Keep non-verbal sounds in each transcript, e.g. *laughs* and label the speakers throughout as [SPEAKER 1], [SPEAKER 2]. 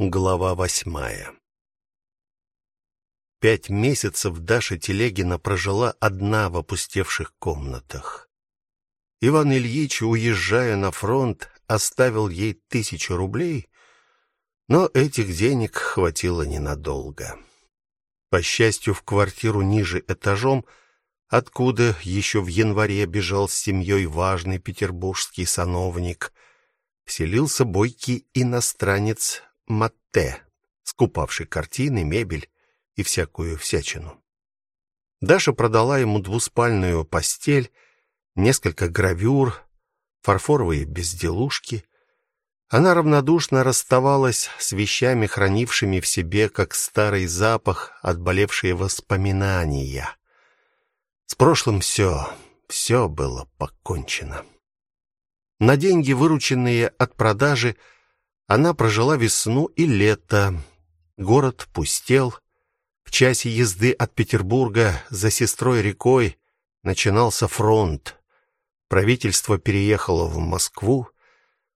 [SPEAKER 1] Глава восьмая. Пять месяцев Даша Телегина прожила одна в опустевших комнатах. Иван Ильич, уезжая на фронт, оставил ей тысячу рублей, но этих денег хватило ненадолго. По счастью, в квартиру ниже этажом, откуда еще в январе бежал с семьей важный петербургский сановник, вселился бойкий иностранец Матте, скупавший картины, мебель и всякую всячину. Даша продала ему двуспальную постель, несколько гравюр, фарфоровые безделушки. Она равнодушно расставалась с вещами, хранившими в себе как старый запах отболевшие воспоминания. С прошлым все, все было покончено. На деньги, вырученные от продажи, она прожила весну и лето. Город пустел. В часе езды от Петербурга за сестрой рекой начинался фронт. Правительство переехало в Москву.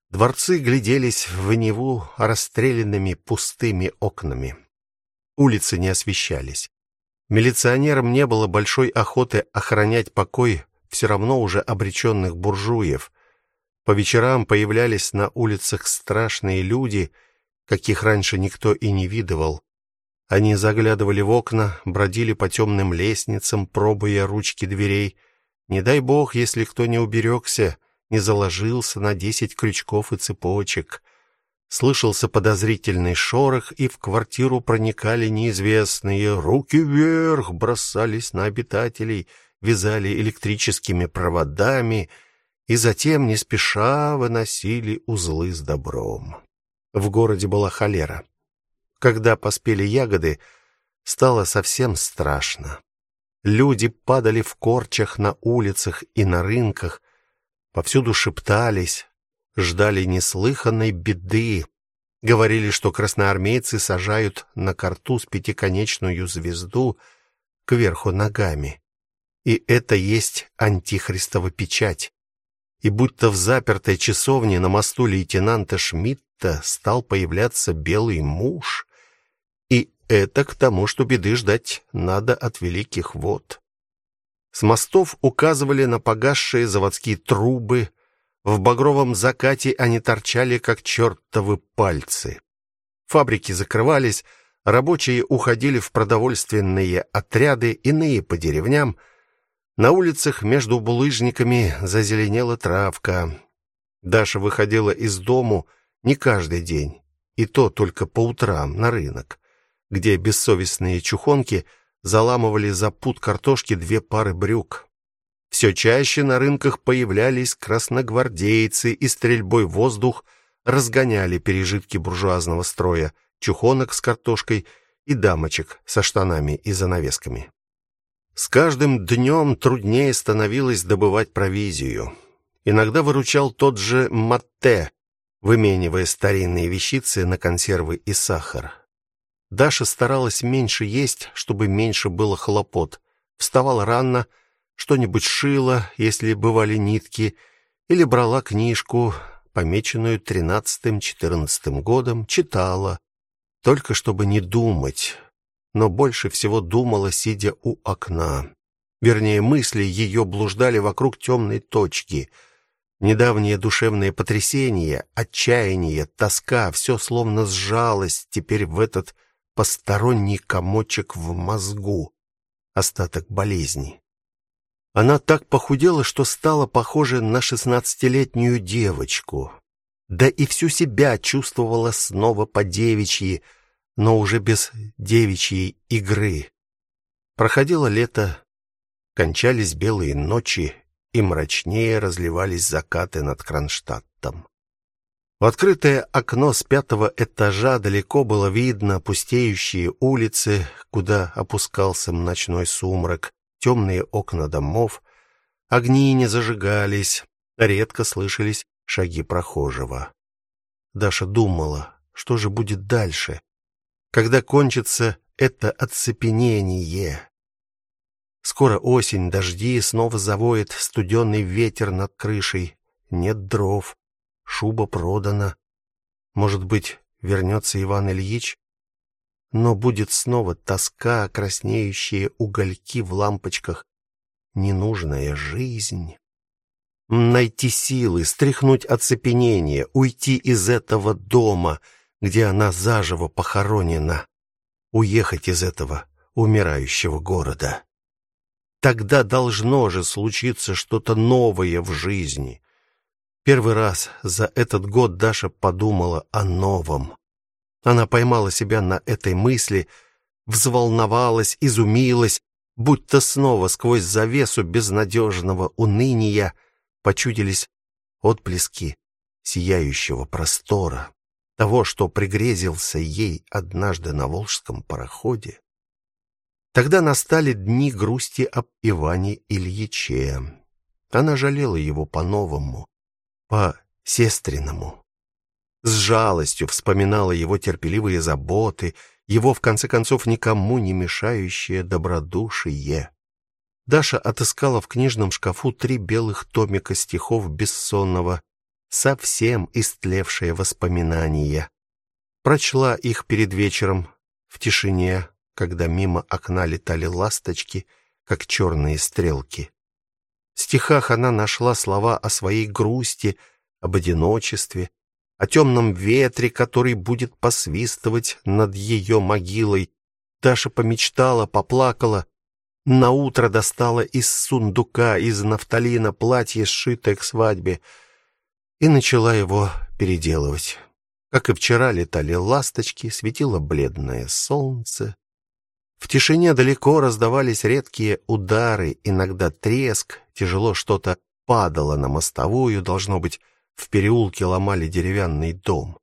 [SPEAKER 1] Дворцы гляделись в Неву расстрелянными пустыми окнами. Улицы не освещались. Милиционерам не было большой охоты охранять покой все равно уже обреченных буржуев. По вечерам появлялись на улицах страшные люди, каких раньше никто и не видывал. Они заглядывали в окна, бродили по темным лестницам, пробуя ручки дверей. Не дай бог, если кто не уберегся, не заложился на десять крючков и цепочек. Слышался подозрительный шорох, и в квартиру проникали неизвестные. Руки вверх бросались на обитателей, вязали электрическими проводами — и затем не спеша выносили узлы с добром. В городе была холера. Когда поспели ягоды, стало совсем страшно. Люди падали в корчах на улицах и на рынках, повсюду шептались, ждали неслыханной беды. Говорили, что красноармейцы сажают на картуз пятиконечную звезду кверху ногами. И это есть антихристова печать и будто в запертой часовне на мосту лейтенанта Шмидта стал появляться белый муж, и это к тому, что беды ждать надо от великих вод. С мостов указывали на погасшие заводские трубы, в багровом закате они торчали как чертовы пальцы. Фабрики закрывались, рабочие уходили в продовольственные отряды, иные по деревням – на улицах между булыжниками зазеленела травка. Даша выходила из дому не каждый день, и то только по утрам на рынок, где бессовестные чухонки заламывали за пуд картошки две пары брюк. Все чаще на рынках появлялись красногвардейцы и стрельбой в воздух разгоняли пережитки буржуазного строя, чухонок с картошкой и дамочек со штанами и занавесками. С каждым днем труднее становилось добывать провизию. Иногда выручал тот же Матте, выменивая старинные вещицы на консервы и сахар. Даша старалась меньше есть, чтобы меньше было хлопот. Вставала рано, что-нибудь шила, если бывали нитки, или брала книжку, помеченную тринадцатым-четырнадцатым годом, читала, только чтобы не думать, но больше всего думала, сидя у окна. Вернее, мысли ее блуждали вокруг темной точки. Недавние душевные потрясения, отчаяние, тоска все словно сжалось теперь в этот посторонний комочек в мозгу, остаток болезни. Она так похудела, что стала похожа на шестнадцатилетнюю девочку. Да и всю себя чувствовала снова по-девичьи, но уже без девичьей игры. Проходило лето, кончались белые ночи, и мрачнее разливались закаты над Кронштадтом. В открытое окно с пятого этажа далеко было видно пустеющие улицы, куда опускался ночной сумрак, темные окна домов, огни не зажигались, редко слышались шаги прохожего. Даша думала, что же будет дальше, когда кончится это оцепенение. Скоро осень, дожди, снова завоет студеный ветер над крышей. Нет дров, шуба продана. Может быть, вернется Иван Ильич, но будет снова тоска, краснеющие угольки в лампочках, ненужная жизнь. Найти силы, стряхнуть оцепенение, уйти из этого дома, где она заживо похоронена, уехать из этого умирающего города. Тогда должно же случиться что-то новое в жизни. Первый раз за этот год Даша подумала о новом. Она поймала себя на этой мысли, взволновалась, изумилась, будто снова сквозь завесу безнадежного уныния почудились отблески сияющего простора, того, что пригрезился ей однажды на волжском пароходе. Тогда настали дни грусти об Иване Ильиче. Она жалела его по-новому, по-сестриному. С жалостью вспоминала его терпеливые заботы, его в конце концов никому не мешающее добродушие. Даша отыскала в книжном шкафу три белых томика стихов Бессонного, совсем истлевшие воспоминания. Прочла их перед вечером в тишине, когда мимо окна летали ласточки, как черные стрелки. В стихах она нашла слова о своей грусти, об одиночестве, о темном ветре, который будет посвистывать над ее могилой. Даша помечтала, поплакала, на утро достала из сундука из нафталина платье, сшитое к свадьбе, и начала его переделывать. Как и вчера летали ласточки, светило бледное солнце. В тишине далеко раздавались редкие удары, иногда треск, тяжело что-то падало на мостовую, должно быть, в переулке ломали деревянный дом.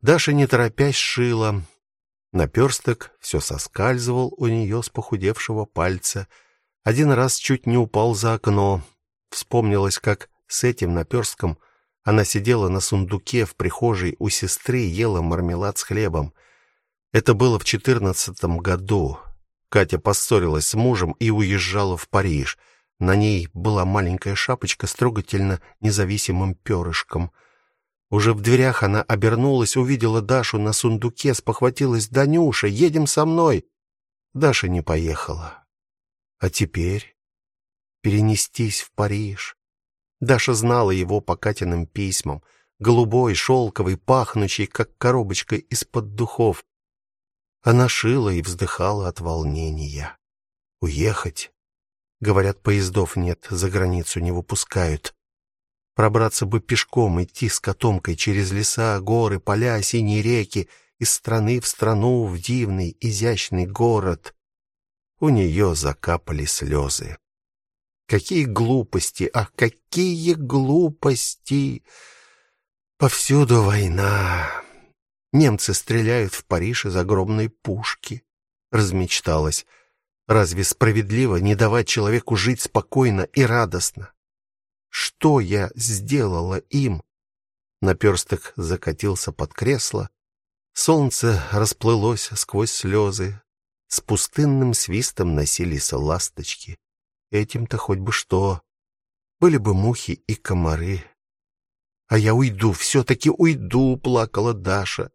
[SPEAKER 1] Даша не торопясь шила. Наперсток все соскальзывал у нее с похудевшего пальца. Один раз чуть не упал за окно. Вспомнилось, как с этим наперстком она сидела на сундуке в прихожей у сестры, ела мармелад с хлебом. Это было в четырнадцатом году. Катя поссорилась с мужем и уезжала в Париж. На ней была маленькая шапочка с трогательно независимым перышком. Уже в дверях она обернулась, увидела Дашу на сундуке, спохватилась: "Данюша, едем со мной". Даша не поехала. А теперь перенестись в Париж. Даша знала его по Катиным письмам, голубой, шелковый, пахнущий как коробочка из-под духов. Она шила и вздыхала от волнения. Уехать. Говорят, поездов нет, за границу не выпускают. Пробраться бы пешком, идти с котомкой через леса, горы, поля, синие реки, из страны в страну, в дивный, изящный город. У нее закапали слезы. Какие глупости, ах, какие глупости! Повсюду война. Немцы стреляют в Париж из огромной пушки. Размечталась. Разве справедливо не давать человеку жить спокойно и радостно? Что я сделала им? Наперсток закатился под кресло. Солнце расплылось сквозь слезы. С пустынным свистом носились ласточки. Этим-то хоть бы что. Были бы мухи и комары. А я уйду, все таки уйду, плакала Даша.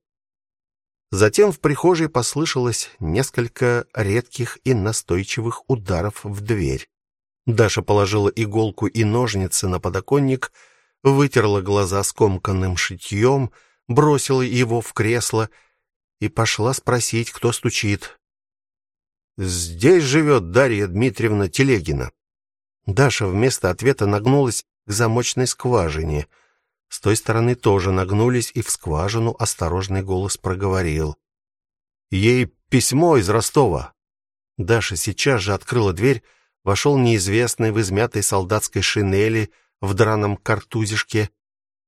[SPEAKER 1] Затем в прихожей послышалось несколько редких и настойчивых ударов в дверь. Даша положила иголку и ножницы на подоконник, вытерла глаза скомканным шитьем, бросила его в кресло и пошла спросить, кто стучит. Здесь живет Дарья Дмитриевна Телегина. Даша вместо ответа нагнулась к замочной скважине. С той стороны тоже нагнулись, и в скважину осторожный голос проговорил: "Ей письмо из Ростова". Даша сейчас же открыла дверь, вошел неизвестный в измятой солдатской шинели, в драном картузишке.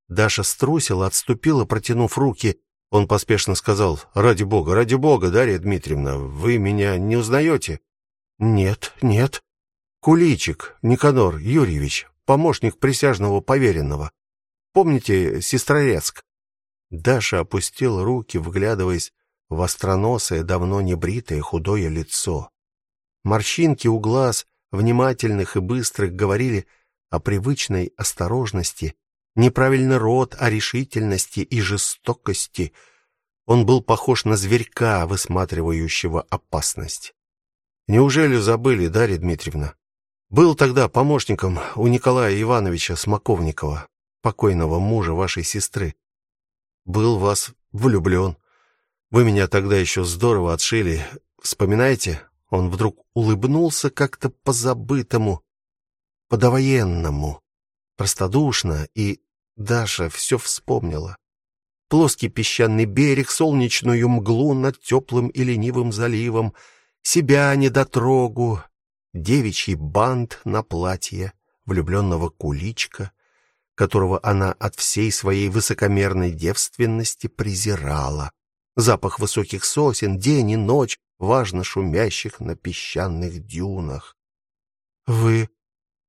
[SPEAKER 1] Даша струсила, отступила, протянув руки. Он поспешно сказал: "Ради бога, ради бога, Дарья Дмитриевна, вы меня не узнаете?» "Нет, нет. Куличик Никанор Юрьевич, помощник присяжного поверенного. Помните Сестрорецк? Даша опустила руки, вглядываясь в остроносое, давно не бритое худое лицо. Морщинки у глаз, внимательных и быстрых, говорили о привычной осторожности, неправильный рот, о решительности и жестокости. Он был похож на зверька, высматривающего опасность. Неужели забыли, Дарья Дмитриевна? Был тогда помощником у Николая Ивановича Смоковникова, покойного мужа вашей сестры. Был вас влюблен. Вы меня тогда еще здорово отшили. Вспоминаете? Он вдруг улыбнулся как-то по-забытому, по-довоенному, простодушно, и Даша все вспомнила. Плоский песчаный берег, солнечную мглу над теплым и ленивым заливом, себя недотрогу, девичий бант на платье влюбленного куличка, которого она от всей своей высокомерной девственности презирала. Запах высоких сосен, день и ночь, важно шумящих на песчаных дюнах. Вы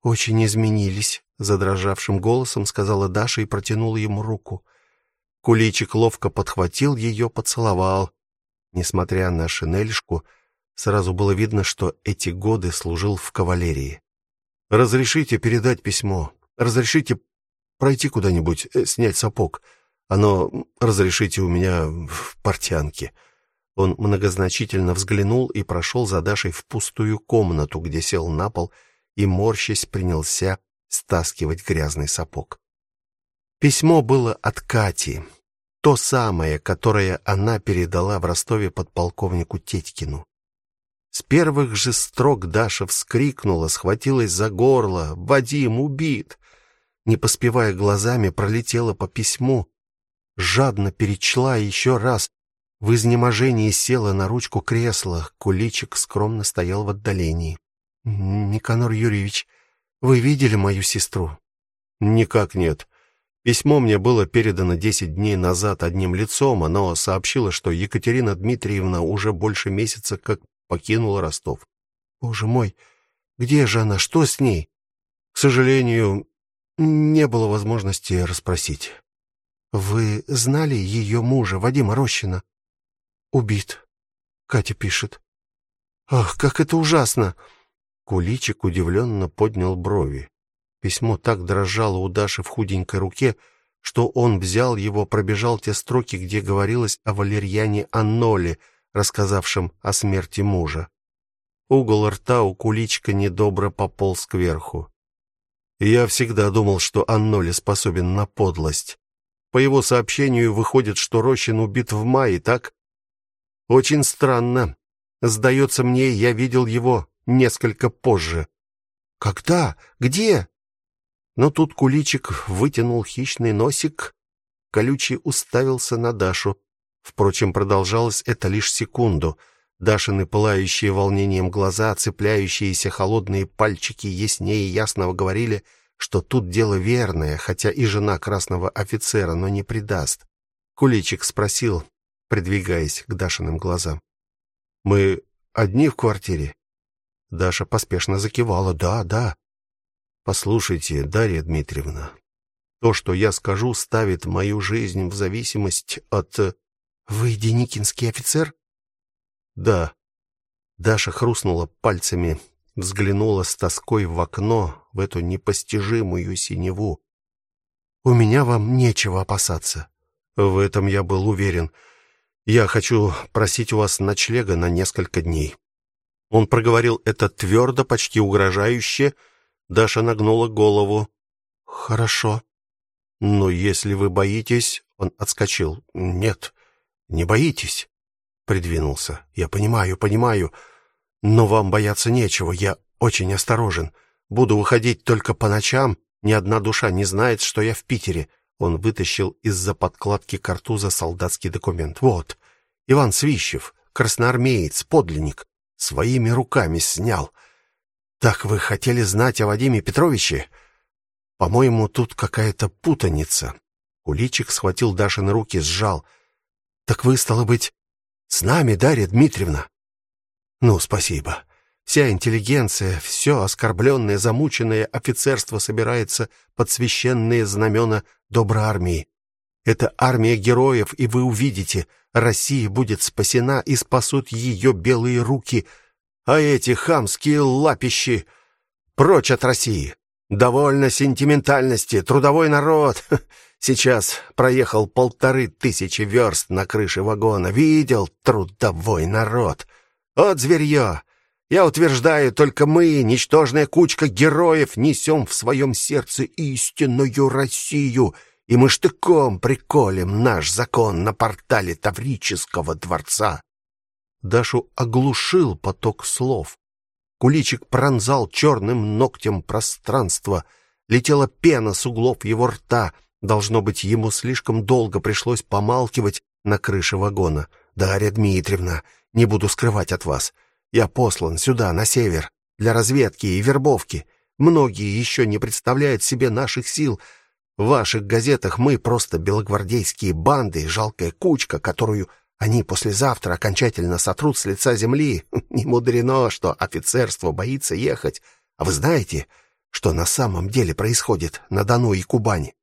[SPEAKER 1] очень изменились, задрожавшим голосом сказала Даша и протянула ему руку. Куличик ловко подхватил ее, поцеловал. Несмотря на шинельшку, сразу было видно, что эти годы служил в кавалерии. Разрешите передать письмо. Разрешите пройти куда-нибудь, э, снять сапог. Оно разрешите у меня в портянке. Он многозначительно взглянул и прошел за Дашей в пустую комнату, где сел на пол и морщась принялся стаскивать грязный сапог. Письмо было от Кати, то самое, которое она передала в Ростове подполковнику Тетькину. С первых же строк Даша вскрикнула, схватилась за горло: "Вадим убит!" Не поспевая глазами, пролетела по письму, жадно перечла еще раз в изнеможении села на ручку кресла, куличик скромно стоял в отдалении. Никанор Юрьевич, вы видели мою сестру? Никак нет. Письмо мне было передано десять дней назад одним лицом, оно сообщило, что Екатерина Дмитриевна уже больше месяца как покинула Ростов. Боже мой, где же она? Что с ней? К сожалению, не было возможности расспросить. Вы знали ее мужа, Вадима Рощина? убит. Катя пишет. Ах, как это ужасно. Куличик удивленно поднял брови. Письмо так дрожало у Даши в худенькой руке, что он взял его, пробежал те строки, где говорилось о Валерьяне Анноле, рассказавшем о смерти мужа. Угол рта у Куличка недобро пополз кверху. Я всегда думал, что Анноле способен на подлость. По его сообщению выходит, что Рощин убит в мае, так? Очень странно. Сдается мне, я видел его несколько позже. Когда? Где? Но тут Куличик вытянул хищный носик, колючий уставился на Дашу. Впрочем, продолжалось это лишь секунду. Дашины пылающие волнением глаза, цепляющиеся холодные пальчики яснее ясного говорили, что тут дело верное, хотя и жена красного офицера, но не предаст. Куличик спросил: придвигаясь к Дашиным глазам. Мы одни в квартире. Даша поспешно закивала: "Да, да. Послушайте, Дарья Дмитриевна, то, что я скажу, ставит мою жизнь в зависимость от Вы Деникинский офицер? Да. Даша хрустнула пальцами, взглянула с тоской в окно, в эту непостижимую синеву. У меня вам нечего опасаться. В этом я был уверен. Я хочу просить у вас ночлега на несколько дней. Он проговорил это твердо, почти угрожающе. Даша нагнула голову. Хорошо. Но если вы боитесь, он отскочил. Нет, не боитесь. Придвинулся. Я понимаю, понимаю, но вам бояться нечего. Я очень осторожен. Буду выходить только по ночам. Ни одна душа не знает, что я в Питере. Он вытащил из-за подкладки картуза солдатский документ. Вот. Иван Свищев, красноармеец, подлинник, своими руками снял. Так вы хотели знать о Вадиме Петровиче? По-моему, тут какая-то путаница. Куличик схватил Дашины руки, сжал. Так вы стало быть с нами, Дарья Дмитриевна? Ну, спасибо. Вся интеллигенция, все оскорбленное, замученное офицерство собирается под священные знамена доброй армии. Это армия героев, и вы увидите, Россия будет спасена и спасут ее белые руки, а эти хамские лапищи прочь от России. Довольно сентиментальности, трудовой народ. *laughs* Сейчас проехал полторы тысячи верст на крыше вагона. Видел трудовой народ. Вот зверье. Я утверждаю, только мы, ничтожная кучка героев, несем в своем сердце истинную Россию, и мы штыком приколем наш закон на портале Таврического дворца. Дашу оглушил поток слов. Куличик пронзал черным ногтем пространство, летела пена с углов его рта. Должно быть, ему слишком долго пришлось помалкивать на крыше вагона. Дарья Дмитриевна, не буду скрывать от вас, я послан сюда, на север, для разведки и вербовки. Многие еще не представляют себе наших сил. В ваших газетах мы просто белогвардейские банды, жалкая кучка, которую они послезавтра окончательно сотрут с лица земли. *laughs* Не мудрено, что офицерство боится ехать. А вы знаете, что на самом деле происходит на Дону и Кубани?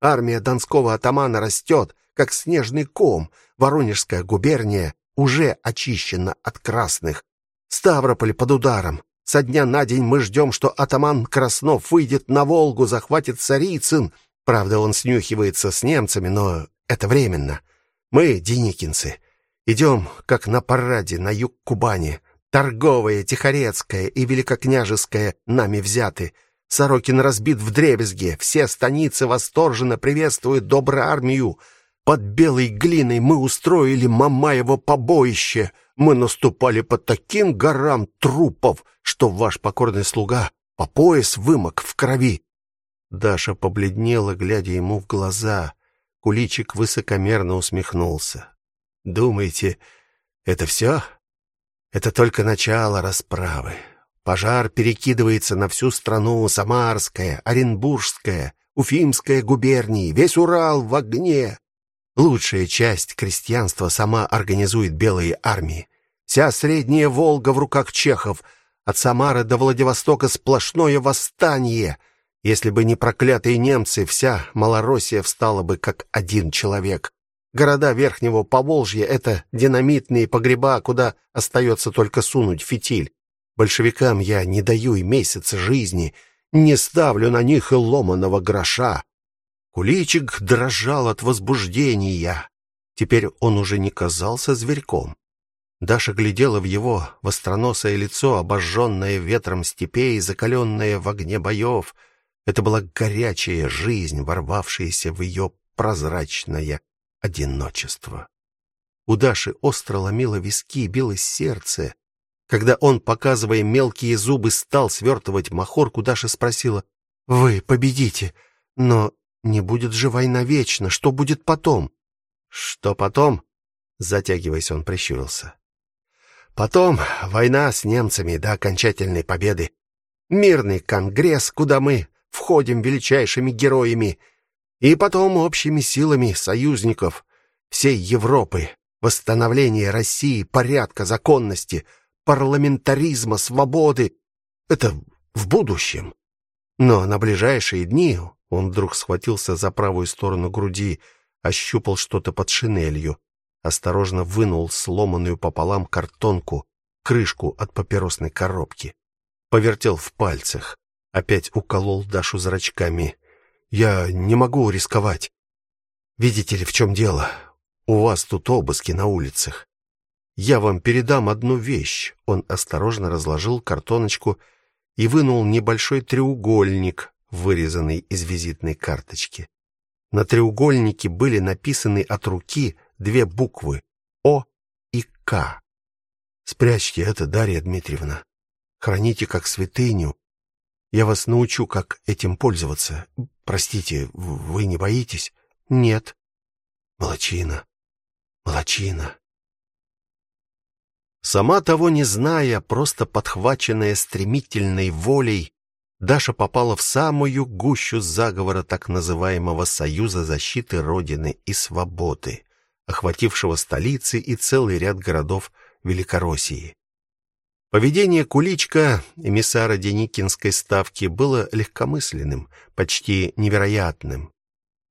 [SPEAKER 1] Армия донского атамана растет, как снежный ком. Воронежская губерния уже очищена от красных. Ставрополь под ударом. Со дня на день мы ждем, что атаман Краснов выйдет на Волгу, захватит Царицын. Правда, он снюхивается с немцами, но это временно. Мы, деникинцы, идем, как на параде на юг Кубани. Торговая, Тихорецкая и Великокняжеская нами взяты. Сорокин разбит в дребезге. Все станицы восторженно приветствуют добрую армию. Под белой глиной мы устроили Мамаево побоище. Мы наступали по таким горам трупов, что ваш покорный слуга по пояс вымок в крови. Даша побледнела, глядя ему в глаза. Куличик высокомерно усмехнулся. Думаете, это все? Это только начало расправы. Пожар перекидывается на всю страну: Самарская, Оренбургская, Уфимская губернии, весь Урал в огне. Лучшая часть крестьянства сама организует белые армии. Вся средняя Волга в руках чехов. От Самары до Владивостока сплошное восстание. Если бы не проклятые немцы, вся Малороссия встала бы как один человек. Города Верхнего Поволжья это динамитные погреба, куда остается только сунуть фитиль. Большевикам я не даю и месяца жизни, не ставлю на них и ломаного гроша. Куличик дрожал от возбуждения. Теперь он уже не казался зверьком. Даша глядела в его востроносое лицо, обожженное ветром степей, закаленное в огне боев. Это была горячая жизнь, ворвавшаяся в ее прозрачное одиночество. У Даши остро ломило виски, билось сердце. Когда он, показывая мелкие зубы, стал свертывать махорку, Даша спросила: "Вы победите, но не будет же война вечно, что будет потом?" "Что потом?" затягиваясь, он прищурился. "Потом война с немцами до окончательной победы. Мирный конгресс, куда мы входим величайшими героями, и потом общими силами союзников всей Европы восстановление России, порядка, законности, парламентаризма, свободы это в будущем. Но на ближайшие дни он вдруг схватился за правую сторону груди, ощупал что-то под шинелью, осторожно вынул сломанную пополам картонку, крышку от папиросной коробки, повертел в пальцах. Опять уколол Дашу зрачками. Я не могу рисковать. Видите ли, в чем дело? У вас тут обыски на улицах. Я вам передам одну вещь. Он осторожно разложил картоночку и вынул небольшой треугольник, вырезанный из визитной карточки. На треугольнике были написаны от руки две буквы О и К. Спрячьте это, Дарья Дмитриевна. Храните как святыню я вас научу, как этим пользоваться. Простите, вы не боитесь? Нет. Молодчина. Молодчина. Сама того не зная, просто подхваченная стремительной волей, Даша попала в самую гущу заговора так называемого Союза защиты родины и свободы, охватившего столицы и целый ряд городов Великороссии. Поведение Куличка, эмиссара Деникинской ставки, было легкомысленным, почти невероятным.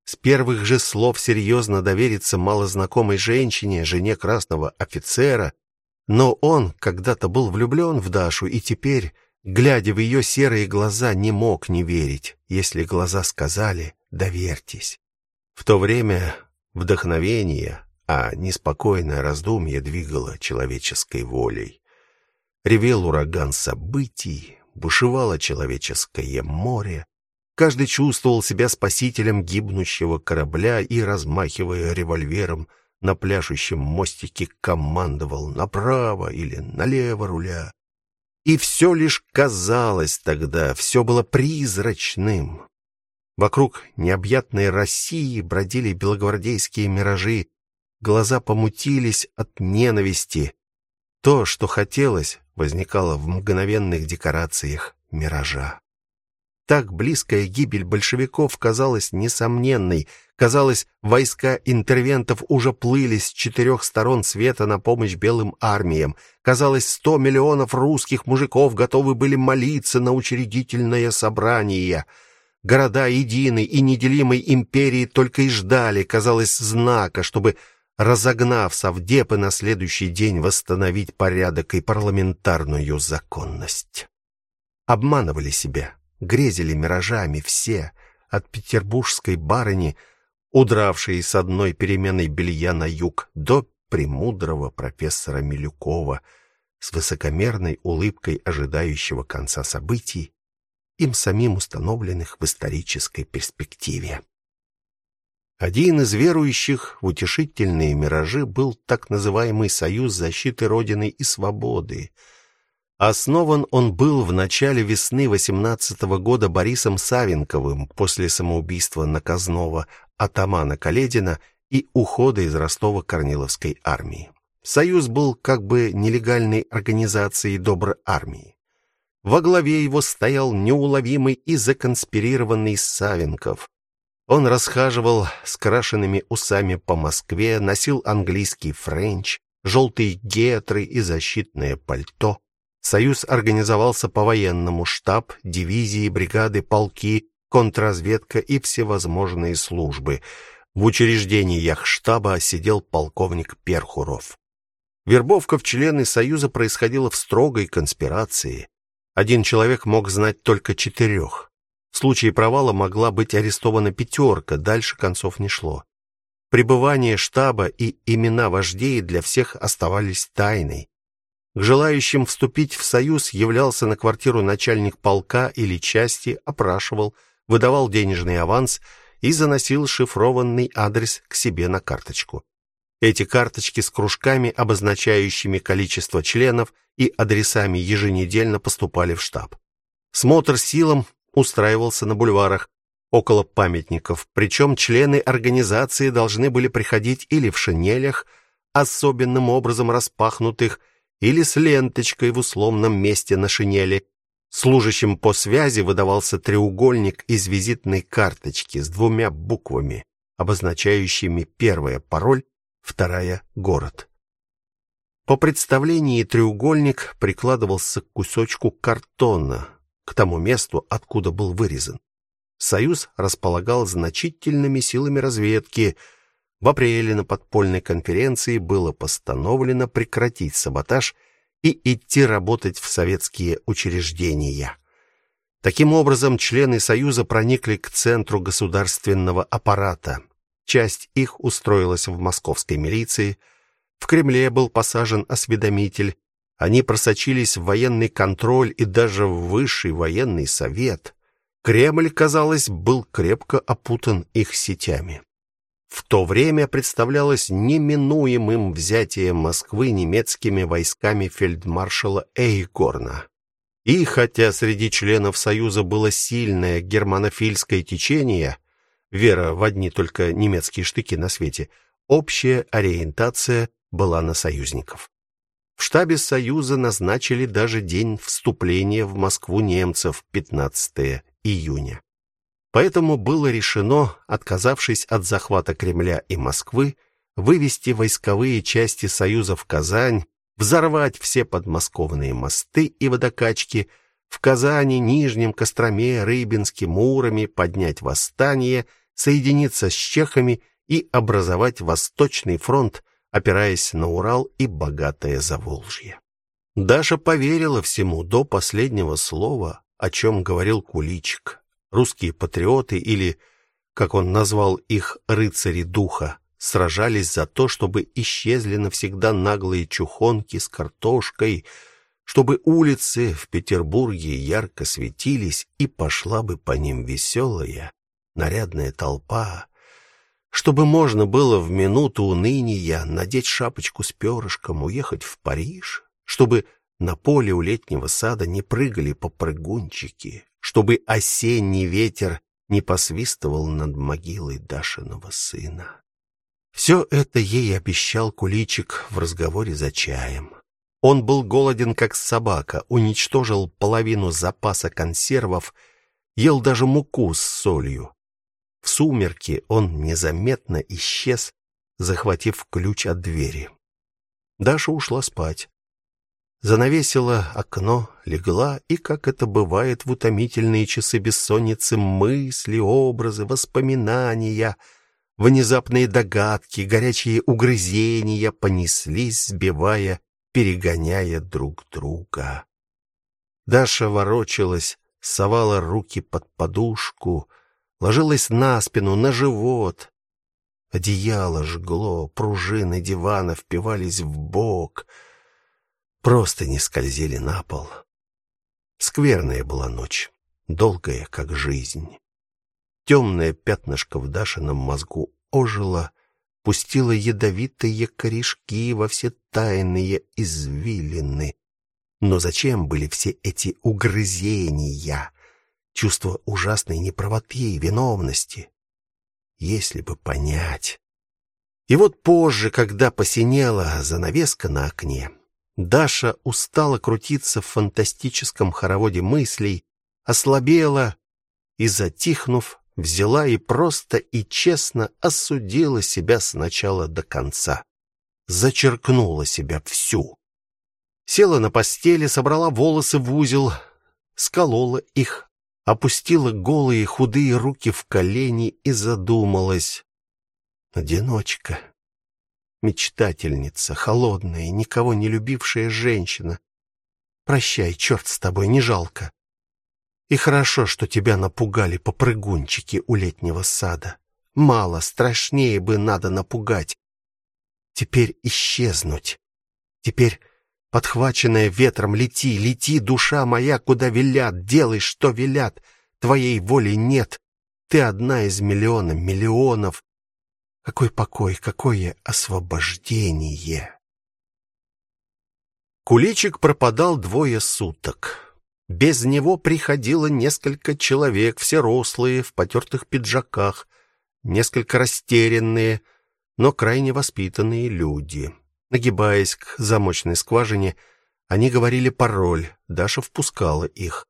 [SPEAKER 1] С первых же слов серьезно довериться малознакомой женщине, жене красного офицера, но он когда-то был влюблен в Дашу и теперь глядя в ее серые глаза, не мог не верить, если глаза сказали: "Доверьтесь". В то время вдохновение, а неспокойное раздумье двигало человеческой волей. Ревел ураган событий, бушевало человеческое море. Каждый чувствовал себя спасителем гибнущего корабля и размахивая револьвером на пляшущем мостике командовал направо или налево руля. И все лишь казалось тогда, все было призрачным. Вокруг необъятной России бродили белогвардейские миражи, глаза помутились от ненависти. То, что хотелось, возникало в мгновенных декорациях миража. Так близкая гибель большевиков казалась несомненной. Казалось, войска интервентов уже плыли с четырех сторон света на помощь белым армиям. Казалось, сто миллионов русских мужиков готовы были молиться на учредительное собрание. Города единой и неделимой империи только и ждали, казалось, знака, чтобы разогнав совдепы на следующий день восстановить порядок и парламентарную законность. Обманывали себя, грезили миражами все, от петербургской барыни, удравшей с одной переменной белья на юг, до премудрого профессора Милюкова с высокомерной улыбкой ожидающего конца событий, им самим установленных в исторической перспективе. Один из верующих в утешительные миражи был так называемый Союз защиты Родины и свободы. Основан он был в начале весны 18 -го года Борисом Савенковым после самоубийства наказного атамана Каледина и ухода из Ростова Корниловской армии. Союз был как бы нелегальной организацией доброй армии. Во главе его стоял неуловимый и законспирированный Савенков, он расхаживал с крашенными усами по Москве, носил английский френч, желтые гетры и защитное пальто. Союз организовался по-военному: штаб, дивизии, бригады, полки, контрразведка и всевозможные службы. В учреждениях штаба сидел полковник Перхуров. Вербовка в члены союза происходила в строгой конспирации. Один человек мог знать только четырех. В случае провала могла быть арестована пятерка, дальше концов не шло. Пребывание штаба и имена вождей для всех оставались тайной. К желающим вступить в союз являлся на квартиру начальник полка или части, опрашивал, выдавал денежный аванс и заносил шифрованный адрес к себе на карточку. Эти карточки с кружками, обозначающими количество членов, и адресами еженедельно поступали в штаб. Смотр силам устраивался на бульварах около памятников, причем члены организации должны были приходить или в шинелях, особенным образом распахнутых, или с ленточкой в условном месте на шинели. Служащим по связи выдавался треугольник из визитной карточки с двумя буквами, обозначающими первая пароль, вторая город. По представлении треугольник прикладывался к кусочку картона, к тому месту, откуда был вырезан. Союз располагал значительными силами разведки. В апреле на подпольной конференции было постановлено прекратить саботаж и идти работать в советские учреждения. Таким образом, члены союза проникли к центру государственного аппарата. Часть их устроилась в московской милиции, в Кремле был посажен осведомитель, они просочились в военный контроль и даже в высший военный совет. Кремль, казалось, был крепко опутан их сетями. В то время представлялось неминуемым взятие Москвы немецкими войсками фельдмаршала Эйхгорна. И хотя среди членов союза было сильное германофильское течение, вера в одни только немецкие штыки на свете, общая ориентация была на союзников. В штабе Союза назначили даже день вступления в Москву немцев 15 июня. Поэтому было решено, отказавшись от захвата Кремля и Москвы, вывести войсковые части Союза в Казань, взорвать все подмосковные мосты и водокачки, в Казани, Нижнем, Костроме, Рыбинске, Муроме поднять восстание, соединиться с чехами и образовать Восточный фронт опираясь на Урал и богатое Заволжье. Даша поверила всему до последнего слова, о чем говорил Куличик. Русские патриоты или, как он назвал их, рыцари духа, сражались за то, чтобы исчезли навсегда наглые чухонки с картошкой, чтобы улицы в Петербурге ярко светились и пошла бы по ним веселая, нарядная толпа, чтобы можно было в минуту уныния надеть шапочку с перышком, уехать в Париж, чтобы на поле у летнего сада не прыгали попрыгунчики, чтобы осенний ветер не посвистывал над могилой Дашиного сына. Все это ей обещал Куличик в разговоре за чаем. Он был голоден как собака, уничтожил половину запаса консервов, ел даже муку с солью. В сумерки он незаметно исчез, захватив ключ от двери. Даша ушла спать. Занавесила окно, легла, и, как это бывает в утомительные часы бессонницы, мысли, образы, воспоминания, внезапные догадки, горячие угрызения понеслись, сбивая перегоняя друг друга. Даша ворочалась, совала руки под подушку, ложилась на спину, на живот. Одеяло жгло, пружины дивана впивались в бок, просто не скользили на пол. Скверная была ночь, долгая, как жизнь. Темное пятнышко в Дашином мозгу ожило, пустила ядовитые корешки во все тайные извилины. Но зачем были все эти угрызения, чувство ужасной неправоты и виновности? Если бы понять. И вот позже, когда посинела занавеска на окне, Даша устала крутиться в фантастическом хороводе мыслей, ослабела и, затихнув, взяла и просто и честно осудила себя с начала до конца. Зачеркнула себя всю. Села на постели, собрала волосы в узел, сколола их, опустила голые худые руки в колени и задумалась. Одиночка, мечтательница, холодная, никого не любившая женщина. Прощай, черт с тобой, не жалко. И хорошо, что тебя напугали попрыгунчики у летнего сада. Мало, страшнее бы надо напугать. Теперь исчезнуть. Теперь подхваченная ветром лети, лети, душа моя, куда велят, делай, что велят. Твоей воли нет. Ты одна из миллиона миллионов. Какой покой, какое освобождение. Куличик пропадал двое суток. Без него приходило несколько человек, все рослые, в потертых пиджаках, несколько растерянные, но крайне воспитанные люди. Нагибаясь к замочной скважине, они говорили пароль. Даша впускала их.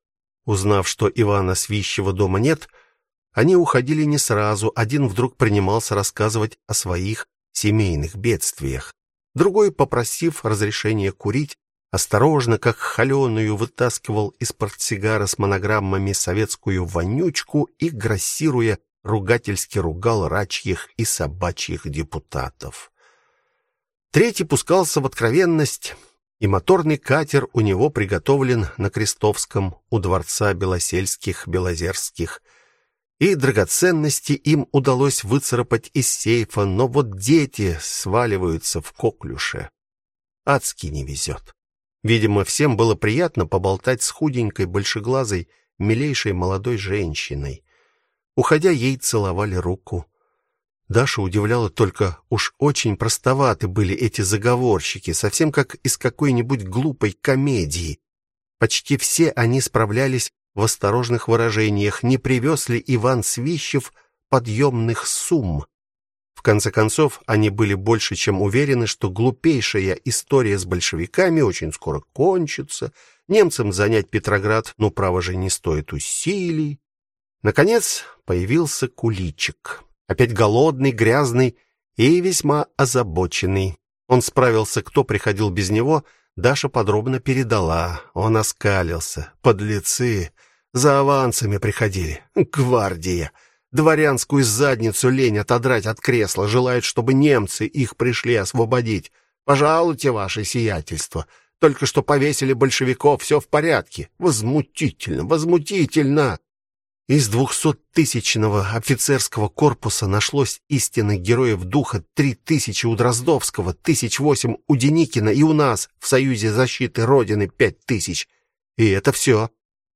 [SPEAKER 1] Узнав, что Ивана Свищева дома нет, они уходили не сразу. Один вдруг принимался рассказывать о своих семейных бедствиях. Другой, попросив разрешения курить, осторожно, как холеную, вытаскивал из портсигара с монограммами советскую вонючку и грассируя ругательски ругал рачьих и собачьих депутатов. Третий пускался в откровенность, и моторный катер у него приготовлен на Крестовском у дворца Белосельских, Белозерских. И драгоценности им удалось выцарапать из сейфа, но вот дети сваливаются в коклюше. Адски не везет. Видимо, всем было приятно поболтать с худенькой, большеглазой, милейшей молодой женщиной. Уходя, ей целовали руку. Даша удивляла только, уж очень простоваты были эти заговорщики, совсем как из какой-нибудь глупой комедии. Почти все они справлялись в осторожных выражениях, не привез ли Иван Свищев подъемных сумм. В конце концов, они были больше чем уверены, что глупейшая история с большевиками очень скоро кончится. Немцам занять Петроград, ну право же, не стоит усилий. Наконец, появился Куличик. Опять голодный, грязный и весьма озабоченный. Он справился, кто приходил без него, Даша подробно передала. Он оскалился. Подлецы за авансами приходили. Гвардия дворянскую задницу лень отодрать от кресла, желают, чтобы немцы их пришли освободить. Пожалуйте, ваше сиятельство. Только что повесили большевиков, все в порядке. Возмутительно, возмутительно. Из двухсоттысячного офицерского корпуса нашлось истинных героев духа три тысячи у Дроздовского, тысяч восемь у Деникина и у нас в Союзе защиты Родины пять тысяч. И это все.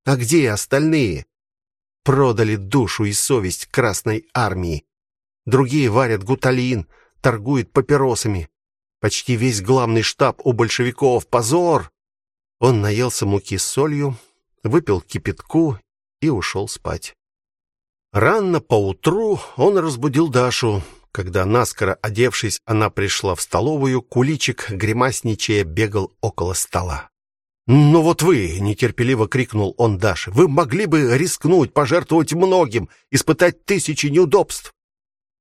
[SPEAKER 1] А где остальные? Продали душу и совесть Красной армии. Другие варят гуталин, торгуют папиросами. Почти весь главный штаб у большевиков. Позор! Он наелся муки с солью, выпил кипятку и ушел спать. Рано поутру он разбудил Дашу. Когда наскоро одевшись, она пришла в столовую, куличик, гримасничая, бегал около стола. "Ну вот вы", нетерпеливо крикнул он Даше. "Вы могли бы рискнуть, пожертвовать многим, испытать тысячи неудобств".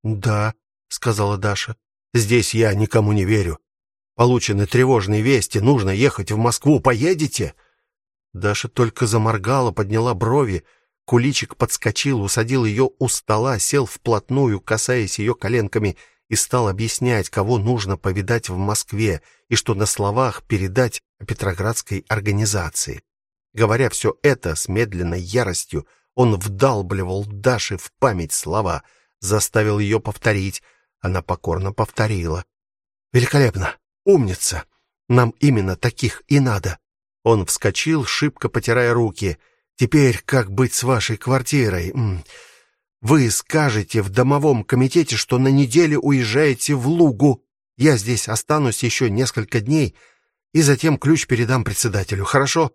[SPEAKER 1] "Да", сказала Даша. "Здесь я никому не верю. Получены тревожные вести, нужно ехать в Москву. Поедете?" Даша только заморгала, подняла брови. Куличик подскочил, усадил ее у стола, сел вплотную, касаясь ее коленками, и стал объяснять, кого нужно повидать в Москве, и что на словах передать о Петроградской организации. Говоря все это с медленной яростью, он вдалбливал Даше в память слова, заставил ее повторить. Она покорно повторила. Великолепно. Умница. Нам именно таких и надо. Он вскочил, шибко потирая руки. Теперь как быть с вашей квартирой? Вы скажете в домовом комитете, что на неделю уезжаете в Лугу. Я здесь останусь еще несколько дней и затем ключ передам председателю. Хорошо?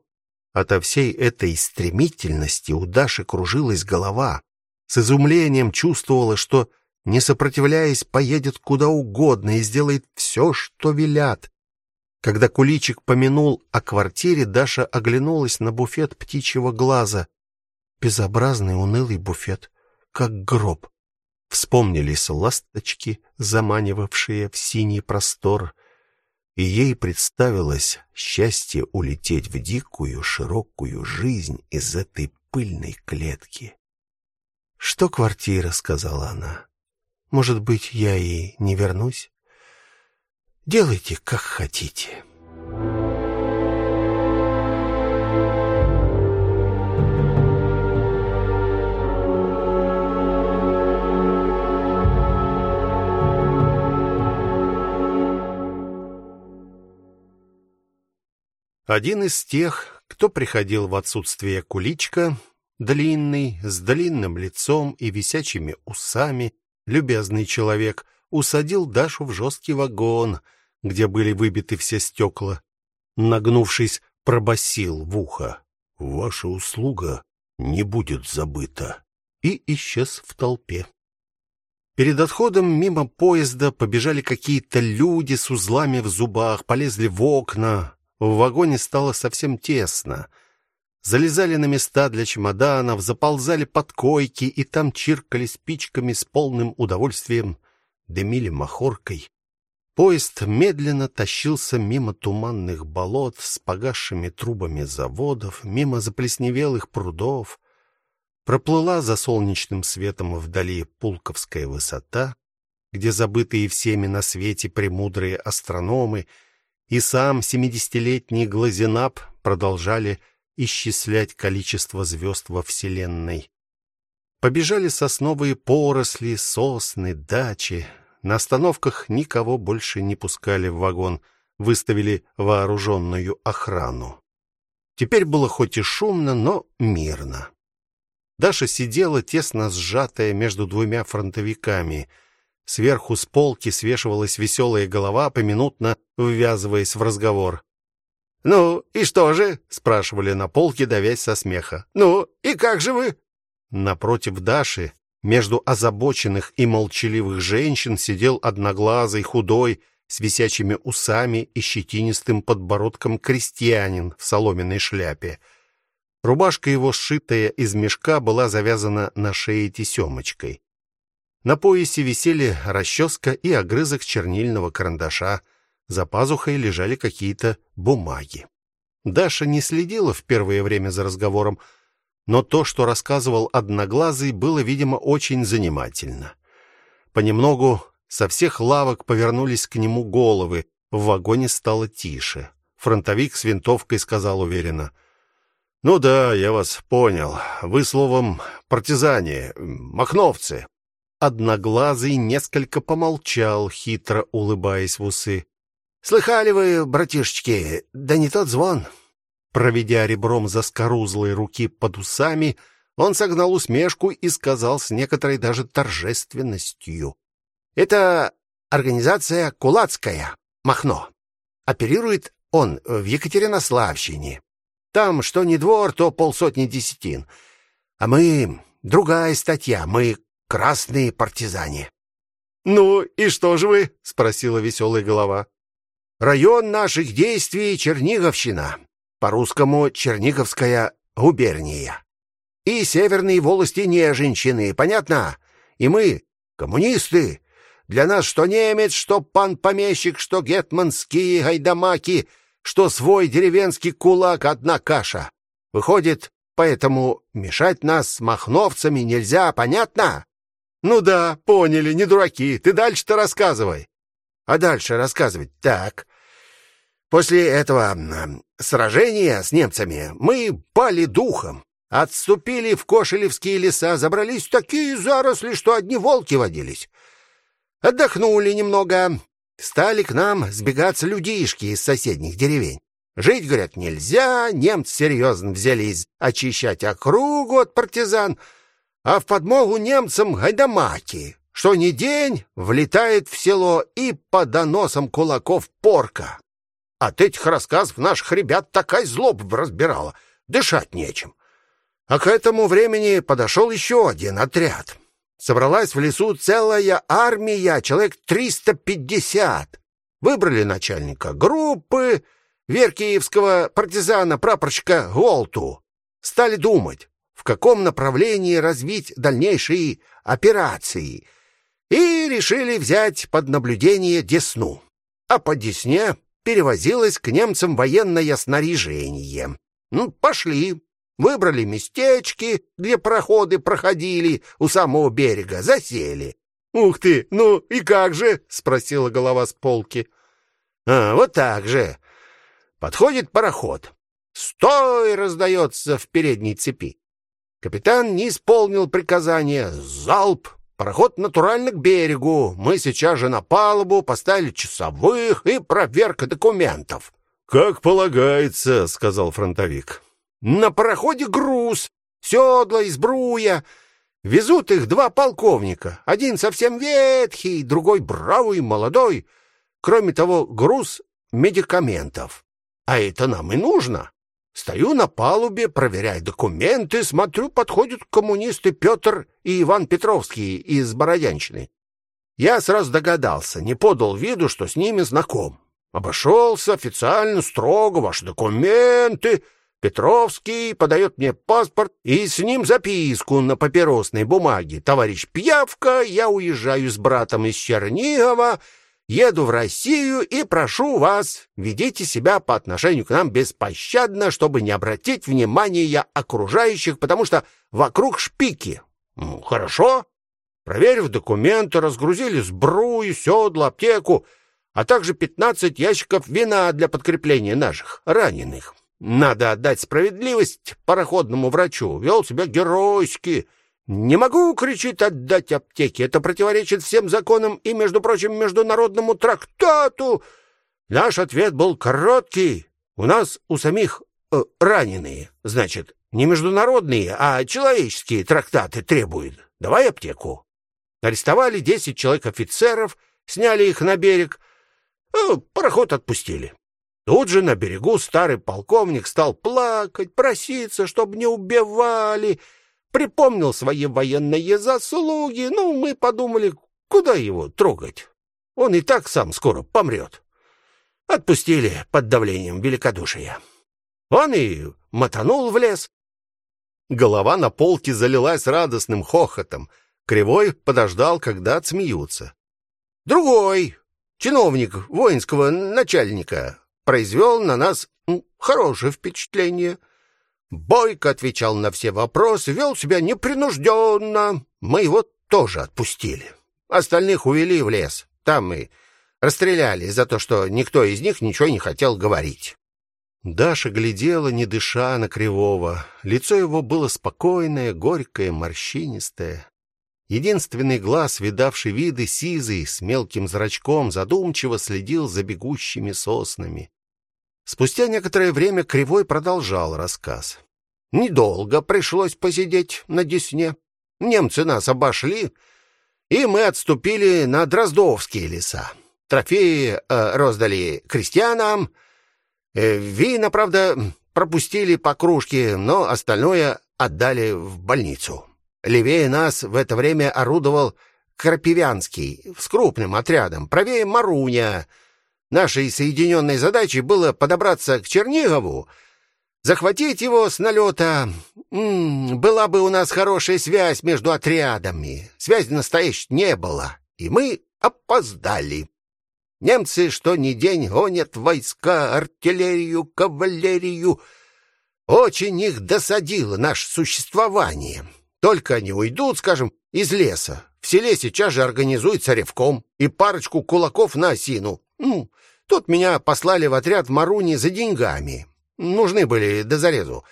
[SPEAKER 1] Ото всей этой стремительности у Даши кружилась голова. С изумлением чувствовала, что не сопротивляясь, поедет куда угодно и сделает все, что велят. Когда Куличик помянул о квартире, Даша оглянулась на буфет птичьего глаза. Безобразный унылый буфет, как гроб. Вспомнились ласточки, заманивавшие в синий простор, и ей представилось счастье улететь в дикую, широкую жизнь из этой пыльной клетки. "Что квартира", сказала она. "Может быть, я и не вернусь?" Делайте, как хотите. Один из тех, кто приходил в отсутствие Куличка, длинный, с длинным лицом и висячими усами, любезный человек, усадил Дашу в жесткий вагон — где были выбиты все стекла. Нагнувшись, пробасил в ухо: "Ваша услуга не будет забыта" и исчез в толпе. Перед отходом мимо поезда побежали какие-то люди с узлами в зубах, полезли в окна. В вагоне стало совсем тесно. Залезали на места для чемоданов, заползали под койки и там чиркали спичками с полным удовольствием, дымили махоркой. Поезд медленно тащился мимо туманных болот с погасшими трубами заводов, мимо заплесневелых прудов. Проплыла за солнечным светом вдали Пулковская высота, где забытые всеми на свете премудрые астрономы и сам семидесятилетний Глазенап продолжали исчислять количество звезд во вселенной. Побежали сосновые поросли, сосны, дачи, на остановках никого больше не пускали в вагон, выставили вооруженную охрану. Теперь было хоть и шумно, но мирно. Даша сидела тесно сжатая между двумя фронтовиками. Сверху с полки свешивалась веселая голова, поминутно ввязываясь в разговор. Ну, и что же? спрашивали на полке, давясь со смеха. Ну, и как же вы? Напротив Даши между озабоченных и молчаливых женщин сидел одноглазый, худой, с висячими усами и щетинистым подбородком крестьянин в соломенной шляпе. Рубашка его, сшитая из мешка, была завязана на шее тесемочкой. На поясе висели расческа и огрызок чернильного карандаша. За пазухой лежали какие-то бумаги. Даша не следила в первое время за разговором, но то, что рассказывал Одноглазый, было, видимо, очень занимательно. Понемногу со всех лавок повернулись к нему головы, в вагоне стало тише. Фронтовик с винтовкой сказал уверенно: "Ну да, я вас понял. Вы словом партизане, махновцы". Одноглазый несколько помолчал, хитро улыбаясь в усы.
[SPEAKER 2] Слыхали вы, братишечки, да не тот звон.
[SPEAKER 1] Проведя ребром заскорузлой руки под усами, он согнал усмешку и сказал с некоторой даже торжественностью:
[SPEAKER 2] "Это организация кулацкая, Махно. Оперирует он в Екатеринославщине. Там что не двор, то полсотни десятин. А мы другая статья, мы красные партизане.
[SPEAKER 1] Ну и что же вы? спросила веселая голова.
[SPEAKER 2] Район наших действий Черниговщина, по-русскому Черниговская губерния. И северные волости Нежинщины, понятно? И мы коммунисты. Для нас что немец, что пан помещик, что гетманские гайдамаки, что свой деревенский кулак одна каша. Выходит, поэтому мешать нас с махновцами нельзя, понятно?
[SPEAKER 1] Ну да, поняли, не дураки. Ты дальше-то рассказывай.
[SPEAKER 2] А дальше рассказывать так. После этого сражения с немцами мы пали духом. Отступили в Кошелевские леса, забрались в такие заросли, что одни волки водились. Отдохнули немного, стали к нам сбегаться людишки из соседних деревень. Жить, говорят, нельзя, немцы серьезно взялись очищать округу от партизан, а в подмогу немцам гайдамаки, что ни день влетает в село и по доносам кулаков порка. От этих рассказов наших ребят такая злоба разбирала, дышать нечем. А к этому времени подошел еще один отряд. Собралась в лесу целая армия, человек 350. Выбрали начальника группы, Веркиевского партизана прапорщика Голту. Стали думать, в каком направлении развить дальнейшие операции, и решили взять под наблюдение Десну. А по Десне перевозилось к немцам военное снаряжение. Ну, пошли, Выбрали местечки, где проходы проходили у самого берега, засели.
[SPEAKER 1] Ух ты, ну и как же, спросила голова с полки.
[SPEAKER 2] А, вот так же. Подходит пароход. Стой, раздается в передней цепи. Капитан не исполнил приказания. Залп. Пароход натурально к берегу. Мы сейчас же на палубу поставили часовых и проверка документов.
[SPEAKER 1] Как полагается, сказал фронтовик.
[SPEAKER 2] На пароходе груз, седла и сбруя. Везут их два полковника. Один совсем ветхий, другой бравый, молодой. Кроме того, груз медикаментов. А это нам и нужно. Стою на палубе, проверяю документы, смотрю, подходят коммунисты Петр и Иван Петровский из Бородянщины. Я сразу догадался, не подал виду, что с ними знаком. Обошелся официально, строго, ваши документы, Петровский подает мне паспорт и с ним записку на папиросной бумаге. Товарищ Пьявка, я уезжаю с братом из Чернигова, еду в Россию и прошу вас, ведите себя по отношению к нам беспощадно, чтобы не обратить внимания окружающих, потому что вокруг шпики. Ну, хорошо. Проверив документы, разгрузили сбрую, седла, аптеку, а также 15 ящиков вина для подкрепления наших раненых. Надо отдать справедливость пароходному врачу. Вел себя геройски. Не могу, кричит, отдать аптеке. Это противоречит всем законам и, между прочим, международному трактату. Наш ответ был короткий. У нас у самих э, раненые, значит, не международные, а человеческие трактаты требуют. Давай аптеку. Арестовали десять человек офицеров, сняли их на берег. Э, пароход отпустили. Тут же на берегу старый полковник стал плакать, проситься, чтобы не убивали. Припомнил свои военные заслуги. Ну, мы подумали, куда его трогать? Он и так сам скоро помрет. Отпустили под давлением великодушия. Он и мотанул в лес.
[SPEAKER 1] Голова на полке залилась радостным хохотом. Кривой подождал, когда отсмеются.
[SPEAKER 2] Другой, чиновник воинского начальника, произвел на нас хорошее впечатление. Бойко отвечал на все вопросы, вел себя непринужденно. Мы его тоже отпустили. Остальных увели в лес. Там мы расстреляли за то, что никто из них ничего не хотел говорить.
[SPEAKER 1] Даша глядела, не дыша, на Кривого. Лицо его было спокойное, горькое, морщинистое. Единственный глаз, видавший виды, сизый, с мелким зрачком, задумчиво следил за бегущими соснами. Спустя некоторое время Кривой продолжал рассказ. Недолго пришлось посидеть на Десне. Немцы нас обошли, и мы отступили на Дроздовские леса. Трофеи э, роздали крестьянам, э, вина, правда, пропустили по кружке, но остальное отдали в больницу. Левее нас в это время орудовал Крапивянский с крупным отрядом, правее Маруня. Нашей соединенной задачей было подобраться к Чернигову, захватить его с налета. М была бы у нас хорошая связь между отрядами. Связи настоящей не было, и мы опоздали. Немцы что ни день гонят войска, артиллерию, кавалерию. Очень их досадило наше существование. Только они уйдут, скажем, из леса. В селе сейчас же организуется ревком и парочку кулаков на осину. Ну, тут меня послали в отряд в Маруни за деньгами. Нужны были до зарезу.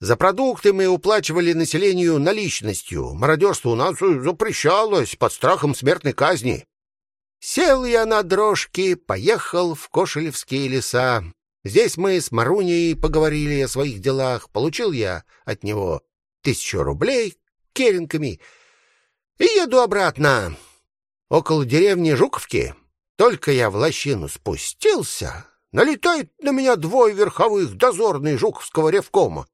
[SPEAKER 1] За продукты мы уплачивали населению наличностью. Мародерство у нас запрещалось под страхом смертной казни. Сел я на дрожки, поехал в Кошелевские леса. Здесь мы с Маруней поговорили о своих делах. Получил я от него тысячу рублей керенками и еду обратно. Около деревни Жуковки. Только я в лощину спустился, налетает на меня двое верховых дозорных Жуковского ревкома.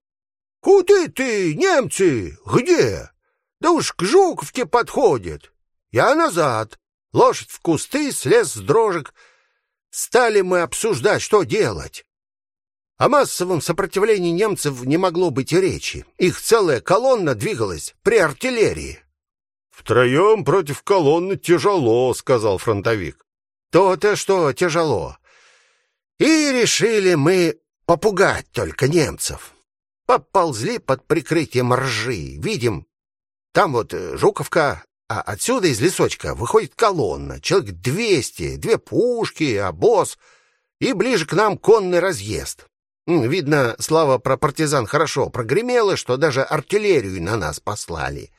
[SPEAKER 1] «Куда ты, немцы? Где?» «Да уж к Жуковке подходит». Я назад. Лошадь в кусты, слез с дрожек. Стали мы обсуждать, что делать. О массовом сопротивлении немцев не могло быть и речи. Их целая колонна двигалась при артиллерии.
[SPEAKER 2] «Втроем против колонны тяжело», — сказал фронтовик.
[SPEAKER 1] «То-то что тяжело. И решили мы попугать только немцев. Поползли под прикрытием ржи. Видим, там вот э, Жуковка, а отсюда из лесочка выходит колонна. Человек двести, две пушки, обоз и ближе к нам конный разъезд. Видно, слава про партизан хорошо прогремела, что даже артиллерию на нас послали.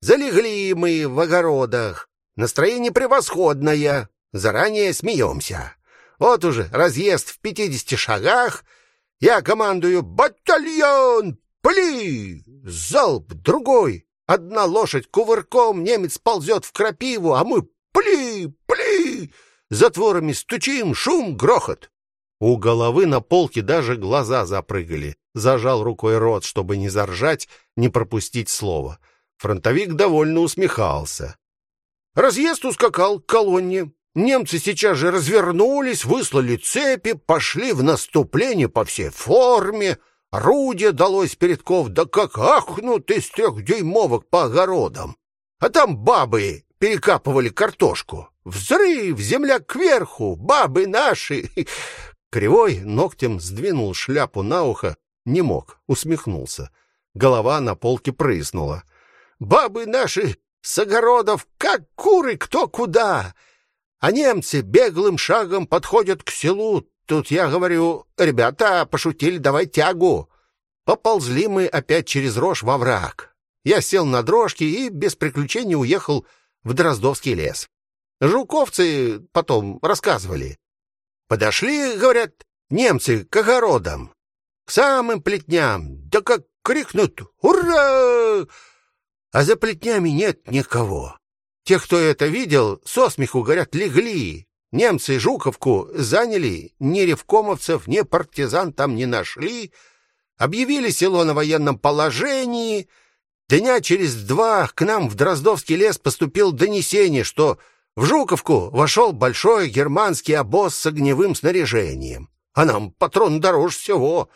[SPEAKER 1] Залегли мы в огородах. Настроение превосходное. Заранее смеемся. Вот уже разъезд в пятидесяти шагах. Я командую «Батальон! Пли!» Залп другой. Одна лошадь кувырком, немец ползет в крапиву, а мы «Пли! Пли!» Затворами стучим, шум, грохот. У головы на полке даже глаза запрыгали. Зажал рукой рот, чтобы не заржать, не пропустить слово. Фронтовик довольно усмехался. Разъезд ускакал к колонне. Немцы сейчас же развернулись, выслали цепи, пошли в наступление по всей форме. Орудие далось передков, да как ахнут из трехдюймовок по огородам. А там бабы перекапывали картошку. Взрыв, земля кверху, бабы наши. *laughs* Кривой ногтем сдвинул шляпу на ухо, не мог, усмехнулся. Голова на полке прыснула. Бабы наши с огородов как куры кто куда. А немцы беглым шагом подходят к селу. Тут я говорю: "Ребята, пошутили, давай тягу". Поползли мы опять через рожь во враг. Я сел на дрожки и без приключений уехал в Дроздовский лес. Жуковцы потом рассказывали. Подошли, говорят, немцы к огородам, к самым плетням, да как крикнут «Ура!» А за плетнями нет никого. Те, кто это видел, со смеху, говорят, легли. Немцы Жуковку заняли, ни ревкомовцев, ни партизан там не нашли, объявили село на военном положении. Дня через два к нам в Дроздовский лес поступил донесение, что в Жуковку вошел большой германский обоз с огневым снаряжением. А нам патрон дороже всего.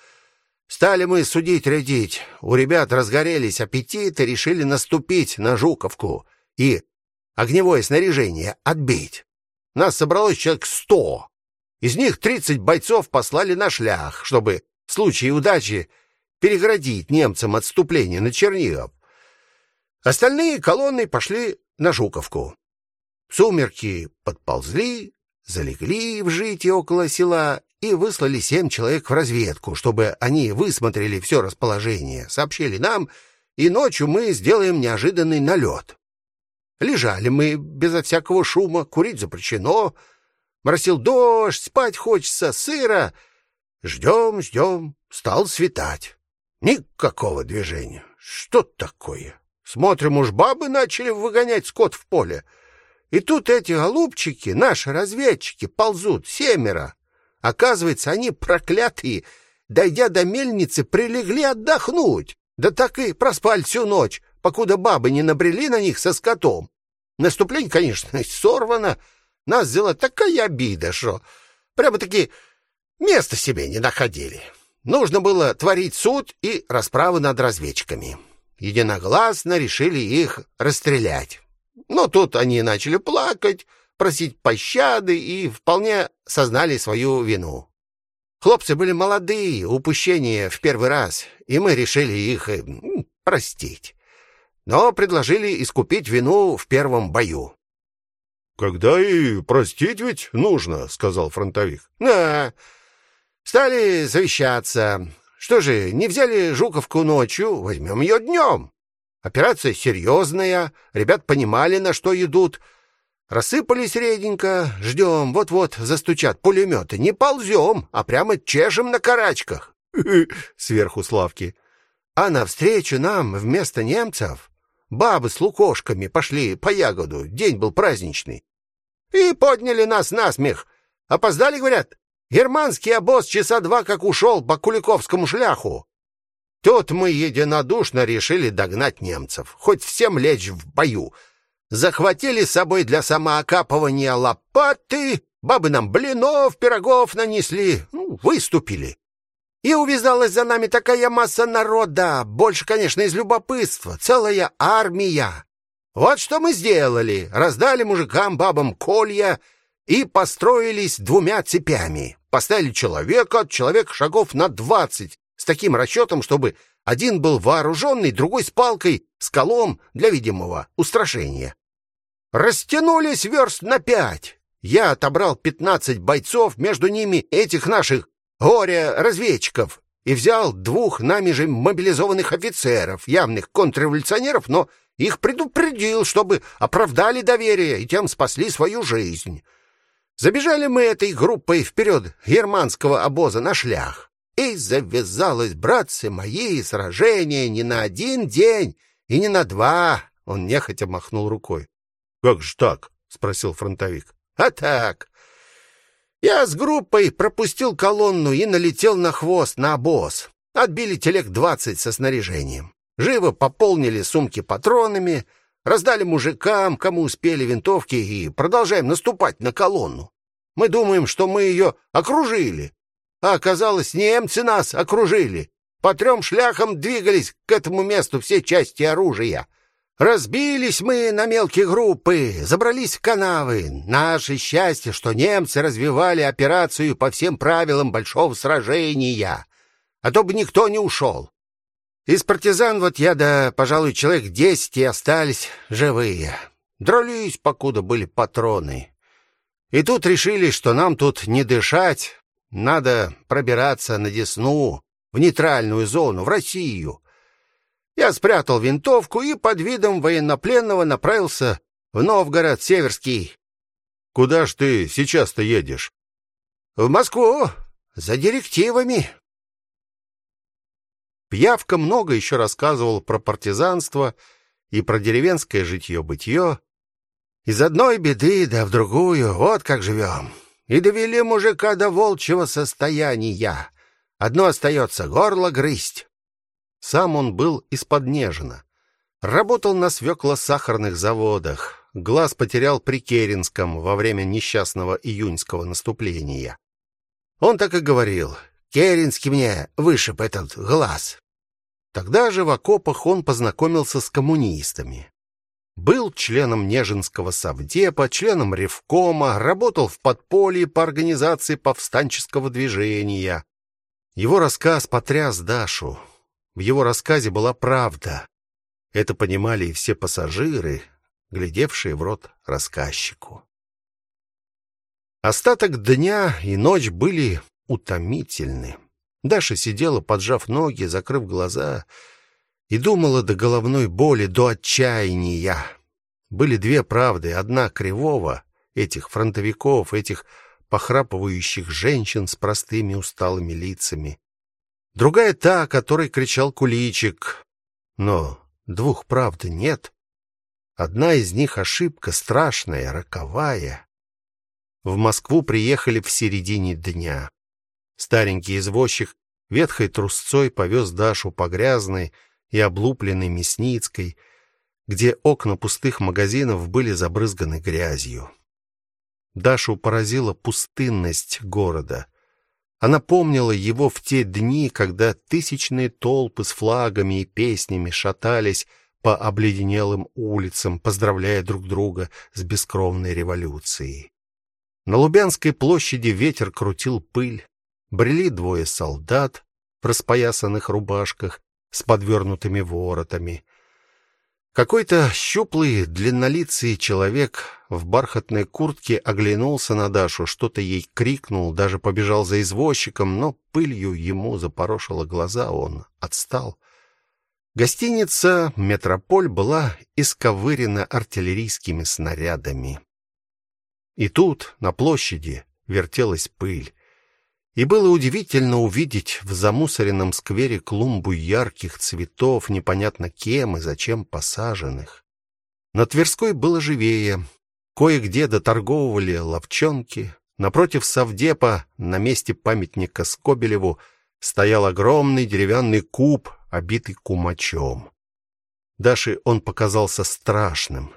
[SPEAKER 1] Стали мы судить рядить. У ребят разгорелись аппетиты, решили наступить на Жуковку и огневое снаряжение отбить. Нас собралось человек сто. Из них тридцать бойцов послали на шлях, чтобы в случае удачи переградить немцам отступление на Чернигов. Остальные колонны пошли на Жуковку. Сумерки подползли, залегли в житие около села,
[SPEAKER 2] и выслали семь человек в разведку, чтобы они высмотрели все расположение, сообщили нам, и ночью мы сделаем неожиданный налет. Лежали мы безо всякого шума, курить запрещено, моросил дождь, спать хочется, сыро. Ждем, ждем, стал светать. Никакого движения. Что такое? Смотрим, уж бабы начали выгонять скот в поле. И тут эти голубчики, наши разведчики, ползут семеро. Оказывается, они проклятые, дойдя до мельницы, прилегли отдохнуть. Да так и проспали всю ночь, покуда бабы не набрели на них со скотом. Наступление, конечно, *laughs* сорвано. Нас взяла такая обида, что прямо-таки места себе не находили. Нужно было творить суд и расправы над разведчиками. Единогласно решили их расстрелять. Но тут они начали плакать, просить пощады и вполне сознали свою вину. Хлопцы были молодые, упущения в первый раз, и мы решили их простить. Но предложили искупить вину в первом бою.
[SPEAKER 1] Когда и простить ведь нужно, сказал фронтовик.
[SPEAKER 2] Да. Стали совещаться. Что же, не взяли Жуковку ночью, возьмем ее днем. Операция серьезная, ребят понимали, на что идут. Рассыпались реденько, ждем, вот-вот застучат пулеметы. Не ползем, а прямо чешем на карачках. *laughs*
[SPEAKER 1] Сверху Славки.
[SPEAKER 2] А навстречу нам вместо немцев бабы с лукошками пошли по ягоду. День был праздничный. И подняли нас на смех. Опоздали, говорят. Германский обоз часа два как ушел по Куликовскому шляху. Тут мы единодушно решили догнать немцев, хоть всем лечь в бою. Захватили с собой для самоокапывания лопаты, бабы нам блинов, пирогов нанесли, ну, выступили. И увязалась за нами такая масса народа, больше, конечно, из любопытства, целая армия. Вот что мы сделали: раздали мужикам, бабам колья и построились двумя цепями. Поставили человека, человек шагов на двадцать с таким расчетом, чтобы один был вооруженный, другой с палкой, с колом для видимого устрашения. Растянулись верст на пять. Я отобрал пятнадцать бойцов, между ними этих наших горя-разведчиков, и взял двух нами же мобилизованных офицеров, явных контрреволюционеров, но их предупредил, чтобы оправдали доверие и тем спасли свою жизнь. Забежали мы этой группой вперед германского обоза на шлях. И завязалось, братцы мои, сражение не на один день и не на два. Он нехотя махнул рукой.
[SPEAKER 1] Как же так? спросил фронтовик.
[SPEAKER 2] А так. Я с группой пропустил колонну и налетел на хвост на обоз. Отбили телег двадцать со снаряжением. Живо пополнили сумки патронами, раздали мужикам, кому успели винтовки, и продолжаем наступать на колонну. Мы думаем, что мы ее окружили, а оказалось, немцы нас окружили. По трем шляхам двигались к этому месту все части оружия. Разбились мы на мелкие группы, забрались в канавы. Наше счастье, что немцы развивали операцию по всем правилам большого сражения, а то бы никто не ушел. Из партизан вот я да, пожалуй, человек десять и остались живые. Дрались, покуда были патроны. И тут решили, что нам тут не дышать, надо пробираться на Десну, в нейтральную зону, в Россию. Я спрятал винтовку и под видом военнопленного направился в Новгород Северский.
[SPEAKER 1] Куда ж ты сейчас-то едешь?
[SPEAKER 2] В Москву за директивами.
[SPEAKER 1] Пьявка много еще рассказывал про партизанство и про деревенское житье-бытие.
[SPEAKER 2] Из одной беды да в другую, вот как живем и довели мужика до волчьего состояния. Одно остается — горло грызть.
[SPEAKER 1] Сам он был из Поднежина. Работал на свекло-сахарных заводах. Глаз потерял при Керенском во время несчастного июньского наступления.
[SPEAKER 2] Он так и говорил: "Керенский мне вышиб этот глаз".
[SPEAKER 1] Тогда же в окопах он познакомился с коммунистами. Был членом Нежинского совдепа, членом ревкома, работал в подполье по организации повстанческого движения. Его рассказ потряс Дашу. В его рассказе была правда. Это понимали и все пассажиры, глядевшие в рот рассказчику. Остаток дня и ночь были утомительны. Даша сидела, поджав ноги, закрыв глаза, и думала до головной боли, до отчаяния. Были две правды: одна кривого этих фронтовиков, этих похрапывающих женщин с простыми усталыми лицами. Другая та, о которой кричал Куличик. Но двух правд нет. Одна из них ошибка страшная, роковая. В Москву приехали в середине дня. Старенький извозчик ветхой трусцой повез Дашу по грязной и облупленной Мясницкой, где окна пустых магазинов были забрызганы грязью. Дашу поразила пустынность города. Она помнила его в те дни, когда тысячные толпы с флагами и песнями шатались по обледенелым улицам, поздравляя друг друга с бескровной революцией. На Лубянской площади ветер крутил пыль, брели двое солдат в распоясанных рубашках с подвернутыми воротами. Какой-то щуплый, длиннолицый человек в бархатной куртке оглянулся на Дашу, что-то ей крикнул, даже побежал за извозчиком, но пылью ему запорошило глаза, он отстал. Гостиница Метрополь была исковырена артиллерийскими снарядами. И тут, на площади, вертелась пыль. И было удивительно увидеть в замусоренном сквере клумбу ярких цветов, непонятно кем и зачем посаженных. На Тверской было живее. Кое-где доторговывали ловчонки. Напротив совдепа, на месте памятника Скобелеву, стоял огромный деревянный куб, обитый кумачом. Даше он показался страшным.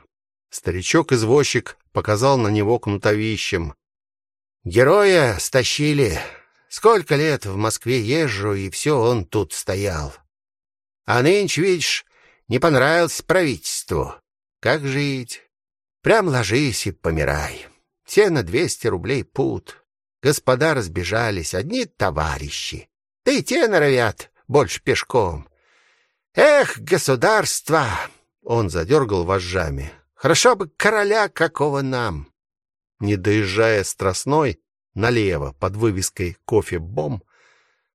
[SPEAKER 1] Старичок-извозчик показал на него кнутовищем. Героя стащили, Сколько лет в Москве езжу, и все он тут стоял. А нынче, видишь, не понравилось правительству. Как жить? Прям ложись и помирай. Все на двести рублей пут. Господа разбежались, одни товарищи. Да и те норовят больше пешком. Эх, государство! Он задергал вожжами. Хорошо бы короля какого нам. Не доезжая Страстной, налево под вывеской «Кофе-бом»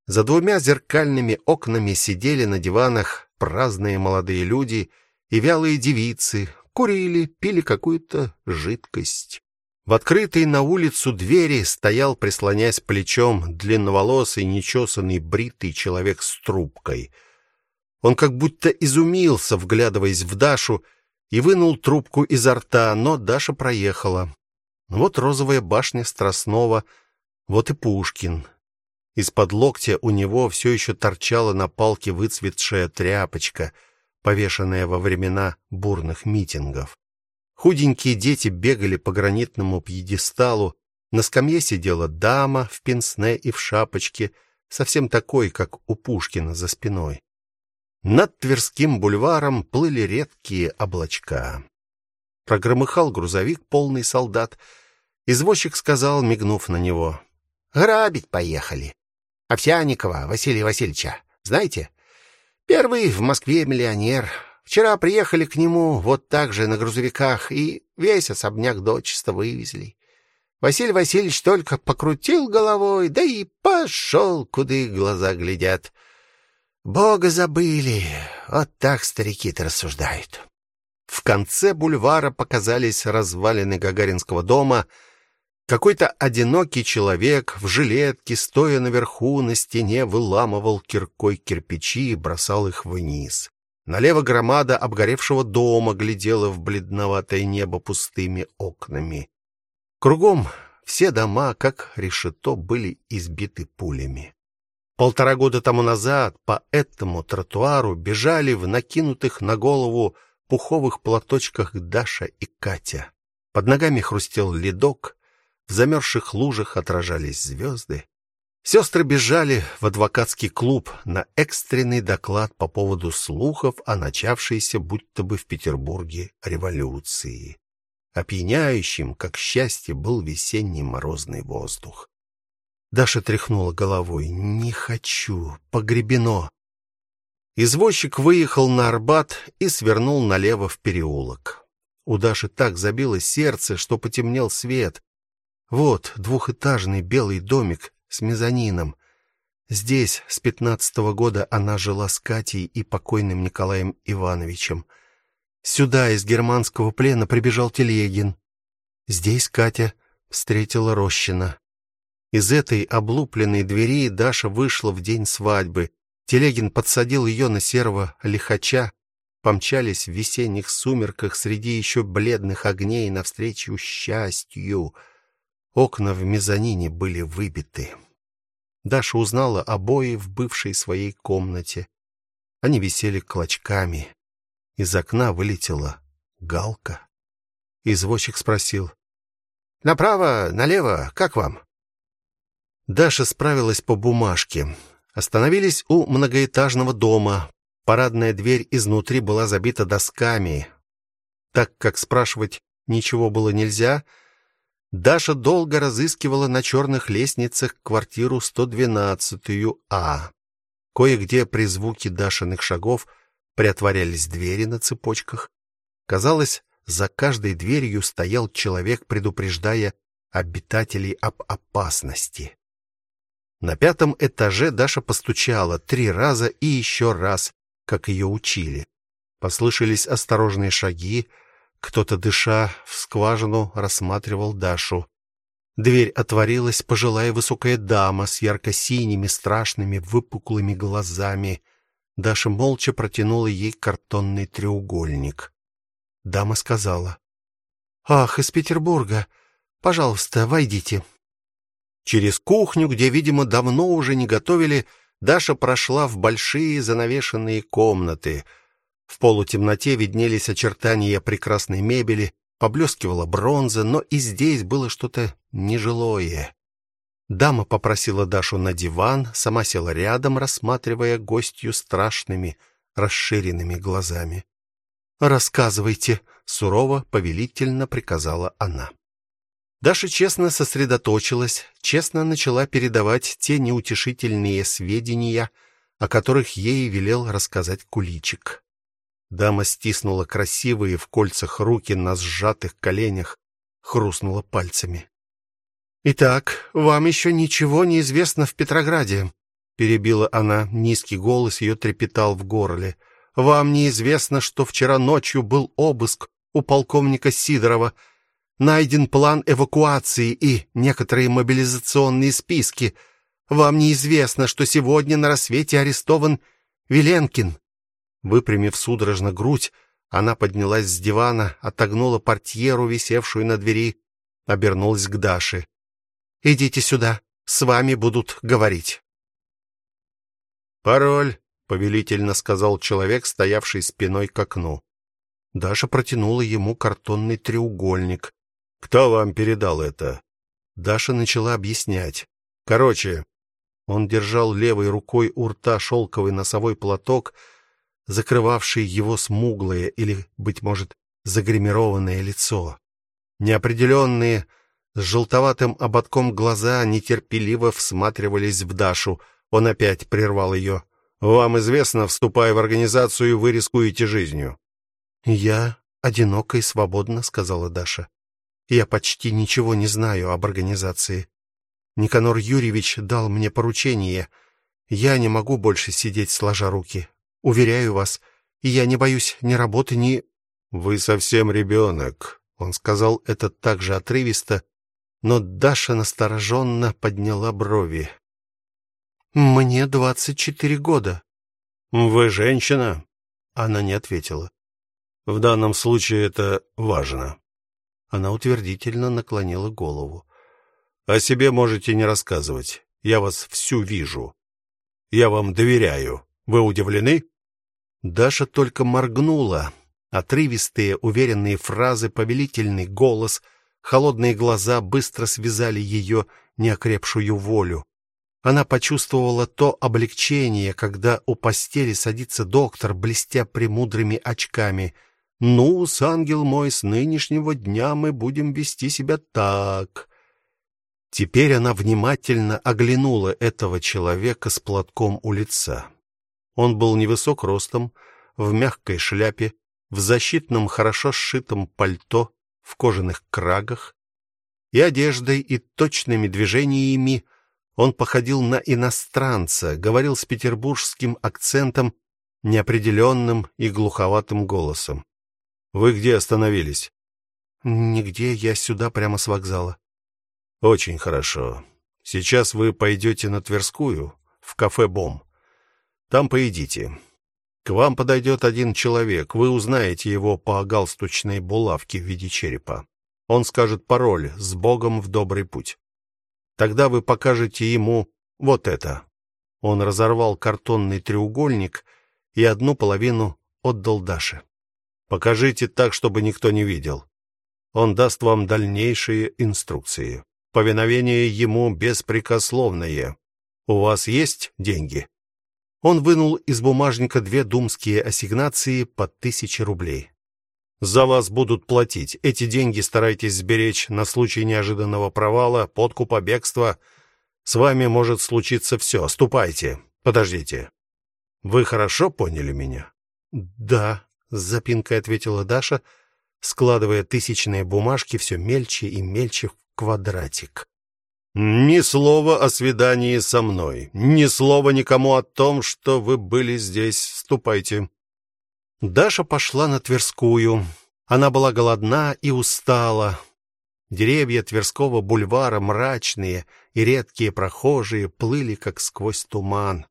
[SPEAKER 1] за двумя зеркальными окнами сидели на диванах праздные молодые люди и вялые девицы, курили, пили какую-то жидкость. В открытой на улицу двери стоял, прислонясь плечом, длинноволосый, нечесанный, бритый человек с трубкой. Он как будто изумился, вглядываясь в Дашу, и вынул трубку изо рта, но Даша проехала. Вот розовая башня Страстного, вот и Пушкин. Из-под локтя у него все еще торчала на палке выцветшая тряпочка, повешенная во времена бурных митингов. Худенькие дети бегали по гранитному пьедесталу, на скамье сидела дама в пенсне и в шапочке, совсем такой, как у Пушкина за спиной. Над Тверским бульваром плыли редкие облачка. Прогромыхал грузовик, полный солдат. Извозчик сказал, мигнув на него: "Грабить поехали. Овсяникова Василия Васильевича. Знаете? Первый в Москве миллионер. Вчера приехали к нему вот так же на грузовиках и весь особняк дочисто вывезли. Василий Васильевич только покрутил головой, да и пошел, куда глаза глядят. Бога забыли. Вот так старики-то рассуждают. В конце бульвара показались развалины Гагаринского дома. Какой-то одинокий человек в жилетке, стоя наверху на стене, выламывал киркой кирпичи и бросал их вниз. Налево громада обгоревшего дома глядела в бледноватое небо пустыми окнами. Кругом все дома, как решето, были избиты пулями. Полтора года тому назад по этому тротуару бежали в накинутых на голову пуховых платочках Даша и Катя. Под ногами хрустел ледок, в замерзших лужах отражались звезды. Сестры бежали в адвокатский клуб на экстренный доклад по поводу слухов о начавшейся будто бы в Петербурге революции. Опьяняющим, как счастье, был весенний морозный воздух. Даша тряхнула головой. Не хочу, погребено. Извозчик выехал на Арбат и свернул налево в переулок. У Даши так забилось сердце, что потемнел свет. Вот двухэтажный белый домик с мезонином. Здесь с пятнадцатого года она жила с Катей и покойным Николаем Ивановичем. Сюда из германского плена прибежал Телегин. Здесь Катя встретила Рощина. Из этой облупленной двери Даша вышла в день свадьбы. Телегин подсадил ее на серого лихача, помчались в весенних сумерках среди еще бледных огней навстречу счастью. Окна в мезонине были выбиты. Даша узнала обои в бывшей своей комнате. Они висели клочками. Из окна вылетела галка. Извозчик спросил: "Направо, налево, как вам?" Даша справилась по бумажке. Остановились у многоэтажного дома. Парадная дверь изнутри была забита досками. Так как спрашивать ничего было нельзя, Даша долго разыскивала на черных лестницах квартиру 112-А. Кое-где при звуке Дашиных шагов приотворялись двери на цепочках. Казалось, за каждой дверью стоял человек, предупреждая обитателей об опасности. На пятом этаже Даша постучала три раза и еще раз, как ее учили. Послышались осторожные шаги, кто-то, дыша в скважину, рассматривал Дашу. Дверь отворилась, пожилая высокая дама с ярко-синими страшными выпуклыми глазами. Даша молча протянула ей картонный треугольник. Дама сказала: "Ах, из Петербурга. Пожалуйста, войдите". Через кухню, где, видимо, давно уже не готовили, Даша прошла в большие занавешенные комнаты. В полутемноте виднелись очертания прекрасной мебели, поблескивала бронза, но и здесь было что-то нежилое. Дама попросила Дашу на диван, сама села рядом, рассматривая гостью страшными, расширенными глазами. "Рассказывайте", сурово, повелительно приказала она. Даша честно сосредоточилась, честно начала передавать те неутешительные сведения, о которых ей велел рассказать Куличик. Дама стиснула красивые в кольцах руки на сжатых коленях, хрустнула пальцами. Итак, вам еще ничего не известно в Петрограде, перебила она, низкий голос ее трепетал в горле. Вам неизвестно, что вчера ночью был обыск у полковника Сидорова, найден план эвакуации и некоторые мобилизационные списки. Вам неизвестно, что сегодня на рассвете арестован Веленкин. Выпрямив судорожно грудь, она поднялась с дивана, отогнула портьеру, висевшую на двери, обернулась к Даше. Идите сюда, с вами будут говорить. Пароль, повелительно сказал человек, стоявший спиной к окну. Даша протянула ему картонный треугольник. Кто вам передал это? Даша начала объяснять. Короче, он держал левой рукой у рта шелковый носовой платок, закрывавший его смуглое или быть может, загримированное лицо. Неопределенные с желтоватым ободком глаза нетерпеливо всматривались в Дашу. Он опять прервал ее. Вам известно, вступая в организацию, вы рискуете жизнью. Я одинока и свободна, сказала Даша. Я почти ничего не знаю об организации. Никанор Юрьевич дал мне поручение. Я не могу больше сидеть сложа руки. Уверяю вас, я не боюсь ни работы, ни Вы совсем ребенок», — он сказал это так же отрывисто, но Даша настороженно подняла брови. Мне двадцать четыре года. Вы женщина? Она не ответила. В данном случае это важно. Она утвердительно наклонила голову. О себе можете не рассказывать. Я вас всю вижу. Я вам доверяю. Вы удивлены? Даша только моргнула. Отрывистые, уверенные фразы, повелительный голос, холодные глаза быстро связали ее неокрепшую волю. Она почувствовала то облегчение, когда у постели садится доктор, блестя премудрыми очками. Ну, с ангел мой, с нынешнего дня мы будем вести себя так. Теперь она внимательно оглянула этого человека с платком у лица. Он был невысок ростом, в мягкой шляпе, в защитном хорошо сшитом пальто, в кожаных крагах, и одеждой и точными движениями Он походил на иностранца, говорил с петербургским акцентом, неопределенным и глуховатым голосом. Вы где остановились?
[SPEAKER 2] Нигде, я сюда прямо с вокзала.
[SPEAKER 1] Очень хорошо. Сейчас вы пойдете на Тверскую, в кафе Бом. Там поедите. К вам подойдет один человек. Вы узнаете его по галстучной булавке в виде черепа. Он скажет пароль: "С Богом в добрый путь". Тогда вы покажете ему вот это. Он разорвал картонный треугольник и одну половину отдал Даше. Покажите так, чтобы никто не видел. Он даст вам дальнейшие инструкции. Повиновение ему беспрекословное. У вас есть деньги? Он вынул из бумажника две думские ассигнации по тысяче рублей. За вас будут платить. Эти деньги старайтесь сберечь на случай неожиданного провала, подкупа, бегства. С вами может случиться все. Ступайте. Подождите. Вы хорошо поняли меня?
[SPEAKER 2] Да, с запинкой ответила Даша, складывая тысячные бумажки все мельче и мельче в квадратик.
[SPEAKER 1] Ни слова о свидании со мной, ни слова никому о том, что вы были здесь. Ступайте.
[SPEAKER 2] Даша пошла на Тверскую. Она была голодна и устала. Деревья Тверского бульвара мрачные и редкие прохожие плыли как сквозь туман.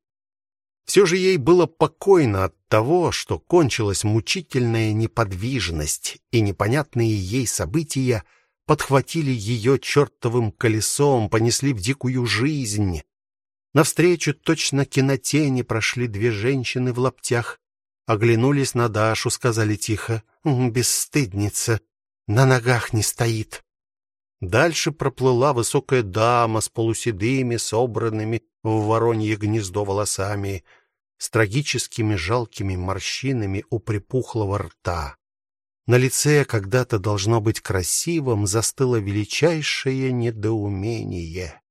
[SPEAKER 2] Все же ей было покойно от того, что кончилась мучительная неподвижность, и непонятные ей события подхватили ее чертовым колесом, понесли в дикую жизнь. Навстречу точно кинотени прошли две женщины в лаптях, оглянулись на Дашу, сказали тихо: "Бесстыдница, на ногах не стоит". Дальше проплыла высокая дама с полуседыми, собранными в воронье гнездо волосами, с трагическими жалкими морщинами у припухлого рта. На лице, когда-то должно быть красивым, застыло величайшее недоумение.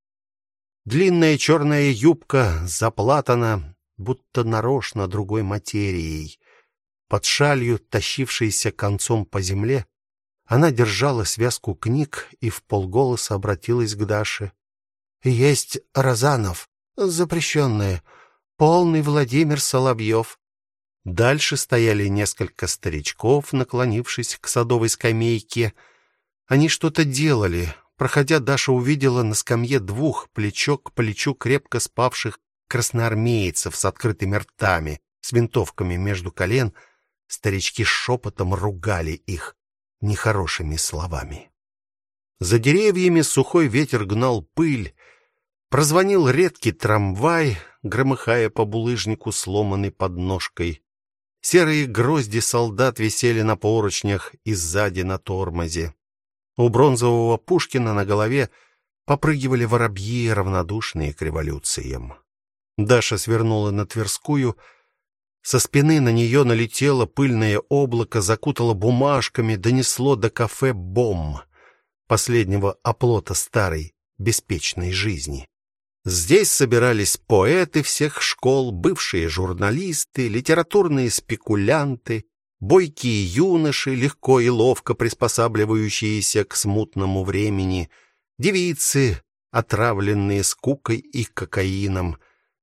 [SPEAKER 2] Длинная черная юбка заплатана, будто нарочно другой материей. Под шалью, тащившейся концом по земле, она держала связку книг и в полголоса обратилась к Даше. Есть Разанов, запрещенное, полный Владимир Соловьев. Дальше стояли несколько старичков, наклонившись к садовой скамейке. Они что-то делали. Проходя, Даша увидела на скамье двух плечо к плечу крепко спавших красноармейцев с открытыми ртами, с винтовками между колен. Старички шепотом ругали их нехорошими словами. За деревьями сухой ветер гнал пыль. Прозвонил редкий трамвай, громыхая по булыжнику сломанной подножкой. Серые грозди солдат висели на поручнях и сзади на тормозе. У бронзового Пушкина на голове попрыгивали воробьи, равнодушные к революциям. Даша свернула на Тверскую, со спины на нее налетело пыльное облако, закутало бумажками, донесло до кафе Бом, последнего оплота старой беспечной жизни. Здесь собирались поэты всех школ, бывшие журналисты, литературные спекулянты, бойкие юноши, легко и ловко приспосабливающиеся к смутному времени, девицы, отравленные скукой и кокаином,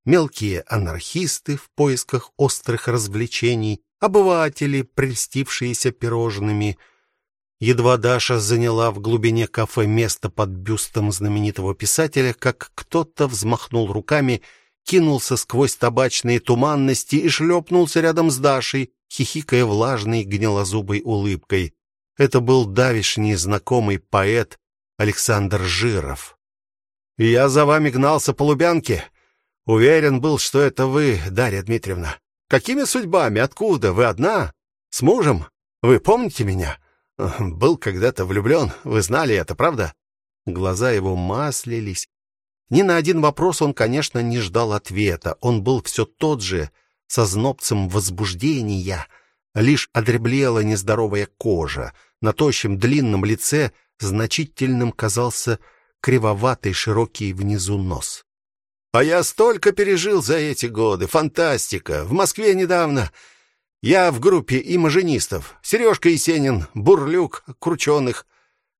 [SPEAKER 2] мелкие анархисты в поисках острых развлечений, обыватели, прельстившиеся пирожными, Едва Даша заняла в глубине кафе место под бюстом знаменитого писателя, как кто-то взмахнул руками, кинулся сквозь табачные туманности и шлепнулся рядом с Дашей, хихикая влажной гнилозубой улыбкой. Это был давишний знакомый поэт Александр Жиров. Я за вами гнался по Лубянке. Уверен был, что это вы, Дарья Дмитриевна. Какими судьбами? Откуда? Вы одна? С мужем? Вы помните меня? Был когда-то влюблен, вы знали это, правда? Глаза его маслились. Ни на один вопрос он, конечно, не ждал ответа. Он был все тот же, со знобцем возбуждения, лишь одреблела нездоровая кожа. На тощем длинном лице значительным казался кривоватый широкий внизу нос. А я столько пережил за эти годы, фантастика. В Москве недавно я в группе имажинистов. Сережка Есенин, Бурлюк, Крученых.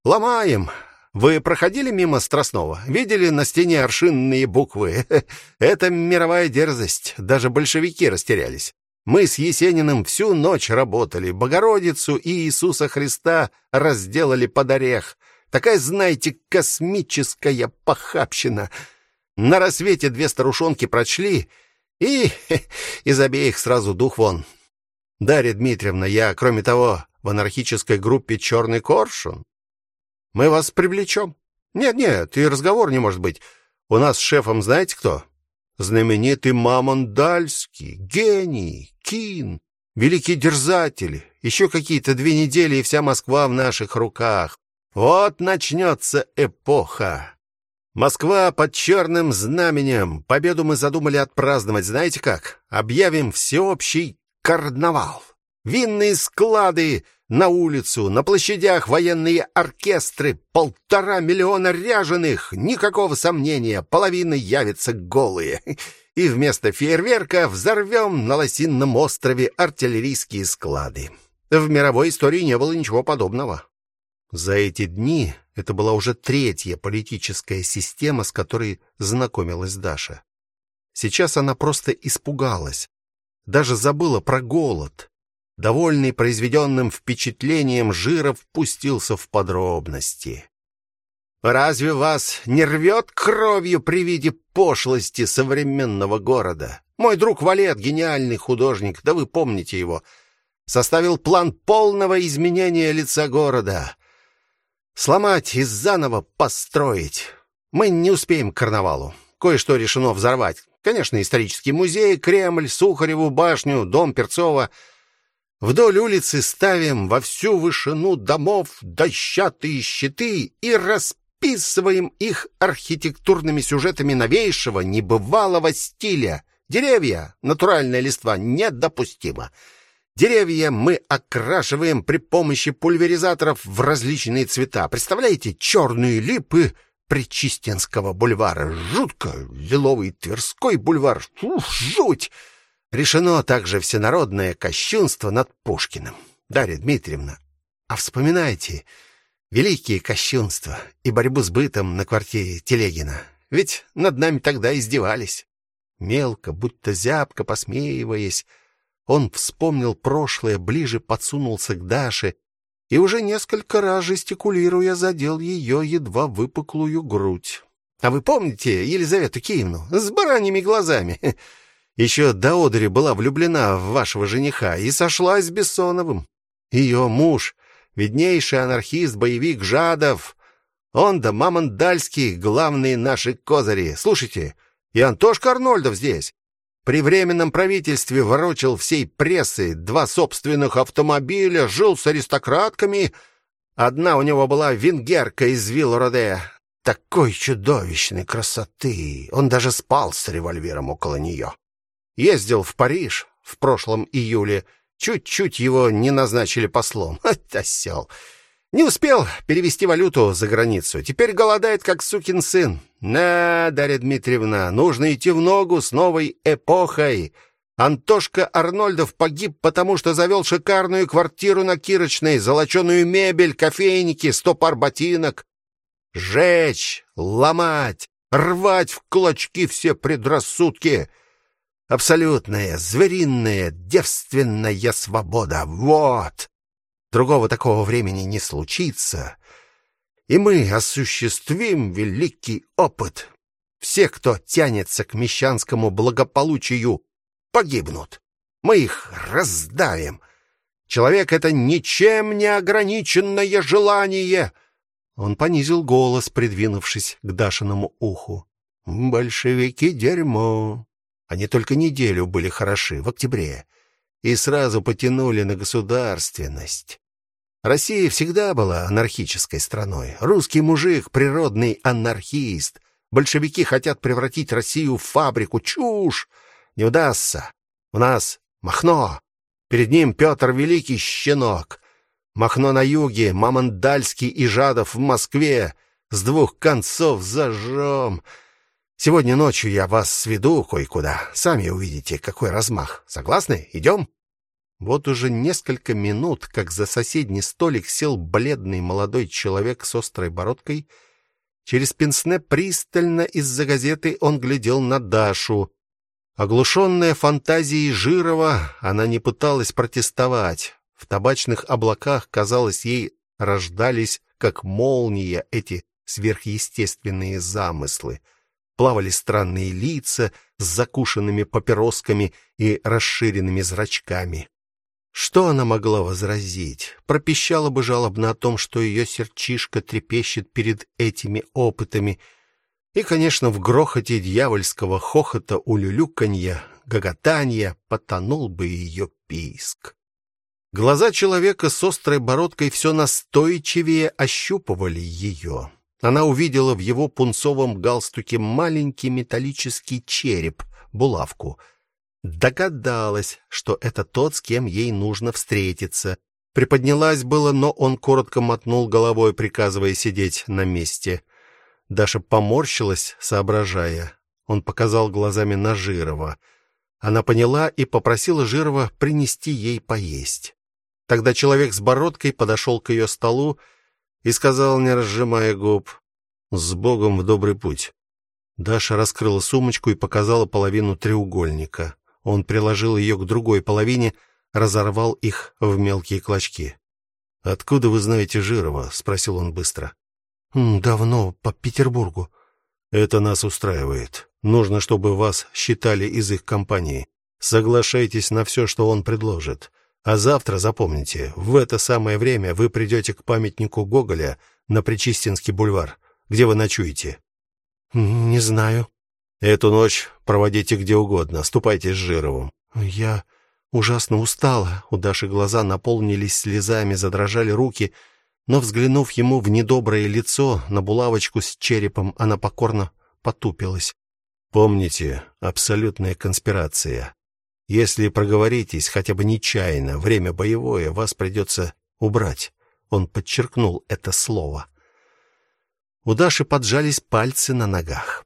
[SPEAKER 2] Ломаем. Вы проходили мимо Страстного? Видели на стене аршинные буквы? *laughs* Это мировая дерзость. Даже большевики растерялись. Мы с Есениным всю ночь работали, Богородицу и Иисуса Христа разделали под орех. Такая, знаете, космическая похабщина. На рассвете две старушонки прочли, и *laughs* из обеих сразу дух вон. Дарья Дмитриевна, я, кроме того, в анархической группе «Черный коршун». Мы вас привлечем. Нет-нет, и разговор не может быть. У нас с шефом знаете кто? Знаменитый Мамон Дальский, гений, Кин, великий дерзатель. Еще какие-то две недели, и вся Москва в наших руках. Вот начнется эпоха. Москва под черным знаменем. Победу мы задумали отпраздновать, знаете как? Объявим всеобщий карнавал. Винные склады на улицу, на площадях военные оркестры, полтора миллиона ряженых, никакого сомнения, половина явится голые. И вместо фейерверка взорвем на Лосинном острове артиллерийские склады. В мировой истории не было ничего подобного. За эти дни это была уже третья политическая система, с которой знакомилась Даша. Сейчас она просто испугалась, даже забыла про голод. Довольный произведенным впечатлением, Жиров пустился в подробности. Разве вас не рвет кровью при виде пошлости современного города? Мой друг Валет, гениальный художник, да вы помните его, составил план полного изменения лица города. Сломать и заново построить. Мы не успеем к карнавалу. Кое-что решено взорвать. Конечно, исторический музей, Кремль, Сухареву башню, дом Перцова. Вдоль улицы ставим во всю вышину домов дощатые щиты и расписываем их архитектурными сюжетами новейшего, небывалого стиля. Деревья, натуральная листва недопустимо. Деревья мы окрашиваем при помощи пульверизаторов в различные цвета. Представляете, черные липы Причистенского бульвара. Жутко. Лиловый Тверской бульвар. Ух, жуть! Решено также всенародное кощунство над Пушкиным. Дарья Дмитриевна, а вспоминайте великие кощунства и борьбу с бытом на квартире Телегина. Ведь над нами тогда издевались. Мелко, будто зябко посмеиваясь, он вспомнил прошлое, ближе подсунулся к Даше и уже несколько раз жестикулируя задел ее едва выпуклую грудь. А вы помните Елизавету Киевну с бараньими глазами? *laughs* Еще до одери была влюблена в вашего жениха и сошлась с Бессоновым. Ее муж, виднейший анархист, боевик Жадов, он да Мамонт Дальский, главные наши козыри. Слушайте, и Антошка Арнольдов здесь. При временном правительстве ворочал всей прессой, два собственных автомобиля, жил с аристократками. Одна у него была венгерка из Виллороде, такой чудовищной красоты. Он даже спал с револьвером около нее. Ездил в Париж в прошлом июле. Чуть-чуть его не назначили послом. *laughs* Осел. Не успел перевести валюту за границу. Теперь голодает, как сукин сын. На, Дарья Дмитриевна, нужно идти в ногу с новой эпохой. Антошка Арнольдов погиб, потому что завел шикарную квартиру на Кирочной, золоченую мебель, кофейники, сто пар ботинок. Жечь, ломать, рвать в клочки все предрассудки. Абсолютная, звериная, девственная свобода. Вот. Другого такого времени не случится, и мы осуществим великий опыт. Все, кто тянется к мещанскому благополучию, погибнут. Мы их раздавим. Человек это ничем не ограниченное желание. Он понизил голос, придвинувшись к Дашиному уху. Большевики дерьмо. Они только неделю были хороши в октябре и сразу потянули на государственность. Россия всегда была анархической страной. Русский мужик природный анархист. Большевики хотят превратить Россию в фабрику. Чушь! Не удастся. У нас Махно. Перед ним Петр Великий щенок. Махно на юге, Мамондальский и Жадов в Москве. С двух концов зажжем. Сегодня ночью я вас сведу кое-куда. Сами увидите, какой размах. Согласны? Идем?»
[SPEAKER 1] Вот уже несколько минут, как за соседний столик сел бледный молодой человек с острой бородкой. Через пенсне пристально из-за газеты он глядел на Дашу. Оглушенная фантазией Жирова, она не пыталась протестовать. В табачных облаках, казалось, ей рождались как молния эти сверхъестественные замыслы. Плавали странные лица с закушенными папиросками и расширенными зрачками. Что она могла возразить? Пропищала бы жалобно о том, что ее сердчишка трепещет перед этими опытами. И, конечно, в грохоте дьявольского хохота, улюлюканья, гоготанья потонул бы ее писк. Глаза человека с острой бородкой все настойчивее ощупывали ее. Она увидела в его пунцовом галстуке маленький металлический череп, булавку — Догадалась, что это тот, с кем ей нужно встретиться. Приподнялась было, но он коротко мотнул головой, приказывая сидеть на месте. Даша поморщилась, соображая. Он показал глазами на Жирова. Она поняла и попросила Жирова принести ей поесть. Тогда человек с бородкой подошел к ее столу и сказал, не разжимая губ: "С Богом в добрый путь". Даша раскрыла сумочку и показала половину треугольника. Он приложил ее к другой половине, разорвал их в мелкие клочки. Откуда вы знаете Жирова? спросил он быстро.
[SPEAKER 2] Давно по Петербургу.
[SPEAKER 1] Это нас устраивает. Нужно, чтобы вас считали из их компании. Соглашайтесь на все, что он предложит. А завтра запомните, в это самое время вы придете к памятнику Гоголя на Причистинский бульвар. Где вы ночуете?
[SPEAKER 2] Не знаю.
[SPEAKER 1] Эту ночь проводите где угодно, ступайте с Жировым.
[SPEAKER 2] Я ужасно устала. У Даши глаза наполнились слезами, задрожали руки, но взглянув ему в недоброе лицо, на булавочку с черепом, она покорно потупилась.
[SPEAKER 1] Помните, абсолютная конспирация. Если проговоритесь хотя бы нечаянно, время боевое, вас придется убрать. Он подчеркнул это слово.
[SPEAKER 2] У Даши поджались пальцы на ногах.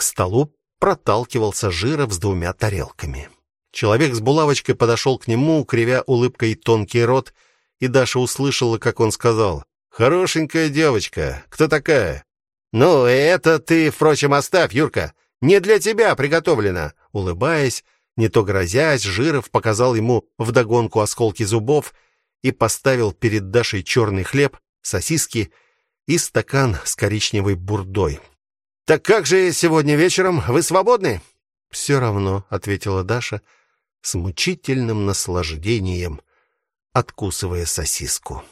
[SPEAKER 2] К столу проталкивался Жиров с двумя тарелками. Человек с булавочкой подошел к нему, кривя улыбкой тонкий рот, и Даша услышала, как он сказал: "Хорошенькая девочка. Кто такая?" "Ну, это ты, впрочем, оставь, Юрка. Не для тебя приготовлено", улыбаясь, не то грозясь, Жиров показал ему вдогонку осколки зубов и поставил перед Дашей черный хлеб, сосиски и стакан с коричневой бурдой. Так как же сегодня вечером вы свободны? «Все равно, ответила Даша с мучительным наслаждением, откусывая сосиску.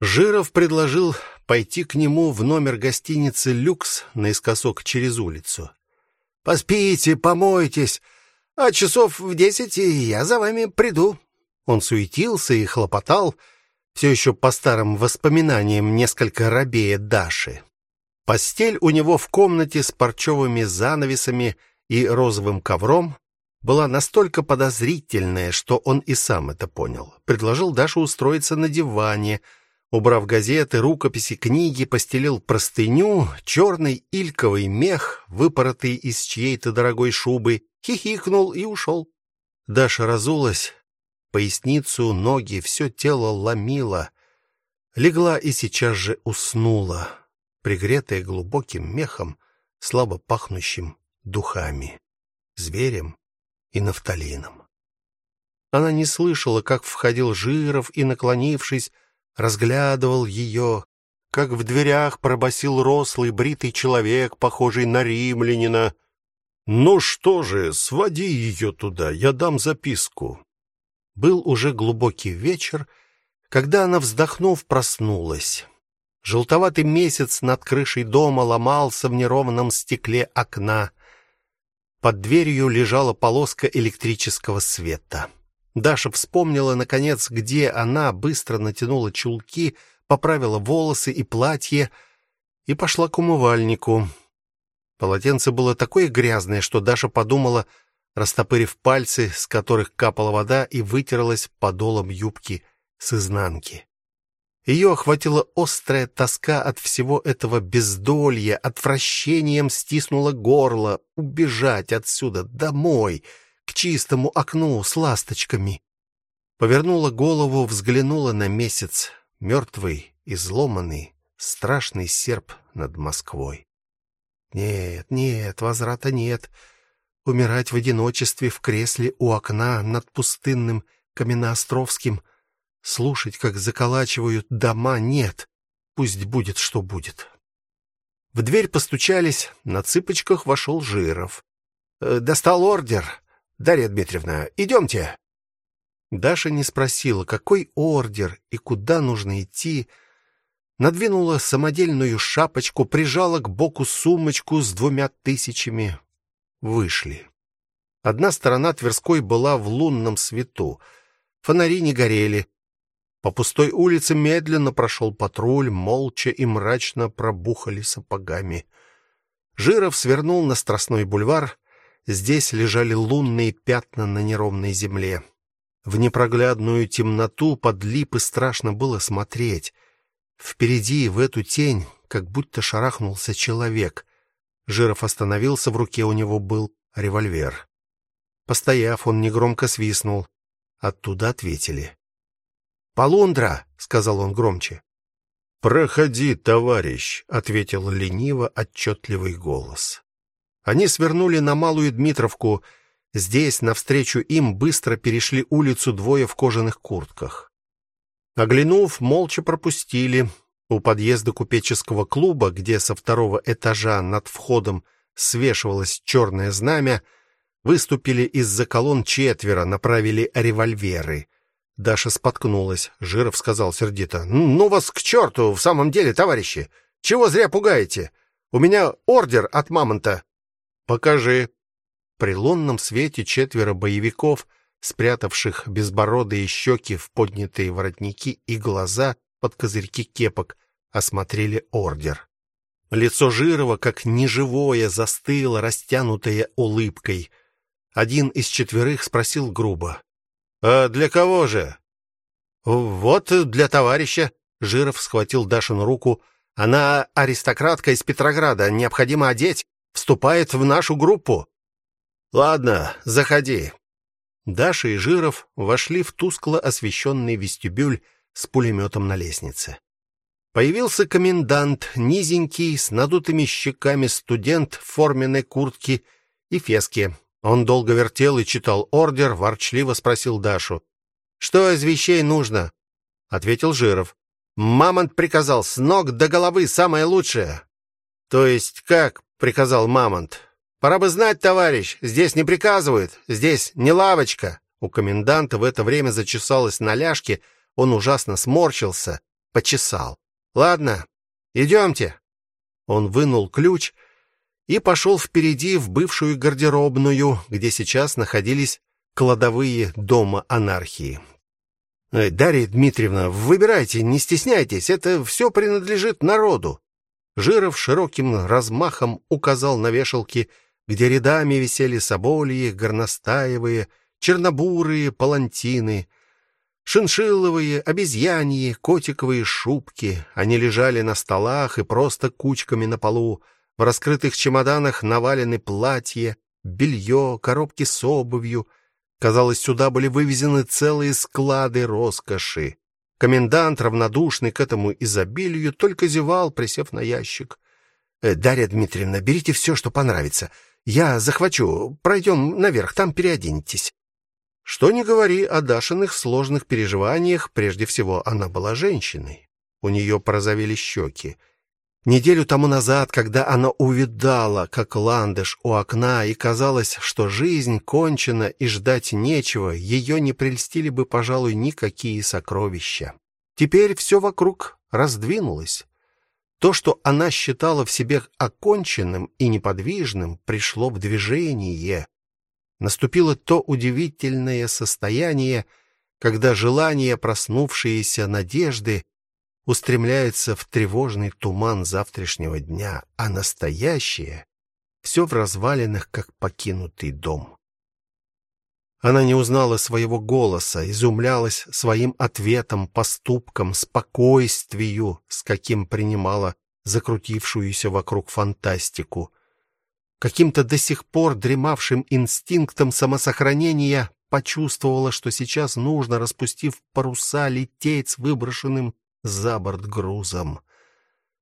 [SPEAKER 2] Жиров предложил пойти к нему в номер гостиницы Люкс наискосок через улицу. Поспите, помойтесь, а часов в десять я за вами приду. Он суетился и хлопотал, все еще по старым воспоминаниям несколько робея Даши. Постель у него в комнате с парчевыми занавесами и розовым ковром была настолько подозрительная, что он и сам это понял. Предложил Даше устроиться на диване, Убрав газеты, рукописи, книги, постелил простыню, черный ильковый мех, выпоротый из чьей-то дорогой шубы, хихикнул и ушел. Даша разулась, поясницу, ноги, все тело ломило. Легла и сейчас же уснула, пригретая глубоким мехом, слабо пахнущим духами, зверем и нафталином. Она не слышала, как входил Жиров и, наклонившись, разглядывал ее, как в дверях пробасил рослый бритый человек, похожий на римлянина.
[SPEAKER 1] Ну что же, своди ее туда, я дам записку.
[SPEAKER 2] Был уже глубокий вечер, когда она, вздохнув, проснулась. Желтоватый месяц над крышей дома ломался в неровном стекле окна. Под дверью лежала полоска электрического света. Даша вспомнила наконец, где она, быстро натянула чулки, поправила волосы и платье и пошла к умывальнику. Полотенце было такое грязное, что Даша подумала,
[SPEAKER 1] растопырив пальцы, с которых капала вода и вытерлась подолом юбки с изнанки. Ее охватила острая тоска от всего этого бездолья, отвращением стиснуло горло, убежать отсюда домой, к чистому окну с ласточками. Повернула голову, взглянула на месяц, мертвый, изломанный, страшный серп над Москвой. Нет, нет, возврата нет. Умирать в одиночестве в кресле у окна над пустынным Каменноостровским — Слушать, как заколачивают дома, нет. Пусть будет, что будет. В дверь постучались, на цыпочках вошел Жиров. «Э, достал ордер. Дарья Дмитриевна, идемте». Даша не спросила, какой ордер и куда нужно идти. Надвинула самодельную шапочку, прижала к боку сумочку с двумя тысячами. Вышли. Одна сторона Тверской была в лунном свету. Фонари не горели. По пустой улице медленно прошел патруль, молча и мрачно пробухали сапогами. Жиров свернул на Страстной бульвар. Здесь лежали лунные пятна на неровной земле. В непроглядную темноту под липы страшно было смотреть. Впереди, в эту тень, как будто шарахнулся человек. Жиров остановился, в руке у него был револьвер. Постояв, он негромко свистнул. Оттуда ответили. Полундра, сказал он громче. Проходи, товарищ, ответил лениво отчетливый голос. Они свернули на Малую Дмитровку. Здесь навстречу им быстро перешли улицу двое в кожаных куртках. Оглянув, молча пропустили. У подъезда купеческого клуба, где со второго этажа над входом свешивалось черное знамя, выступили из-за колонн четверо, направили револьверы. Даша споткнулась. Жиров сказал сердито: "Ну вас к черту, в самом деле, товарищи. Чего зря пугаете? У меня ордер от мамонта". "Покажи". При лунном свете четверо боевиков, спрятавших безбородые щеки в поднятые воротники и глаза под козырьки кепок, осмотрели ордер. Лицо Жирова, как неживое, застыло, растянутое улыбкой. Один из четверых спросил грубо: а для кого же? Вот для товарища. Жиров схватил Дашину руку. Она аристократка из Петрограда, необходимо одеть, вступает в нашу группу. Ладно, заходи. Даша и Жиров вошли в тускло освещенный вестибюль с пулеметом на лестнице. Появился комендант, низенький, с надутыми щеками студент в форменной куртке и феске. Он долго вертел и читал ордер, ворчливо спросил Дашу: "Что из вещей нужно?" ответил Жиров. "Мамонт приказал с ног до головы самое лучшее". "То есть как?" Приказал Мамонт. "Пора бы знать, товарищ, здесь не приказывают, здесь не лавочка". У коменданта в это время зачесалось на ляжке, он ужасно сморщился, почесал. "Ладно, идемте». Он вынул ключ и пошел впереди в бывшую гардеробную, где сейчас находились кладовые дома анархии. «Э, Дарья Дмитриевна, выбирайте, не стесняйтесь, это все принадлежит народу. Жиров широким размахом указал на вешалки, где рядами висели собольи, горностаевые, чернобурые палантины, шиншилловые, обезьяньи, котиковые шубки. Они лежали на столах и просто кучками на полу. В раскрытых чемоданах навалены платья, белье, коробки с обувью. Казалось, сюда были вывезены целые склады роскоши. Комендант, равнодушный к этому изобилию, только зевал, присев на ящик. «Э, Дарья Дмитриевна, берите все, что понравится. Я захвачу. Пройдем наверх, там переоденетесь. Что ни говори о Дашиных сложных переживаниях, прежде всего, она была женщиной. У нее порозовели щеки. Неделю тому назад, когда она увидала, как ландыш у окна, и казалось, что жизнь кончена и ждать нечего, ее не прельстили бы, пожалуй, никакие сокровища. Теперь все вокруг раздвинулось. То, что она считала в себе оконченным и неподвижным, пришло в движение. Наступило то удивительное состояние, когда желания, проснувшиеся надежды, устремляется в тревожный туман завтрашнего дня, а настоящее все в развалинах, как покинутый дом. Она не узнала своего голоса, изумлялась своим ответом, поступкам, спокойствию, с каким принимала закрутившуюся вокруг фантастику. Каким-то до сих пор дремавшим инстинктом самосохранения почувствовала, что сейчас нужно, распустив паруса, лететь с выброшенным за борт грузом.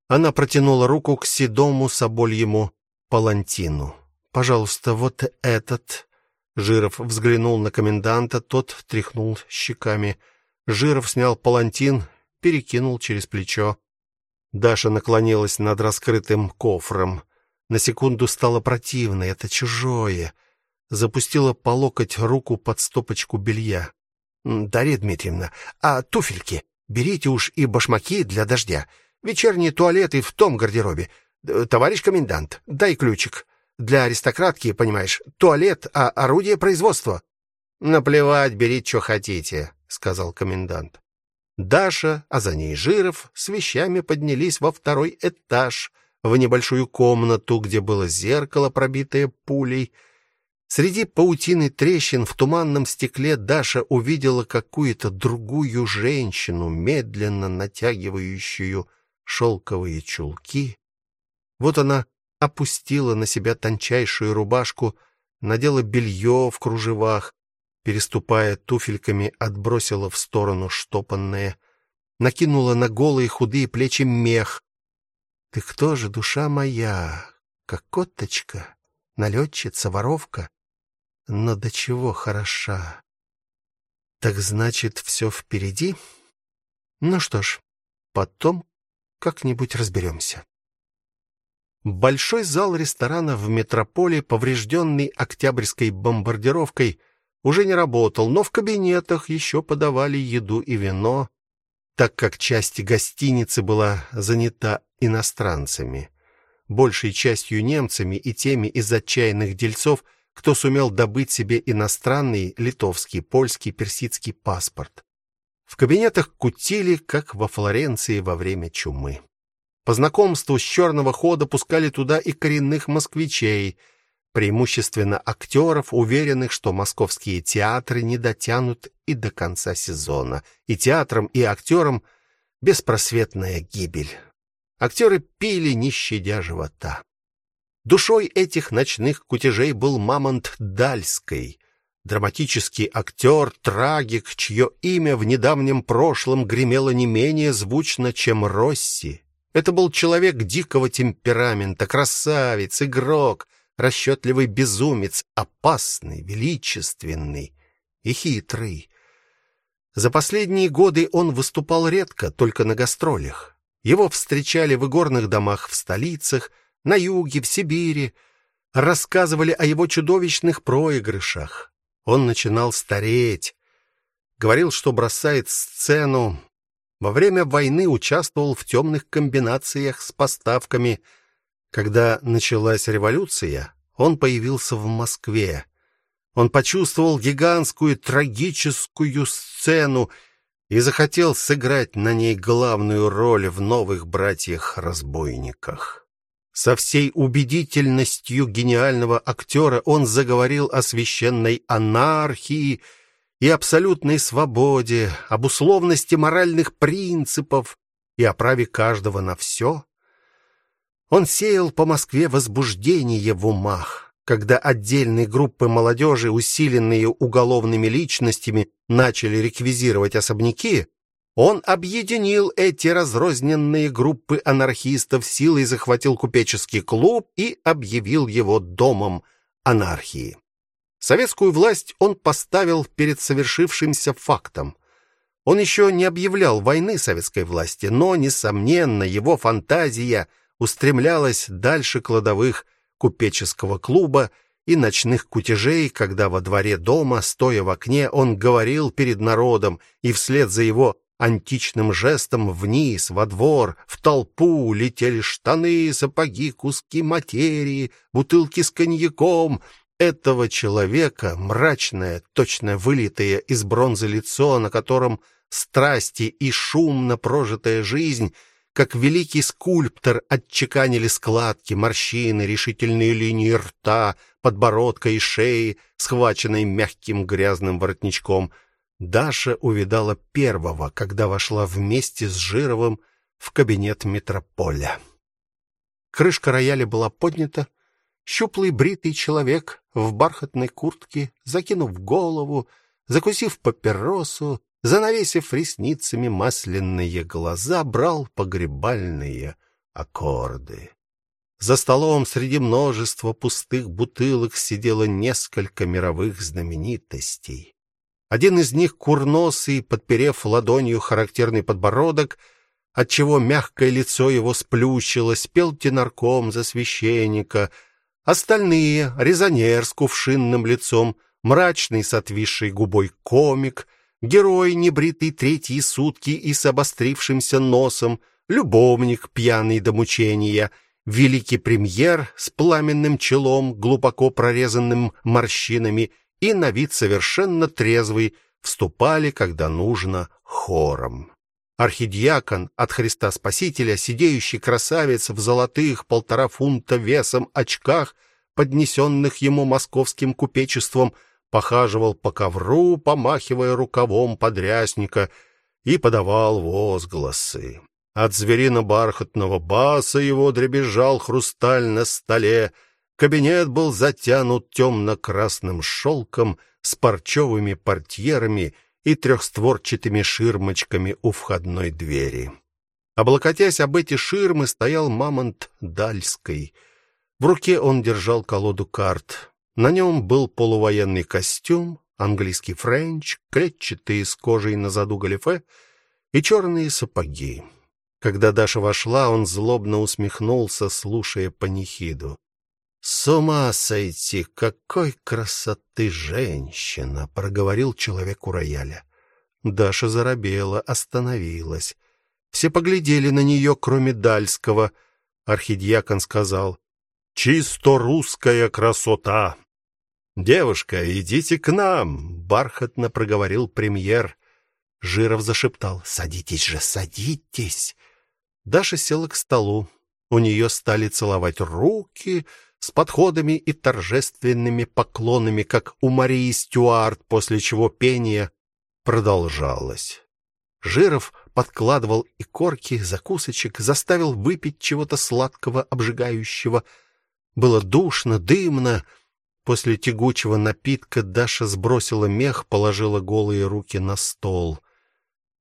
[SPEAKER 1] Она протянула руку к седому собольему палантину. Пожалуйста, вот этот Жиров взглянул на коменданта, тот тряхнул щеками. Жиров снял палантин, перекинул через плечо. Даша наклонилась над раскрытым кофром. На секунду стало противно, это чужое. Запустила по локоть руку под стопочку белья. Дарья Дмитриевна, а туфельки берите уж и башмаки для дождя. Вечерние туалеты в том гардеробе. Товарищ комендант, дай ключик. Для аристократки, понимаешь, туалет, а орудие производства. Наплевать, берите, что хотите, сказал комендант. Даша, а за ней Жиров с вещами поднялись во второй этаж, в небольшую комнату, где было зеркало, пробитое пулей. Среди паутины трещин в туманном стекле Даша увидела какую-то другую женщину, медленно натягивающую шелковые чулки. Вот она опустила на себя тончайшую рубашку, надела белье в кружевах, переступая туфельками, отбросила в сторону штопанное, накинула на голые худые плечи мех. Ты кто же, душа моя? Кокоточка, налетчица, воровка, но до чего хороша. Так значит, все впереди? Ну что ж, потом как-нибудь разберемся. Большой зал ресторана в метрополе, поврежденный Октябрьской бомбардировкой, уже не работал, но в кабинетах еще подавали еду и вино, так как часть гостиницы была занята иностранцами, большей частью немцами и теми из отчаянных дельцов, кто сумел добыть себе иностранный литовский, польский, персидский паспорт. В кабинетах кутили, как во Флоренции во время чумы. По знакомству с черного хода пускали туда и коренных москвичей, преимущественно актеров, уверенных, что московские театры не дотянут и до конца сезона. И театрам, и актерам беспросветная гибель. Актеры пили не щадя живота. Душой этих ночных кутежей был Мамонт Дальский, драматический актер, трагик, чье имя в недавнем прошлом гремело не менее звучно, чем Росси. Это был человек дикого темперамента, красавец, игрок, расчетливый безумец, опасный, величественный и хитрый. За последние годы он выступал редко, только на гастролях. Его встречали в игорных домах в столицах, на юге, в Сибири, рассказывали о его чудовищных проигрышах. Он начинал стареть, говорил, что бросает сцену, во время войны участвовал в темных комбинациях с поставками. Когда началась революция, он появился в Москве. Он почувствовал гигантскую трагическую сцену и захотел сыграть на ней главную роль в новых братьях-разбойниках. Со всей убедительностью гениального актера он заговорил о священной анархии и абсолютной свободе, об условности моральных принципов и о праве каждого на все. Он сеял по Москве возбуждение в умах, когда отдельные группы молодежи, усиленные уголовными личностями, начали реквизировать особняки, он объединил эти разрозненные группы анархистов силой захватил купеческий клуб и объявил его домом анархии. Советскую власть он поставил перед совершившимся фактом. Он еще не объявлял войны советской власти, но несомненно, его фантазия устремлялась дальше кладовых купеческого клуба и ночных кутежей, когда во дворе дома, стоя в окне, он говорил перед народом, и вслед за его античным жестом вниз во двор, в толпу летели штаны, сапоги, куски материи, бутылки с коньяком, этого человека, мрачное, точно вылитое из бронзы лицо, на котором страсти и шумно прожитая жизнь как великий скульптор отчеканили складки, морщины, решительные линии рта, подбородка и шеи, схваченной мягким грязным воротничком. Даша увидала первого, когда вошла вместе с Жировым в кабинет метрополя. Крышка рояля была поднята, щуплый бритый человек в бархатной куртке, закинув голову, закусив папиросу, занавесив ресницами масляные глаза, брал погребальные аккорды. За столом среди множества пустых бутылок сидело несколько мировых знаменитостей. Один из них курносый, подперев ладонью характерный подбородок, отчего мягкое лицо его сплющилось, пел тенорком за священника. Остальные резонер с кувшинным лицом, мрачный с отвисшей губой комик — герой, небритый третьи сутки и с обострившимся носом, любовник, пьяный до мучения, великий премьер с пламенным челом, глубоко прорезанным морщинами и на вид совершенно трезвый, вступали, когда нужно, хором. Архидиакон от Христа Спасителя, сидеющий красавец в золотых полтора фунта весом очках, поднесенных ему московским купечеством, похаживал по ковру, помахивая рукавом подрясника и подавал возгласы. От зверино-бархатного баса его дребезжал хрусталь на столе. Кабинет был затянут темно-красным шелком с парчевыми портьерами и трехстворчатыми ширмочками у входной двери. Облокотясь об эти ширмы, стоял Мамонт Дальский. В руке он держал колоду карт. На нем был полувоенный костюм, английский френч, клетчатые с кожей на заду галифе и черные сапоги. Когда Даша вошла, он злобно усмехнулся, слушая панихиду. С ума сойти, какой красоты женщина, проговорил человек у рояля. Даша заробела, остановилась. Все поглядели на нее, кроме Дальского. Архидиакон сказал: Чисто русская красота. Девушка, идите к нам, бархатно проговорил премьер. Жиров зашептал: "Садитесь же, садитесь". Даша села к столу. У нее стали целовать руки с подходами и торжественными поклонами, как у Марии Стюарт, после чего пение продолжалось. Жиров подкладывал и корки, закусочек, заставил выпить чего-то сладкого, обжигающего. Было душно, дымно. После тягучего напитка Даша сбросила мех, положила голые руки на стол.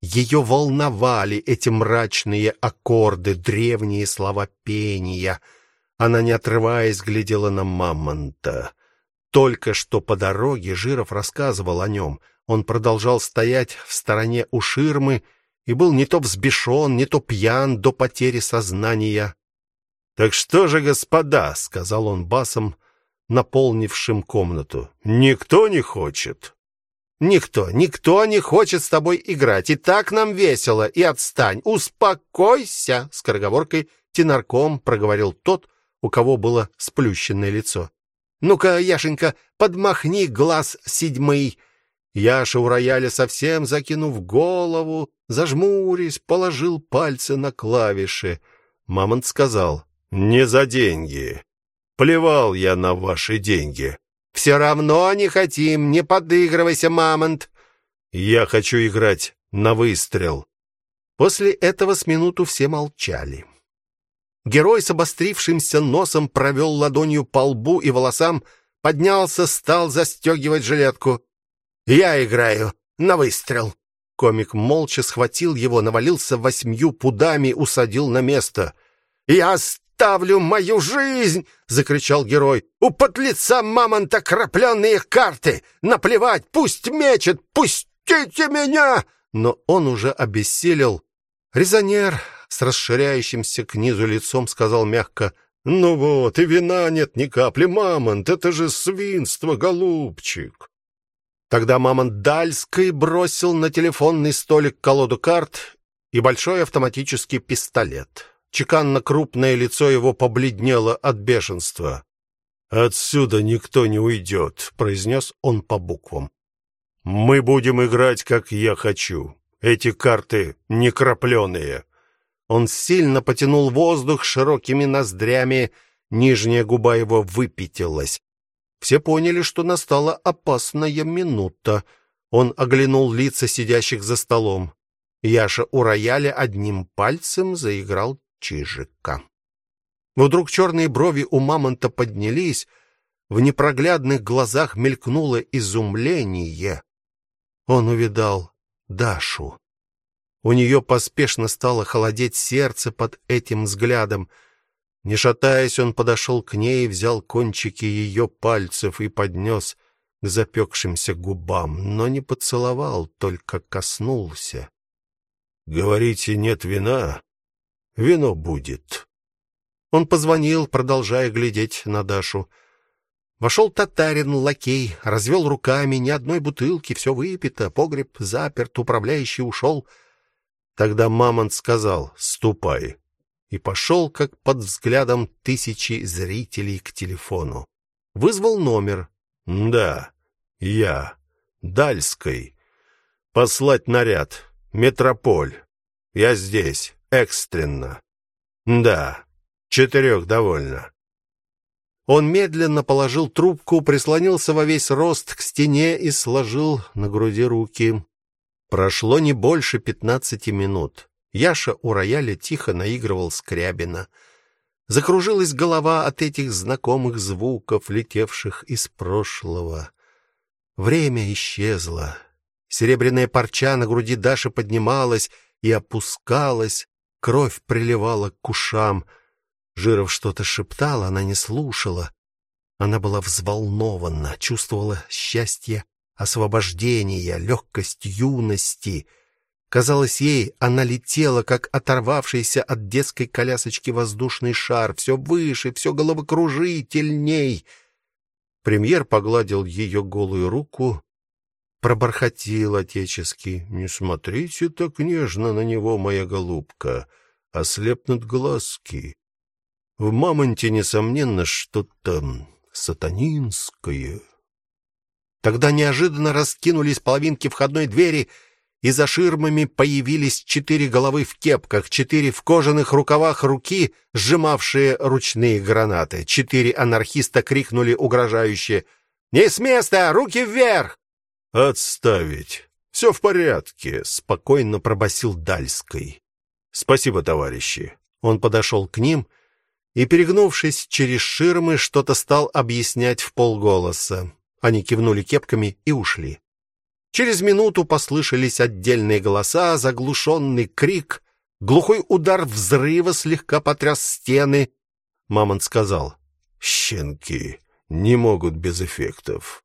[SPEAKER 1] Ее волновали эти мрачные аккорды, древние слова пения. Она, не отрываясь, глядела на мамонта. Только что по дороге Жиров рассказывал о нем. Он продолжал стоять в стороне у ширмы и был не то взбешен, не то пьян до потери сознания. Так что же, господа, сказал он басом, наполнившим комнату. Никто не хочет. Никто, никто не хочет с тобой играть. И так нам весело. И отстань, успокойся, с скороговоркой тенарком проговорил тот, у кого было сплющенное лицо. Ну-ка, Яшенька, подмахни глаз седьмый. Яша у рояля совсем закинув голову, зажмурясь, положил пальцы на клавиши. Мамонт сказал: не за деньги. Плевал я на ваши деньги. Все равно не хотим, не подыгрывайся, мамонт. Я хочу играть на выстрел. После этого с минуту все молчали. Герой с обострившимся носом провел ладонью по лбу и волосам, поднялся, стал застегивать жилетку. Я играю на выстрел. Комик молча схватил его, навалился восьмью пудами, усадил на место. Я оставлю мою жизнь!» — закричал герой. «У подлеца мамонта крапленные карты! Наплевать, пусть мечет! Пустите меня!» Но он уже обессилел. Резонер с расширяющимся к низу лицом сказал мягко, «Ну вот, и вина нет ни капли, мамонт, это же свинство, голубчик!» Тогда мамонт Дальской бросил на телефонный столик колоду карт и большой автоматический пистолет. Чеканно крупное лицо его побледнело от бешенства. Отсюда никто не уйдет», — произнес он по буквам. Мы будем играть, как я хочу. Эти карты не крапленые. Он сильно потянул воздух широкими ноздрями, нижняя губа его выпятилась. Все поняли, что настала опасная минута. Он оглянул лица сидящих за столом. Яша у рояля одним пальцем заиграл чижика. Вдруг черные брови у мамонта поднялись, в непроглядных глазах мелькнуло изумление. Он увидал Дашу. У нее поспешно стало холодеть сердце под этим взглядом. Не шатаясь, он подошел к ней, взял кончики ее пальцев и поднес к запекшимся губам, но не поцеловал, только коснулся. Говорите, нет вина? Вино будет. Он позвонил, продолжая глядеть на Дашу. Вошел татарин лакей, развел руками, ни одной бутылки, все выпито, погреб заперт, управляющий ушел. Тогда Мамонт сказал: "Ступай". И пошел, как под взглядом тысячи зрителей к телефону. Вызвал номер. "Да, я, Дальской. Послать наряд. Метрополь. Я здесь, экстренно. Да, четырех довольно". Он медленно положил трубку, прислонился во весь рост к стене и сложил на груди руки. Прошло не больше пятнадцати минут. Яша у рояля тихо наигрывал скрябина. Закружилась голова от этих знакомых звуков, летевших из прошлого. Время исчезло. Серебряная парча на груди Даши поднималась и опускалась, кровь приливала к ушам. Жиров что-то шептал, она не слушала. Она была взволнована, чувствовала счастье освобождения, легкость юности. Казалось ей, она летела, как оторвавшийся от детской колясочки воздушный шар, все выше, все головокружительней. Премьер погладил ее голую руку, пробормотал отечески: "Не смотрите так нежно на него, моя голубка, ослепнут глазки. В мамонте несомненно что-то сатанинское". Тогда неожиданно раскинулись половинки входной двери, и за ширмами появились четыре головы в кепках, четыре в кожаных рукавах руки, сжимавшие ручные гранаты. Четыре анархиста крикнули угрожающе: "Не с места, руки вверх!" "Отставить. Все в порядке", спокойно пробасил Дальской. "Спасибо, товарищи". Он подошел к ним и, перегнувшись через ширмы, что-то стал объяснять в полголоса. Они кивнули кепками и ушли. Через минуту послышались отдельные голоса, заглушенный крик, глухой удар взрыва слегка потряс стены. Мамонт сказал: "Щенки не могут без эффектов".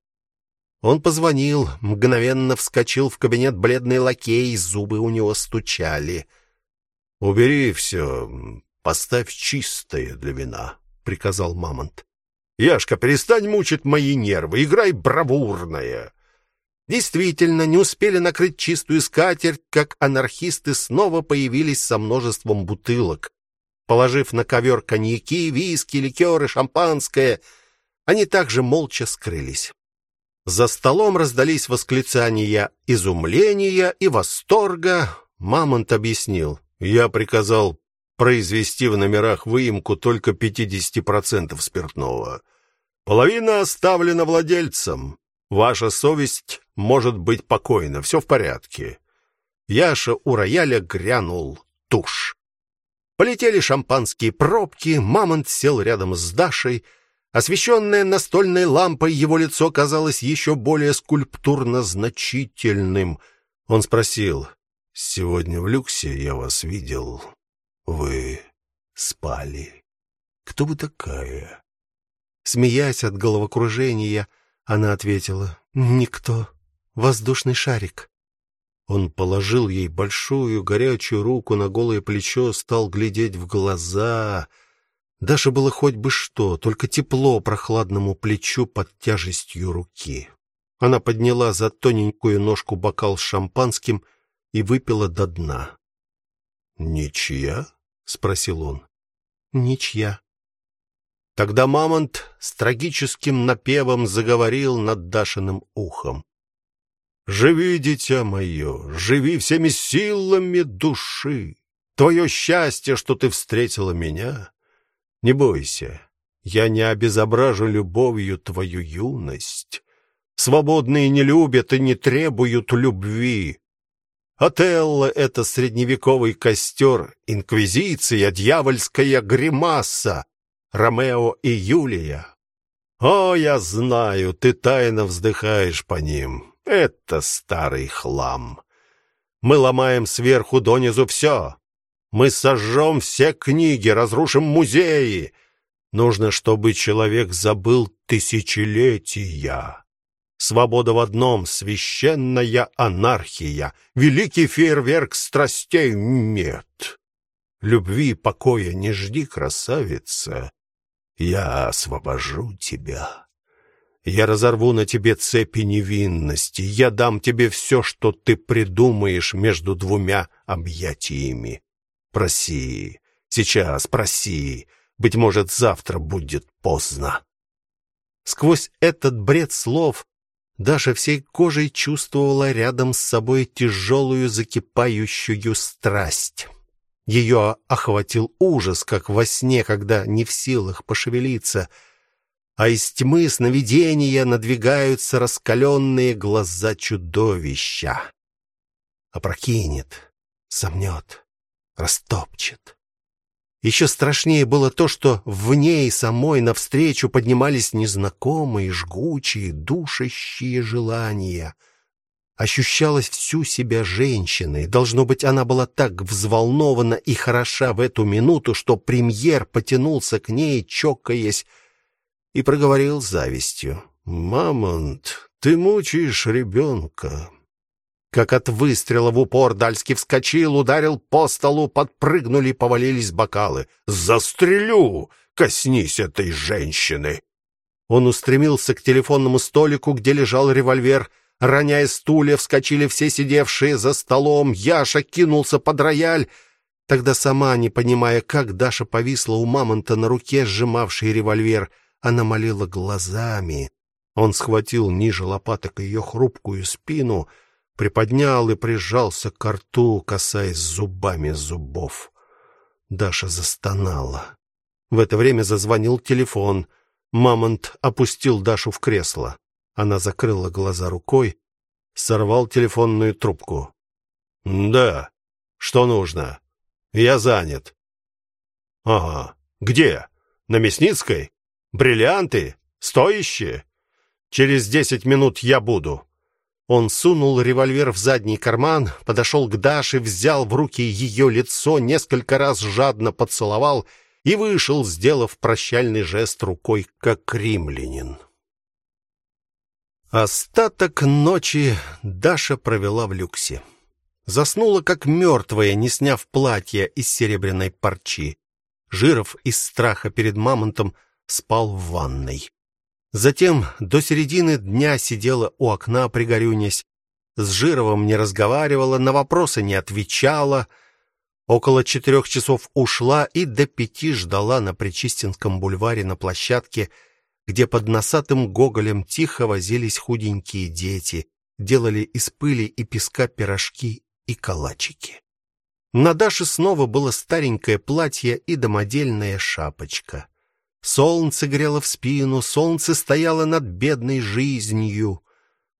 [SPEAKER 1] Он позвонил, мгновенно вскочил в кабинет бледный лакей, зубы у него стучали. "Убери все, поставь чистое для вина", приказал Мамонт. Яшка, перестань мучить мои нервы, играй бравурное. Действительно, не успели накрыть чистую скатерть, как анархисты снова появились со множеством бутылок. Положив на ковер коньяки, виски, ликеры, шампанское, они также молча скрылись. За столом раздались восклицания изумления и восторга. Мамонт объяснил: "Я приказал произвести в номерах выемку только 50% спиртного. Половина оставлена владельцам. Ваша совесть может быть покойна, все в порядке. Яша у рояля грянул тушь. Полетели шампанские пробки, Мамонт сел рядом с Дашей. Освещенное настольной лампой, его лицо казалось еще более скульптурно значительным. Он спросил: "Сегодня в люксе я вас видел. Вы спали. Кто вы такая? Смеясь от головокружения, она ответила: "Никто. Воздушный шарик". Он положил ей большую горячую руку на голое плечо, стал глядеть в глаза. Даша было хоть бы что, только тепло прохладному плечу под тяжестью руки. Она подняла за тоненькую ножку бокал с шампанским и выпила до дна. Ничья? Спросил он. Ничья. Тогда мамонт с трагическим напевом заговорил над Дашиным ухом. Живи, дитя мое, живи всеми силами души. Твое счастье, что ты встретила меня. Не бойся, я не обезображу любовью твою юность. Свободные не любят и не требуют любви. Отелло — это средневековый костер, инквизиция, дьявольская гримаса, Ромео и Юлия. О, я знаю, ты тайно вздыхаешь по ним. Это старый хлам. Мы ломаем сверху донизу все. Мы сожжем все книги, разрушим музеи. Нужно, чтобы человек забыл тысячелетия. Свобода в одном священная анархия, великий фейерверк страстей нет. Любви и покоя не жди, красавица. Я освобожу тебя. Я разорву на тебе цепи невинности. Я дам тебе все, что ты придумаешь между двумя объятиями. Проси, сейчас проси. Быть может, завтра будет поздно. Сквозь этот бред слов Даша всей кожей чувствовала рядом с собой тяжелую закипающую страсть. Ее охватил ужас, как во сне, когда не в силах пошевелиться, а из тьмы сновидения надвигаются раскаленные глаза чудовища. Опрокинет, сомнет, растопчет. Еще страшнее было то, что в ней самой навстречу поднимались незнакомые, жгучие, душащие желания. Ощущалась всю себя женщиной. Должно быть, она была так взволнована и хороша в эту минуту, что премьер потянулся к ней, чокаясь, и проговорил завистью: "Мамонт, ты мучаешь ребенка. Как от выстрела в упор Дальский вскочил, ударил по столу, подпрыгнули, повалились бокалы. «Застрелю! Коснись этой женщины!» Он устремился к телефонному столику, где лежал револьвер. Роняя стулья, вскочили все сидевшие за столом. Яша кинулся под рояль. Тогда сама, не понимая, как Даша повисла у мамонта на руке, сжимавшей револьвер, она молила глазами. Он схватил ниже лопаток ее хрупкую спину — приподнял и прижался к рту, касаясь зубами зубов. Даша застонала. В это время зазвонил телефон. Мамонт опустил Дашу в кресло. Она закрыла глаза рукой, сорвал телефонную трубку. "Да. Что нужно? Я занят". "Ага. Где? На Мясницкой? Бриллианты? Стоящие? Через десять минут я буду". Он сунул револьвер в задний карман, подошел к Даше, взял в руки ее лицо, несколько раз жадно поцеловал и вышел, сделав прощальный жест рукой, как римлянин. Остаток ночи Даша провела в люксе. Заснула как мертвая, не сняв платья из серебряной парчи. Жиров из страха перед мамонтом спал в ванной. Затем до середины дня сидела у окна, пригорюнясь, с Жировым не разговаривала, на вопросы не отвечала. Около четырех часов ушла и до пяти ждала на Причистинском бульваре на площадке, где под носатым гоголем тихо возились худенькие дети, делали из пыли и песка пирожки и калачики. На Даше снова было старенькое платье и домодельная шапочка. Солнце грело в спину, солнце стояло над бедной жизнью.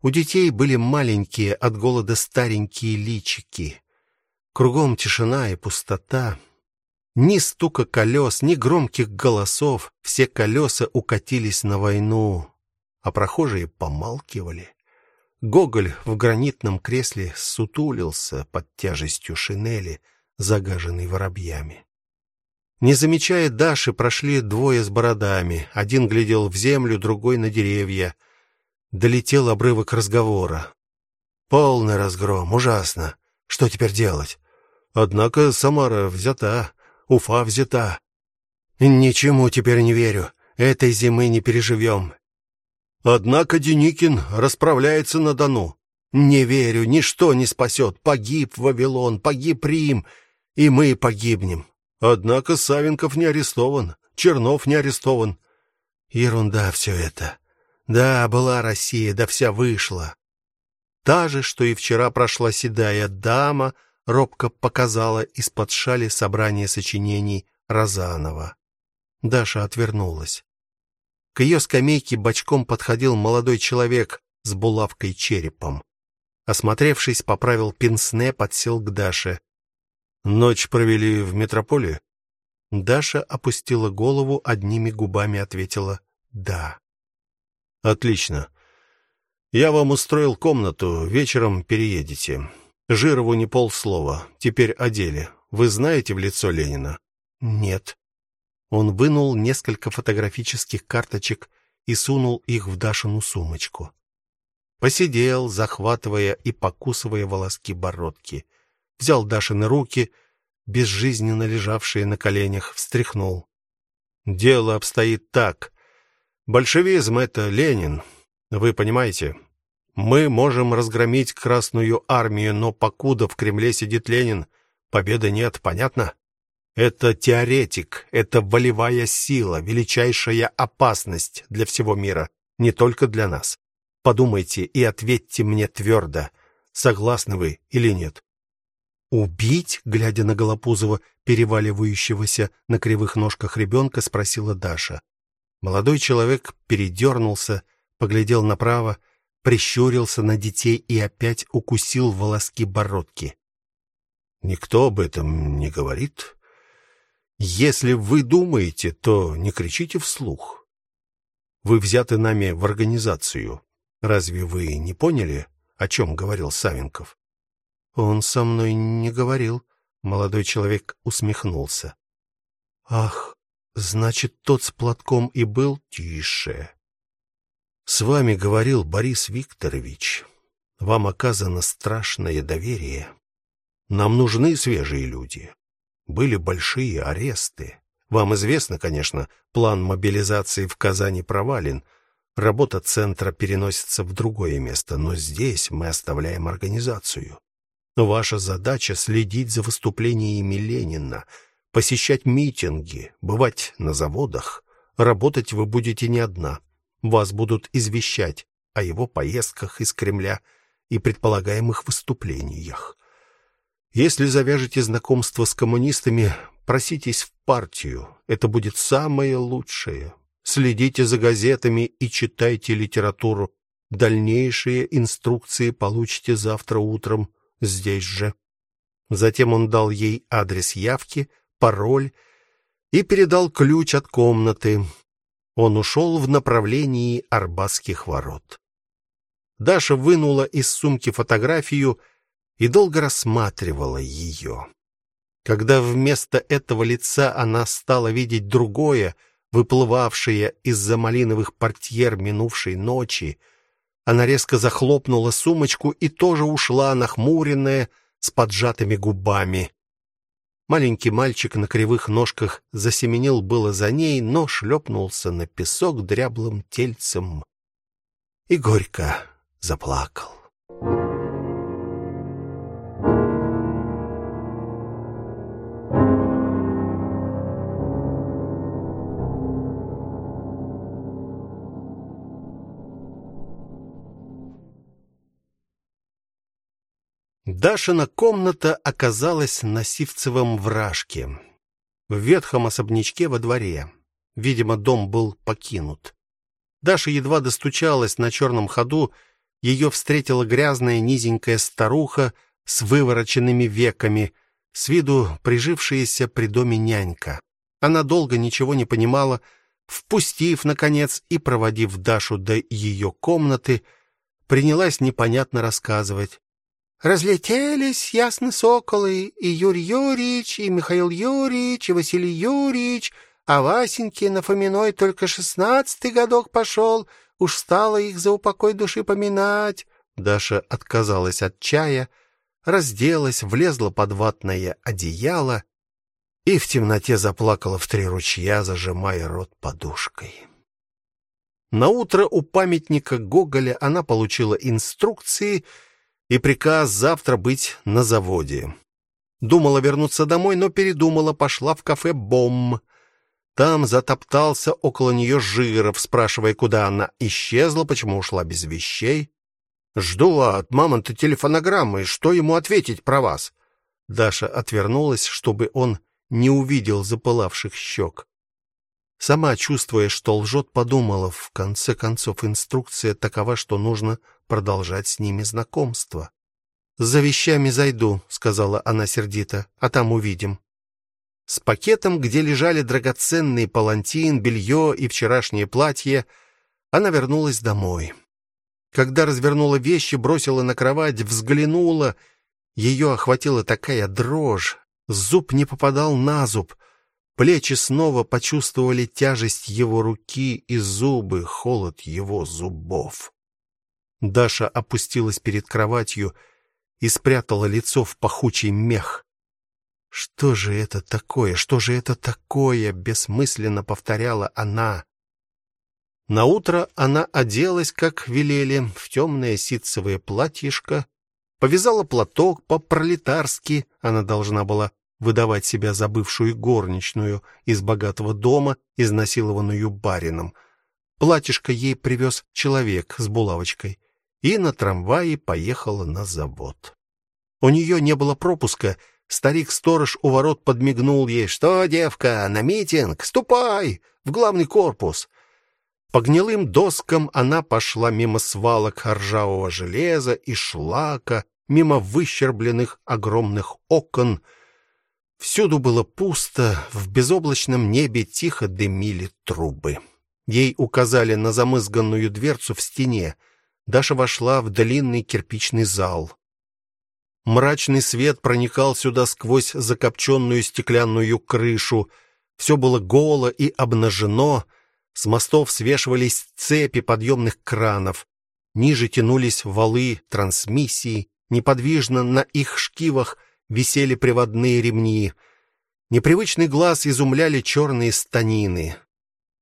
[SPEAKER 1] У детей были маленькие от голода старенькие личики. Кругом тишина и пустота. Ни стука колес, ни громких голосов. Все колеса укатились на войну, а прохожие помалкивали. Гоголь в гранитном кресле сутулился под тяжестью шинели, загаженной воробьями. Не замечая Даши, прошли двое с бородами. Один глядел в землю, другой на деревья. Долетел обрывок разговора. Полный разгром, ужасно. Что теперь делать? Однако Самара взята, Уфа взята. Ничему теперь не верю. Этой зимы не переживем. Однако Деникин расправляется на Дону. Не верю, ничто не спасет. Погиб Вавилон, погиб Рим, и мы погибнем. Однако Савенков не арестован, Чернов не арестован. Ерунда все это. Да, была Россия, да вся вышла. Та же, что и вчера прошла седая дама, робко показала из-под шали собрание сочинений Розанова. Даша отвернулась. К ее скамейке бочком подходил молодой человек с булавкой черепом. Осмотревшись, поправил пенсне, подсел к Даше. Ночь провели в метрополе? Даша опустила голову, одними губами ответила: "Да". Отлично. Я вам устроил комнату, вечером переедете. Жирову не полслова. Теперь о деле. Вы знаете в лицо Ленина? Нет. Он вынул несколько фотографических карточек и сунул их в Дашину сумочку. Посидел, захватывая и покусывая волоски бородки. Взял Дашины руки, безжизненно лежавшие на коленях, встряхнул. Дело обстоит так. Большевизм это Ленин. Вы понимаете? Мы можем разгромить Красную армию, но покуда в Кремле сидит Ленин, победы нет, понятно? Это теоретик, это волевая сила, величайшая опасность для всего мира, не только для нас. Подумайте и ответьте мне твердо, согласны вы или нет. Убить, глядя на Голопузова, переваливающегося на кривых ножках ребенка, спросила Даша. Молодой человек передернулся, поглядел направо, прищурился на детей и опять укусил волоски бородки. Никто об этом не говорит. Если вы думаете, то не кричите вслух. Вы взяты нами в организацию. Разве вы не поняли, о чем говорил Савенков? Он со мной не говорил, молодой человек усмехнулся. Ах, значит, тот с платком и был тише. С вами говорил Борис Викторович. Вам оказано страшное доверие. Нам нужны свежие люди. Были большие аресты. Вам известно, конечно, план мобилизации в Казани провален. Работа центра переносится в другое место, но здесь мы оставляем организацию. Ваша задача следить за выступлениями Ленина, посещать митинги, бывать на заводах. Работать вы будете не одна. Вас будут извещать о его поездках из Кремля и предполагаемых выступлениях. Если завяжете знакомство с коммунистами, проситесь в партию. Это будет самое лучшее. Следите за газетами и читайте литературу. Дальнейшие инструкции получите завтра утром здесь же. Затем он дал ей адрес явки, пароль и передал ключ от комнаты он ушел в направлении Арбатских ворот. Даша вынула из сумки фотографию и долго рассматривала ее. Когда вместо этого лица она стала видеть другое, выплывавшее из-за малиновых портьер минувшей ночи, она резко захлопнула сумочку и тоже ушла нахмуренная, с поджатыми губами. Маленький мальчик на кривых ножках засеменил было за ней, но шлепнулся на песок дряблым тельцем и горько заплакал. Дашина комната оказалась на Сивцевом вражке, в ветхом особнячке во дворе. Видимо, дом был покинут. Даша едва достучалась на черном ходу, ее встретила грязная низенькая старуха с вывороченными веками, с виду прижившаяся при доме нянька. Она долго ничего не понимала, впустив наконец и проводив Дашу до ее комнаты, принялась непонятно рассказывать. Разлетелись ясно соколы, и Юрий Юрьевич, и Михаил Юрьевич, и Василий Юрьевич, а Васеньке на Фоминой только шестнадцатый годок пошел, уж стало их за упокой души поминать. Даша отказалась от чая, разделась, влезла под ватное одеяло и в темноте заплакала в три ручья, зажимая рот подушкой. На утро у памятника Гоголя она получила инструкции и приказ завтра быть на заводе. Думала вернуться домой, но передумала, пошла в кафе Бом. Там затоптался около нее Жиров, спрашивая, куда она исчезла, почему ушла без вещей. Жду от мамонта телефонограммы, что ему ответить про вас. Даша отвернулась, чтобы он не увидел запылавших щек. Сама, чувствуя, что лжет, подумала, в конце концов инструкция такова, что нужно продолжать с ними знакомство. "За вещами зайду", сказала она сердито. "А там увидим". С пакетом, где лежали драгоценные палантин, белье и вчерашнее платье, она вернулась домой. Когда развернула вещи, бросила на кровать, взглянула, ее охватила такая дрожь, зуб не попадал на зуб. Плечи снова почувствовали тяжесть его руки и зубы, холод его зубов. Даша опустилась перед кроватью и спрятала лицо в пахучий мех. Что же это такое? Что же это такое? бессмысленно повторяла она. На утро она оделась, как велели, в темное ситцевое платьишко, повязала платок по-пролетарски, она должна была выдавать себя за бывшую горничную из богатого дома, изнасилованную барином. Платьишко ей привез человек с булавочкой, и на трамвае поехала на завод. У нее не было пропуска, старик-сторож у ворот подмигнул ей: "Что, девка, на митинг? Ступай в главный корпус". По гнилым доскам она пошла мимо свалок ржавого железа и шлака, мимо выщербленных огромных окон. Всюду было пусто, в безоблачном небе тихо дымили трубы. Ей указали на замызганную дверцу в стене. Даша вошла в длинный кирпичный зал. Мрачный свет проникал сюда сквозь закопченную стеклянную крышу. Все было голо и обнажено, с мостов свешивались цепи подъемных кранов. Ниже тянулись валы трансмиссий, неподвижно на их шкивах висели приводные ремни. Непривычный глаз изумляли черные станины,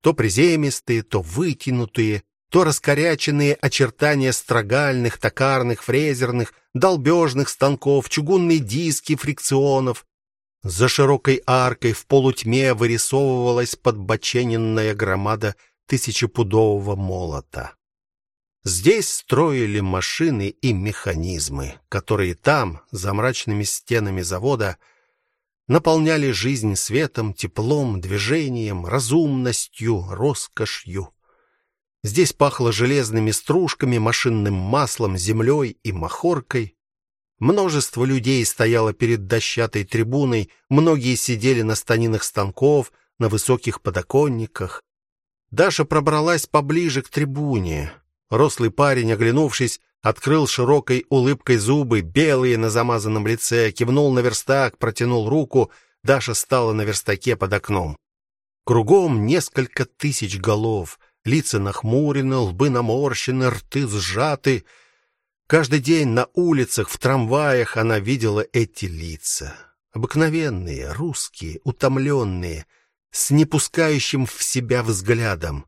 [SPEAKER 1] то приземистые, то вытянутые, то раскоряченные очертания строгальных, токарных, фрезерных, долбежных станков, чугунные диски фрикционов, за широкой аркой в полутьме вырисовывалась подбочененная громада тысячепудового молота. Здесь строили машины и механизмы, которые там, за мрачными стенами завода, наполняли жизнь светом, теплом, движением, разумностью, роскошью. Здесь пахло железными стружками, машинным маслом, землей и махоркой. Множество людей стояло перед дощатой трибуной, многие сидели на станинах станков, на высоких подоконниках. Даша пробралась поближе к трибуне. Рослый парень, оглянувшись, открыл широкой улыбкой зубы, белые на замазанном лице, кивнул на верстак, протянул руку. Даша стала на верстаке под окном. Кругом несколько тысяч голов, лица нахмурены, лбы наморщены, рты сжаты. Каждый день на улицах, в трамваях она видела эти лица. Обыкновенные, русские, утомленные, с непускающим в себя взглядом.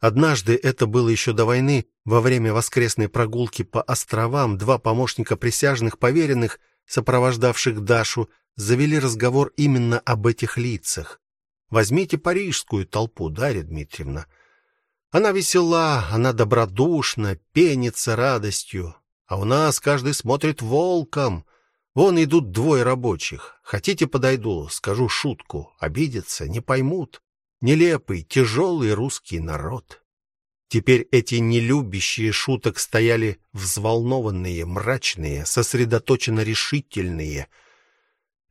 [SPEAKER 1] Однажды, это было еще до войны, во время воскресной прогулки по островам, два помощника присяжных поверенных, сопровождавших Дашу, завели разговор именно об этих лицах. Возьмите парижскую толпу, Дарья Дмитриевна. Она весела, она добродушна, пенится радостью. А у нас каждый смотрит волком. Вон идут двое рабочих. Хотите, подойду, скажу шутку. Обидятся, не поймут. Нелепый, тяжелый русский народ. Теперь эти нелюбящие шуток стояли взволнованные, мрачные, сосредоточенно решительные.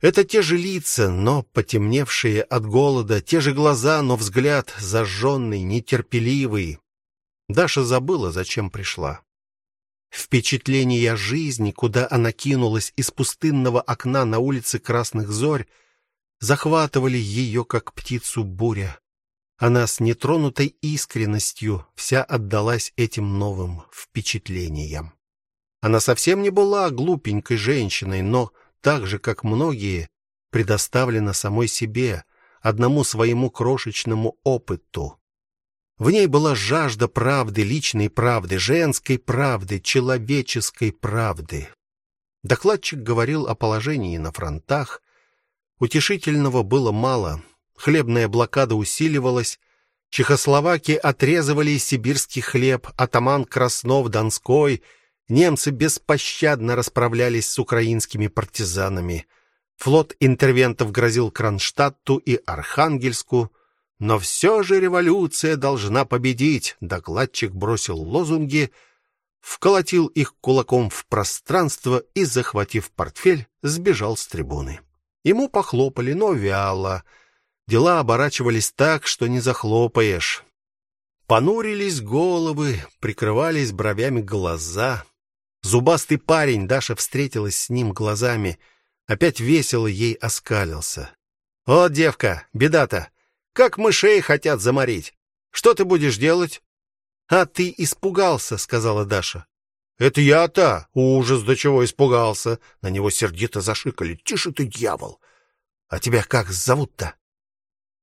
[SPEAKER 1] Это те же лица, но потемневшие от голода, те же глаза, но взгляд зажженный, нетерпеливый. Даша забыла, зачем пришла. Впечатления жизни, куда она кинулась из пустынного окна на улице Красных Зорь, захватывали ее, как птицу буря. Она с нетронутой искренностью вся отдалась этим новым впечатлениям. Она совсем не была глупенькой женщиной, но так же, как многие, предоставлена самой себе, одному своему крошечному опыту. В ней была жажда правды, личной правды, женской правды, человеческой правды. Докладчик говорил о положении на фронтах. Утешительного было мало. Хлебная блокада усиливалась, чехословаки отрезывали сибирский хлеб, атаман Краснов Донской Немцы беспощадно расправлялись с украинскими партизанами. Флот интервентов грозил Кронштадту и Архангельску, но все же революция должна победить. Докладчик бросил лозунги, вколотил их кулаком в пространство и, захватив портфель, сбежал с трибуны. Ему похлопали, но вяло. Дела оборачивались так, что не захлопаешь. Понурились головы, прикрывались бровями глаза. Зубастый парень, Даша встретилась с ним глазами, опять весело ей оскалился. "О, девка, беда-то. Как мышей хотят заморить. Что ты будешь делать?" "А ты испугался", сказала Даша. "Это я-то, ужас, до чего испугался". На него сердито зашикали. "Тише ты, дьявол. А тебя как зовут-то?"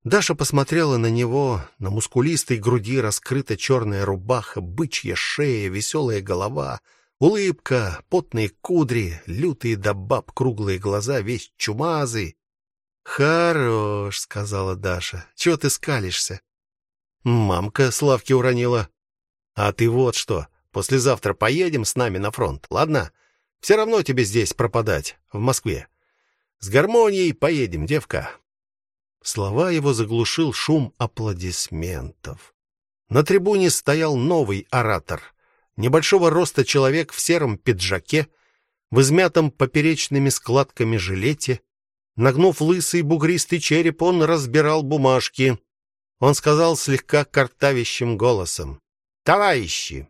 [SPEAKER 1] Даша посмотрела на него, на мускулистой груди раскрыта черная рубаха, бычья шея, веселая голова, улыбка, потные кудри, лютые до баб круглые глаза, весь чумазый. "Хорош", сказала Даша. "Чего ты скалишься?" Мамка Славки уронила. "А ты вот что, послезавтра поедем с нами на фронт, ладно? Все равно тебе здесь пропадать, в Москве. С гармонией поедем, девка". Слова его заглушил шум аплодисментов. На трибуне стоял новый оратор, небольшого роста человек в сером пиджаке, в измятом поперечными складками жилете, нагнув лысый бугристый череп, он разбирал бумажки. Он сказал слегка картавящим голосом: "Товарищи!"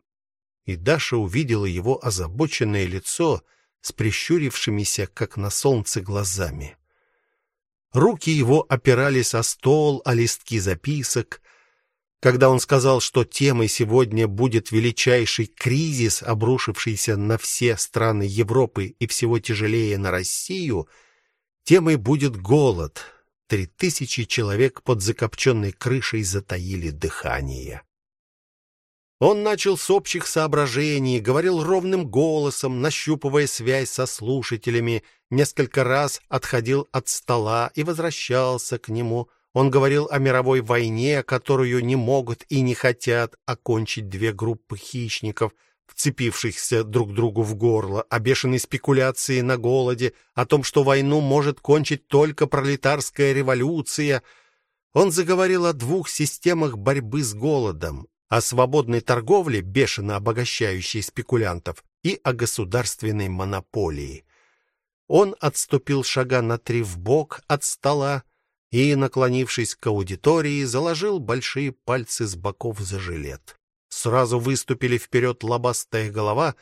[SPEAKER 1] И Даша увидела его озабоченное лицо с прищурившимися, как на солнце, глазами. Руки его опирались о стол, о листки записок. Когда он сказал, что темой сегодня будет величайший кризис, обрушившийся на все страны Европы и всего тяжелее на Россию, темой будет голод. Три тысячи человек под закопченной крышей затаили дыхание. Он начал с общих соображений, говорил ровным голосом, нащупывая связь со слушателями, несколько раз отходил от стола и возвращался к нему. Он говорил о мировой войне, которую не могут и не хотят окончить две группы хищников, вцепившихся друг другу в горло, о бешеной спекуляции на голоде, о том, что войну может кончить только пролетарская революция. Он заговорил о двух системах борьбы с голодом, о свободной торговле, бешено обогащающей спекулянтов, и о государственной монополии. Он отступил шага на три вбок от стола и, наклонившись к аудитории, заложил большие пальцы с боков за жилет. Сразу выступили вперед лобастая голова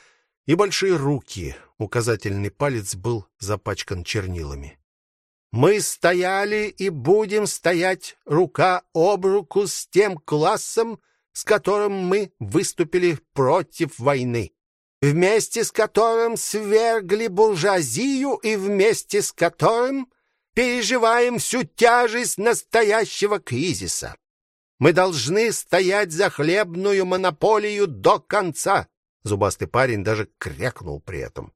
[SPEAKER 1] и большие руки. Указательный палец был запачкан чернилами. Мы стояли и будем стоять рука об руку с тем классом, с которым мы выступили против войны, вместе с которым свергли буржуазию и вместе с которым переживаем всю тяжесть настоящего кризиса. Мы должны стоять за хлебную монополию до конца. Зубастый парень даже крякнул при этом.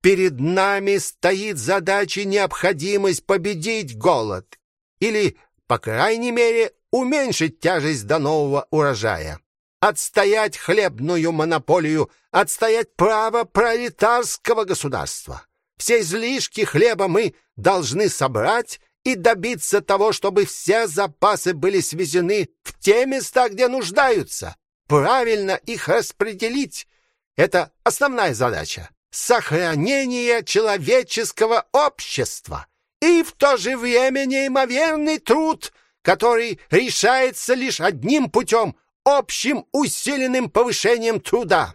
[SPEAKER 1] Перед нами стоит задача необходимость победить голод или, по крайней мере, уменьшить тяжесть до нового урожая, отстоять хлебную монополию, отстоять право пролетарского государства. Все излишки хлеба мы должны собрать и добиться того, чтобы все запасы были свезены в те места, где нуждаются. Правильно их распределить это основная задача сохранение человеческого общества и в то же время неимоверный труд который решается лишь одним путем — общим усиленным повышением труда.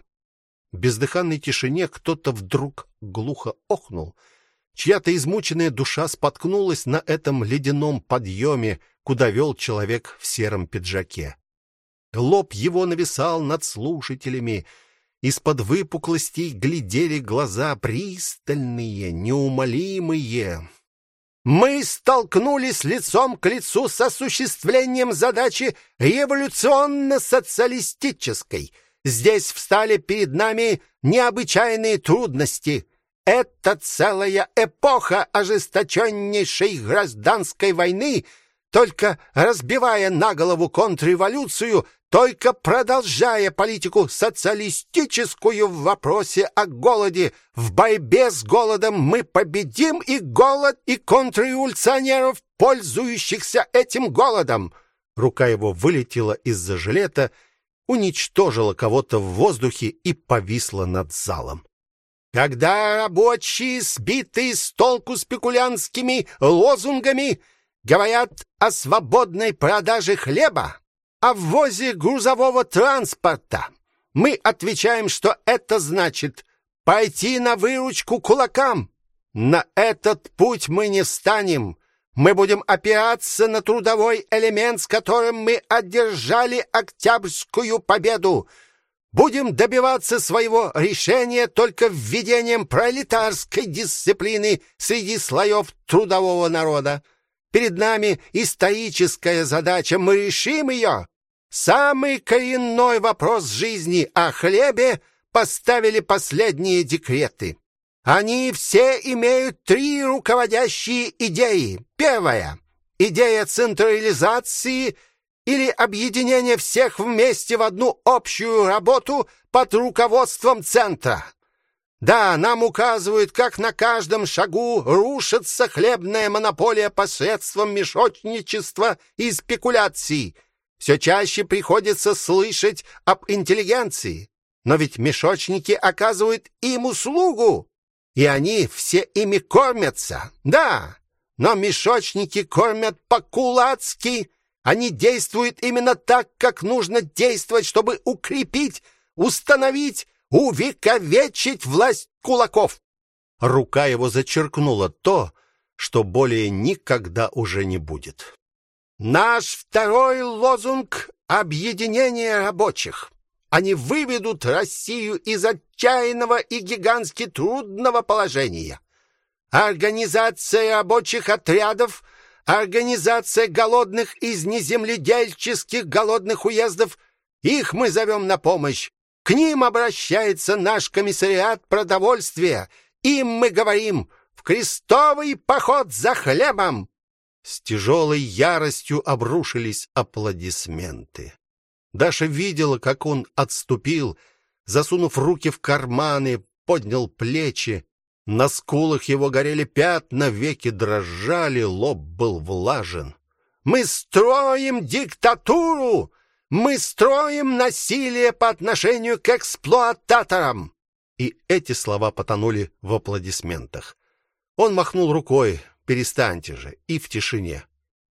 [SPEAKER 1] В бездыханной тишине кто-то вдруг глухо охнул. Чья-то измученная душа споткнулась на этом ледяном подъеме, куда вел человек в сером пиджаке. Лоб его нависал над слушателями, из-под выпуклостей глядели глаза пристальные, неумолимые. Мы столкнулись лицом к лицу с осуществлением задачи революционно-социалистической. Здесь встали перед нами необычайные трудности. Это целая эпоха ожесточеннейшей гражданской войны, только разбивая на голову контрреволюцию,
[SPEAKER 2] Только продолжая политику социалистическую в вопросе о голоде, в борьбе с голодом мы победим и голод, и контрреволюционеров, пользующихся этим голодом. Рука его вылетела из-за жилета, уничтожила кого-то в воздухе и повисла над залом. Когда рабочие, сбитые с толку спекулянтскими лозунгами, говорят о свободной продаже хлеба, о ввозе грузового транспорта. Мы отвечаем, что это значит пойти на выручку кулакам. На этот путь мы не станем. Мы будем опираться на трудовой элемент, с которым мы одержали Октябрьскую победу. Будем добиваться своего решения только введением пролетарской дисциплины среди слоев трудового народа. Перед нами историческая задача, мы решим ее. Самый коренной вопрос жизни о хлебе поставили последние декреты. Они все имеют три руководящие идеи. Первая идея централизации или объединения всех вместе в одну общую работу под руководством центра. Да, нам указывают, как на каждом шагу рушится хлебная монополия посредством мешочничества и спекуляций. Все чаще приходится слышать об интеллигенции, но ведь мешочники оказывают им услугу, и они все ими кормятся. Да, но мешочники кормят по-кулацки. Они действуют именно так, как нужно действовать, чтобы укрепить, установить увековечить власть кулаков. Рука его зачеркнула то, что более никогда уже не будет. Наш второй лозунг объединение рабочих. Они выведут Россию из отчаянного и гигантски трудного положения. Организация рабочих отрядов, организация голодных из неземледельческих голодных уездов, их мы зовем на помощь. К ним обращается наш комиссариат продовольствия. Им мы говорим: "В крестовый поход за хлебом!" С тяжелой яростью обрушились аплодисменты. Даша видела, как он отступил, засунув руки в карманы, поднял плечи. На скулах его горели пятна, веки дрожали, лоб был влажен. Мы строим диктатуру, мы строим насилие по отношению к эксплуататорам. И эти слова потонули в аплодисментах. Он махнул рукой: "Перестаньте же", и в тишине: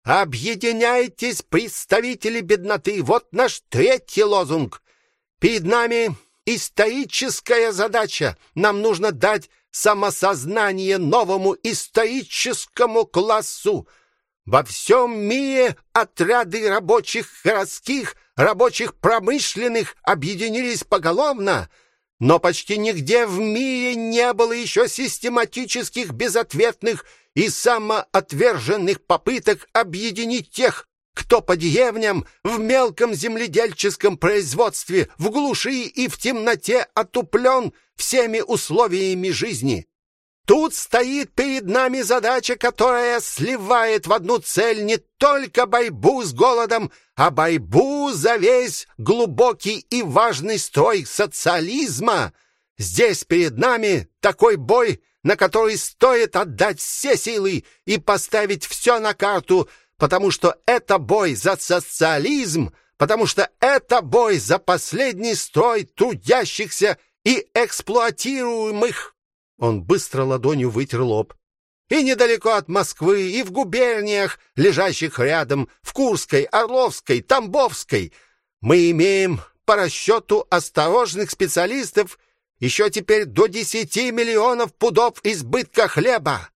[SPEAKER 2] "Объединяйтесь, представители бедноты. Вот наш третий лозунг. Перед нами историческая задача. Нам нужно дать самосознание новому историческому классу. Во всем мире отряды рабочих городских рабочих промышленных объединились поголовно, но почти нигде в мире не было еще систематических, безответных и самоотверженных попыток объединить тех, кто по деревням, в мелком земледельческом производстве, в глуши и в темноте отуплен всеми условиями жизни. Тут стоит перед нами задача, которая сливает в одну цель не только борьбу с голодом, а борьбу за весь глубокий и важный строй социализма. Здесь перед нами такой бой, на который стоит отдать все силы и поставить все на карту, потому что это бой за социализм, потому что это бой за последний строй трудящихся и эксплуатируемых. Он быстро ладонью вытер лоб. И недалеко от Москвы, и в губерниях, лежащих рядом, в Курской, Орловской, Тамбовской, мы имеем по расчету осторожных специалистов еще теперь до десяти миллионов пудов избытка хлеба.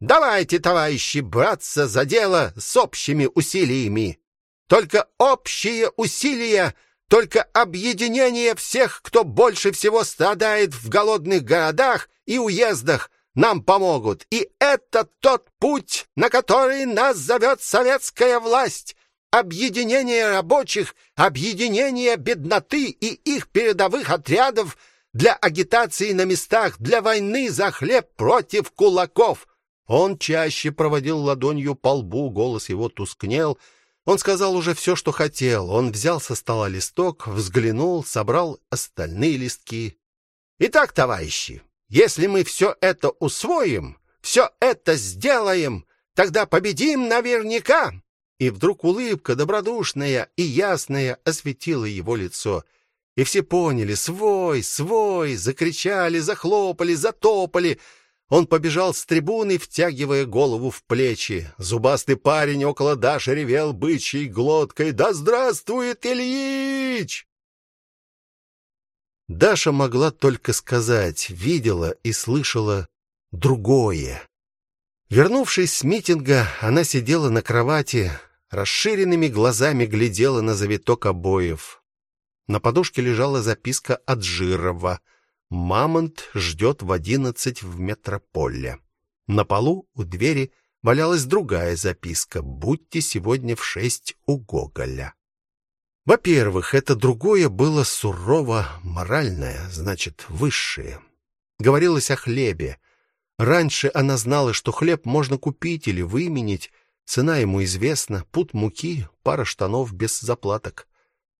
[SPEAKER 2] Давайте, товарищи, браться за дело с общими усилиями. Только общие усилия только объединение всех, кто больше всего страдает в голодных городах и уездах, нам помогут. И это тот путь, на который нас зовет советская власть. Объединение рабочих, объединение бедноты и их передовых отрядов для агитации на местах, для войны за хлеб против кулаков. Он чаще проводил ладонью по лбу, голос его тускнел,
[SPEAKER 1] Он сказал уже все, что хотел. Он взял со стола листок, взглянул, собрал остальные листки. Итак, товарищи, если мы все это усвоим, все это сделаем, тогда победим наверняка. И вдруг улыбка добродушная и ясная осветила его лицо. И все поняли: свой, свой, закричали, захлопали, затопали. Он побежал с трибуны, втягивая голову в плечи. Зубастый парень около Даши ревел бычьей глоткой: "Да здравствует Ильич!" Даша могла только сказать, видела и слышала другое. Вернувшись с митинга, она сидела на кровати, расширенными глазами глядела на завиток обоев. На подушке лежала записка от Жирова. Мамонт ждет в одиннадцать в метрополе. На полу у двери валялась другая записка: "Будьте сегодня в шесть у Гоголя". Во-первых, это другое было сурово моральное, значит, высшее. Говорилось о хлебе. Раньше она знала, что хлеб можно купить или выменить, цена ему известна, пуд муки, пара штанов без заплаток.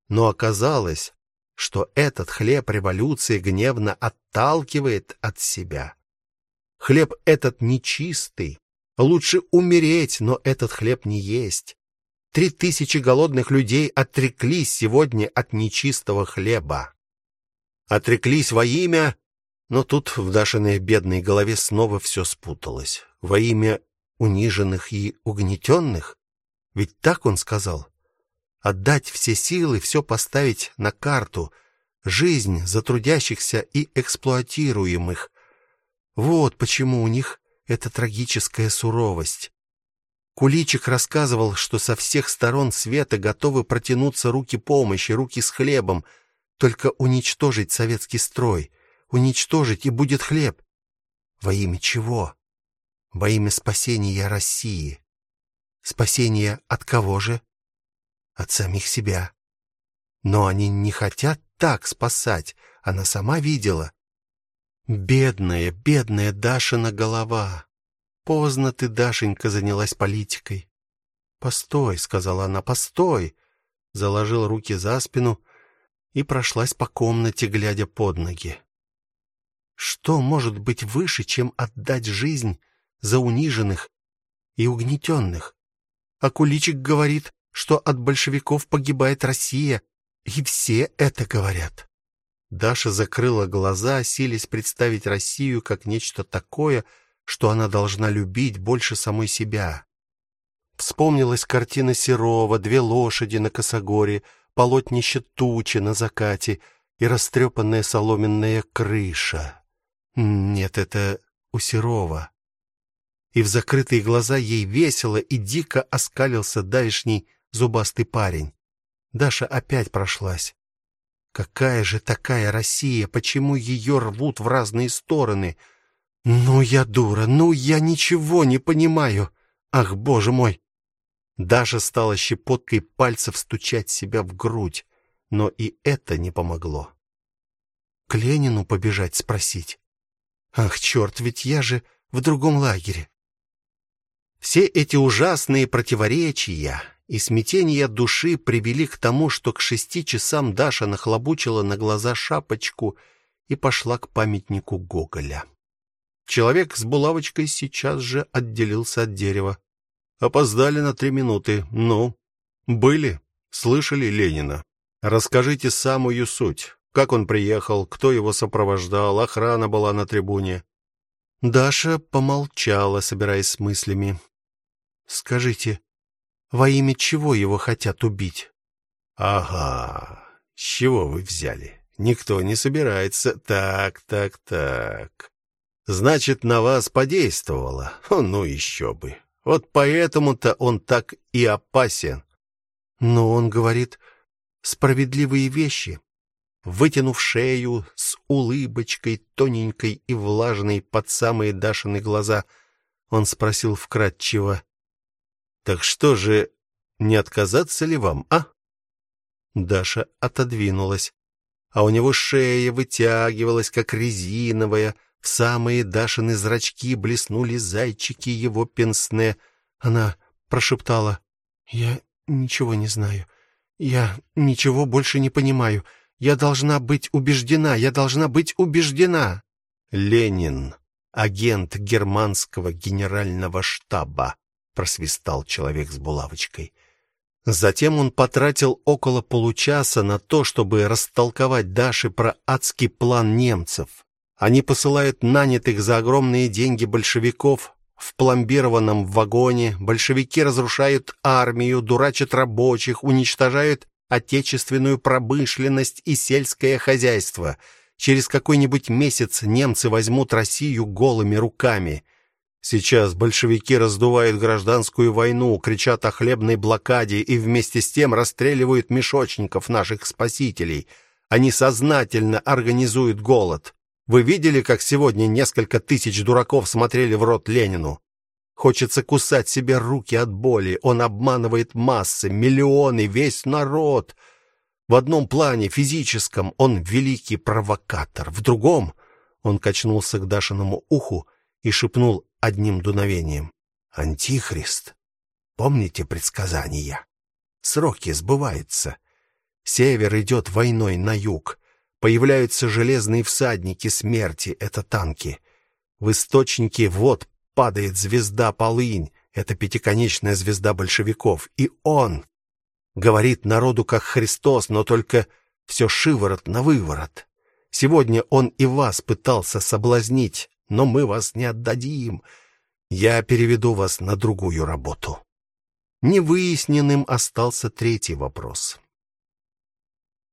[SPEAKER 1] Но оказалось, что этот хлеб революции гневно отталкивает от себя. Хлеб этот нечистый. Лучше умереть, но этот хлеб не есть. Три тысячи голодных людей отреклись сегодня от нечистого хлеба. Отреклись во имя, но тут в Дашиной бедной голове снова все спуталось. Во имя униженных и угнетенных? Ведь так он сказал. Отдать все силы, все поставить на карту, жизнь за трудящихся и эксплуатируемых. Вот почему у них эта трагическая суровость. Куличик рассказывал, что со всех сторон света готовы протянуться руки помощи, руки с хлебом, только уничтожить советский строй, уничтожить и будет хлеб. Во имя чего? Во имя спасения России. Спасения от кого же? От самих себя. Но они не хотят так спасать, она сама видела. Бедная, бедная Дашина голова. Поздно ты, Дашенька, занялась политикой. Постой, сказала она. Постой. Заложил руки за спину и прошлась по комнате, глядя под ноги. Что может быть выше, чем отдать жизнь за униженных и угнетенных? А Куличик говорит, что от большевиков погибает Россия, и все это говорят. Даша закрыла глаза, силясь представить Россию как нечто такое, что она должна любить больше самой себя. Вспомнилась картина Серова, две лошади на косогоре, полотнище тучи на закате и растрепанная соломенная крыша. Нет, это у Серова. И в закрытые глаза ей весело и дико оскалился давишний зубастый парень. Даша опять прошлась. Какая же такая Россия? Почему ее рвут в разные стороны? Ну я дура, ну я ничего не понимаю. Ах, боже мой. Даша стала щепоткой пальцев стучать себя в грудь, но и это не помогло. К Ленину побежать спросить. Ах, черт, ведь я же в другом лагере. Все эти ужасные противоречия и смятение души привели к тому, что к шести часам Даша нахлобучила на глаза шапочку и пошла к памятнику Гоголя. Человек с булавочкой сейчас же отделился от дерева. Опоздали на три минуты. Ну, были, слышали Ленина. Расскажите самую суть. Как он приехал, кто его сопровождал, охрана была на трибуне. Даша помолчала, собираясь с мыслями. Скажите, во имя чего его хотят убить? Ага. С чего вы взяли? Никто не собирается. Так, так, так. Значит, на вас подействовало. Ну еще бы. Вот поэтому-то он так и опасен. Но он говорит справедливые вещи. Вытянув шею с улыбочкой тоненькой и влажной под самые Дашины глаза, он спросил вкратчиво: "Так что же, не отказаться ли вам, а?" Даша отодвинулась, а у него шея вытягивалась как резиновая, в самые Дашины зрачки блеснули зайчики его пенсне. Она прошептала: "Я
[SPEAKER 2] ничего не знаю. Я ничего больше не понимаю. Я должна быть убеждена, я должна быть убеждена.
[SPEAKER 1] Ленин, агент германского генерального штаба, просвистал человек с булавочкой. Затем он потратил около получаса на то, чтобы растолковать Даше про адский план немцев. Они посылают нанятых за огромные деньги большевиков в пломбированном вагоне, большевики разрушают армию, дурачат рабочих, уничтожают отечественную промышленность и сельское хозяйство. Через какой-нибудь месяц немцы возьмут Россию голыми руками. Сейчас большевики раздувают гражданскую войну, кричат о хлебной блокаде и вместе с тем расстреливают мешочников наших спасителей. Они сознательно организуют голод. Вы видели, как сегодня несколько тысяч дураков смотрели в рот Ленину? Хочется кусать себе руки от боли. Он обманывает массы, миллионы, весь народ. В одном плане физическом он великий провокатор, в другом он качнулся к Дашиному уху и шепнул: одним дуновением. Антихрист. Помните предсказания? Сроки сбываются. Север идет войной на юг. Появляются железные всадники смерти это танки. В источнике вот падает звезда Полынь, это пятиконечная звезда большевиков, и он говорит народу как Христос, но только все шиворот на выворот. Сегодня он и вас пытался соблазнить, но мы вас не отдадим. Я переведу вас на другую работу. Невыясненным остался третий вопрос.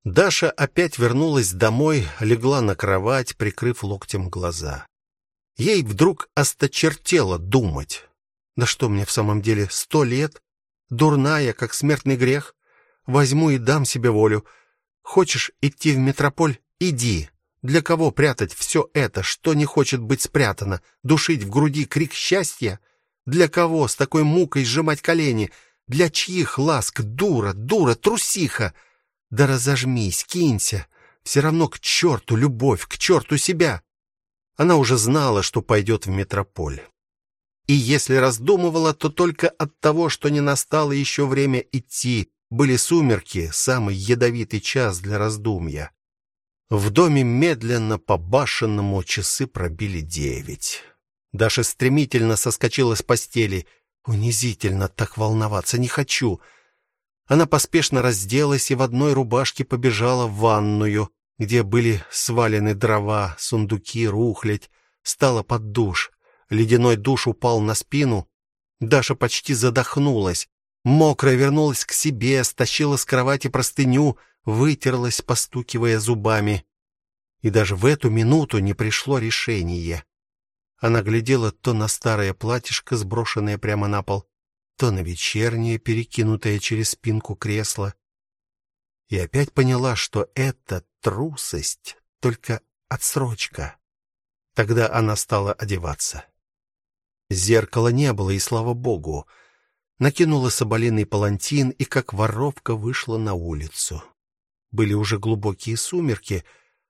[SPEAKER 1] Даша опять вернулась домой, легла на кровать, прикрыв локтем глаза. Ей вдруг осточертело думать. Да что мне в самом деле сто лет, дурная, как смертный грех, возьму и дам себе волю. Хочешь идти в метрополь иди. Для кого прятать все это, что не хочет быть спрятано, душить в груди крик счастья? Для кого с такой мукой сжимать колени? Для чьих ласк, дура, дура, трусиха? Да разожмись, кинься. Все равно к черту любовь, к черту себя. Она уже знала, что пойдет в метрополь. И если раздумывала, то только от того, что не настало еще время идти. Были сумерки, самый ядовитый час для раздумья. В доме медленно по башенному часы пробили девять. Даша стремительно соскочила с постели. Унизительно так волноваться не хочу. Она поспешно разделась и в одной рубашке побежала в ванную, где были свалены дрова, сундуки, рухлядь, стала под душ. Ледяной душ упал на спину. Даша почти задохнулась. Мокрая вернулась к себе, стащила с кровати простыню, вытерлась, постукивая зубами. И даже в эту минуту не пришло решение. Она глядела то на старое платьишко, сброшенное прямо на пол, то на вечернее, перекинутое через спинку кресла. И опять поняла, что это трусость, только отсрочка. Тогда она стала одеваться. Зеркала не было, и слава богу. Накинула соболиный палантин и как воровка вышла на улицу. Были уже глубокие сумерки.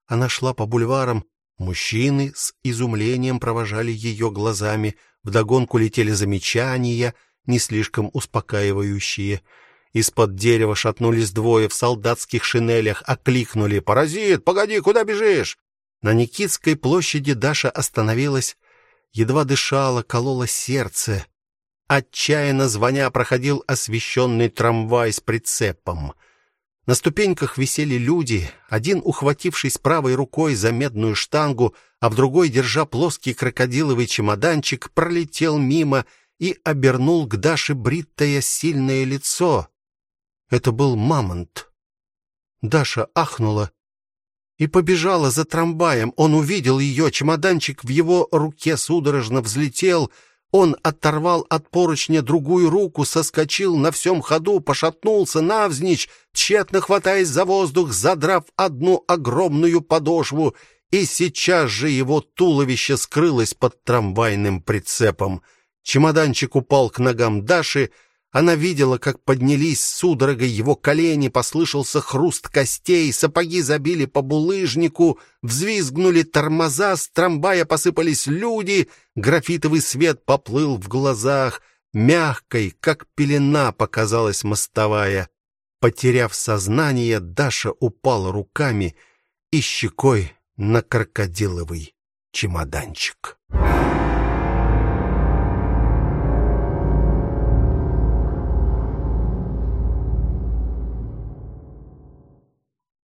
[SPEAKER 1] Она шла по бульварам, мужчины с изумлением провожали ее глазами, вдогонку летели замечания, не слишком успокаивающие. Из-под дерева шатнулись двое в солдатских шинелях, окликнули: "Паразит, погоди, куда бежишь?" На Никитской площади Даша остановилась, едва дышала, кололо сердце. Отчаянно звоня проходил освещенный трамвай с прицепом. На ступеньках висели люди, один ухватившись правой рукой за медную штангу, а в другой держа плоский крокодиловый чемоданчик, пролетел мимо и обернул к Даше бритое сильное лицо. Это был мамонт. Даша ахнула и побежала за трамваем. Он увидел ее, чемоданчик в его руке судорожно взлетел, он оторвал от поручня другую руку, соскочил на всем ходу, пошатнулся навзничь, тщетно хватаясь за воздух, задрав одну огромную подошву, и сейчас же его туловище скрылось под трамвайным прицепом. Чемоданчик упал к ногам Даши, она видела, как поднялись судорогой его колени, послышался хруст костей, сапоги забили по булыжнику, взвизгнули тормоза, с трамвая посыпались люди, графитовый свет поплыл в глазах. Мягкой, как пелена, показалась мостовая. Потеряв сознание, Даша упала руками и щекой на крокодиловый чемоданчик.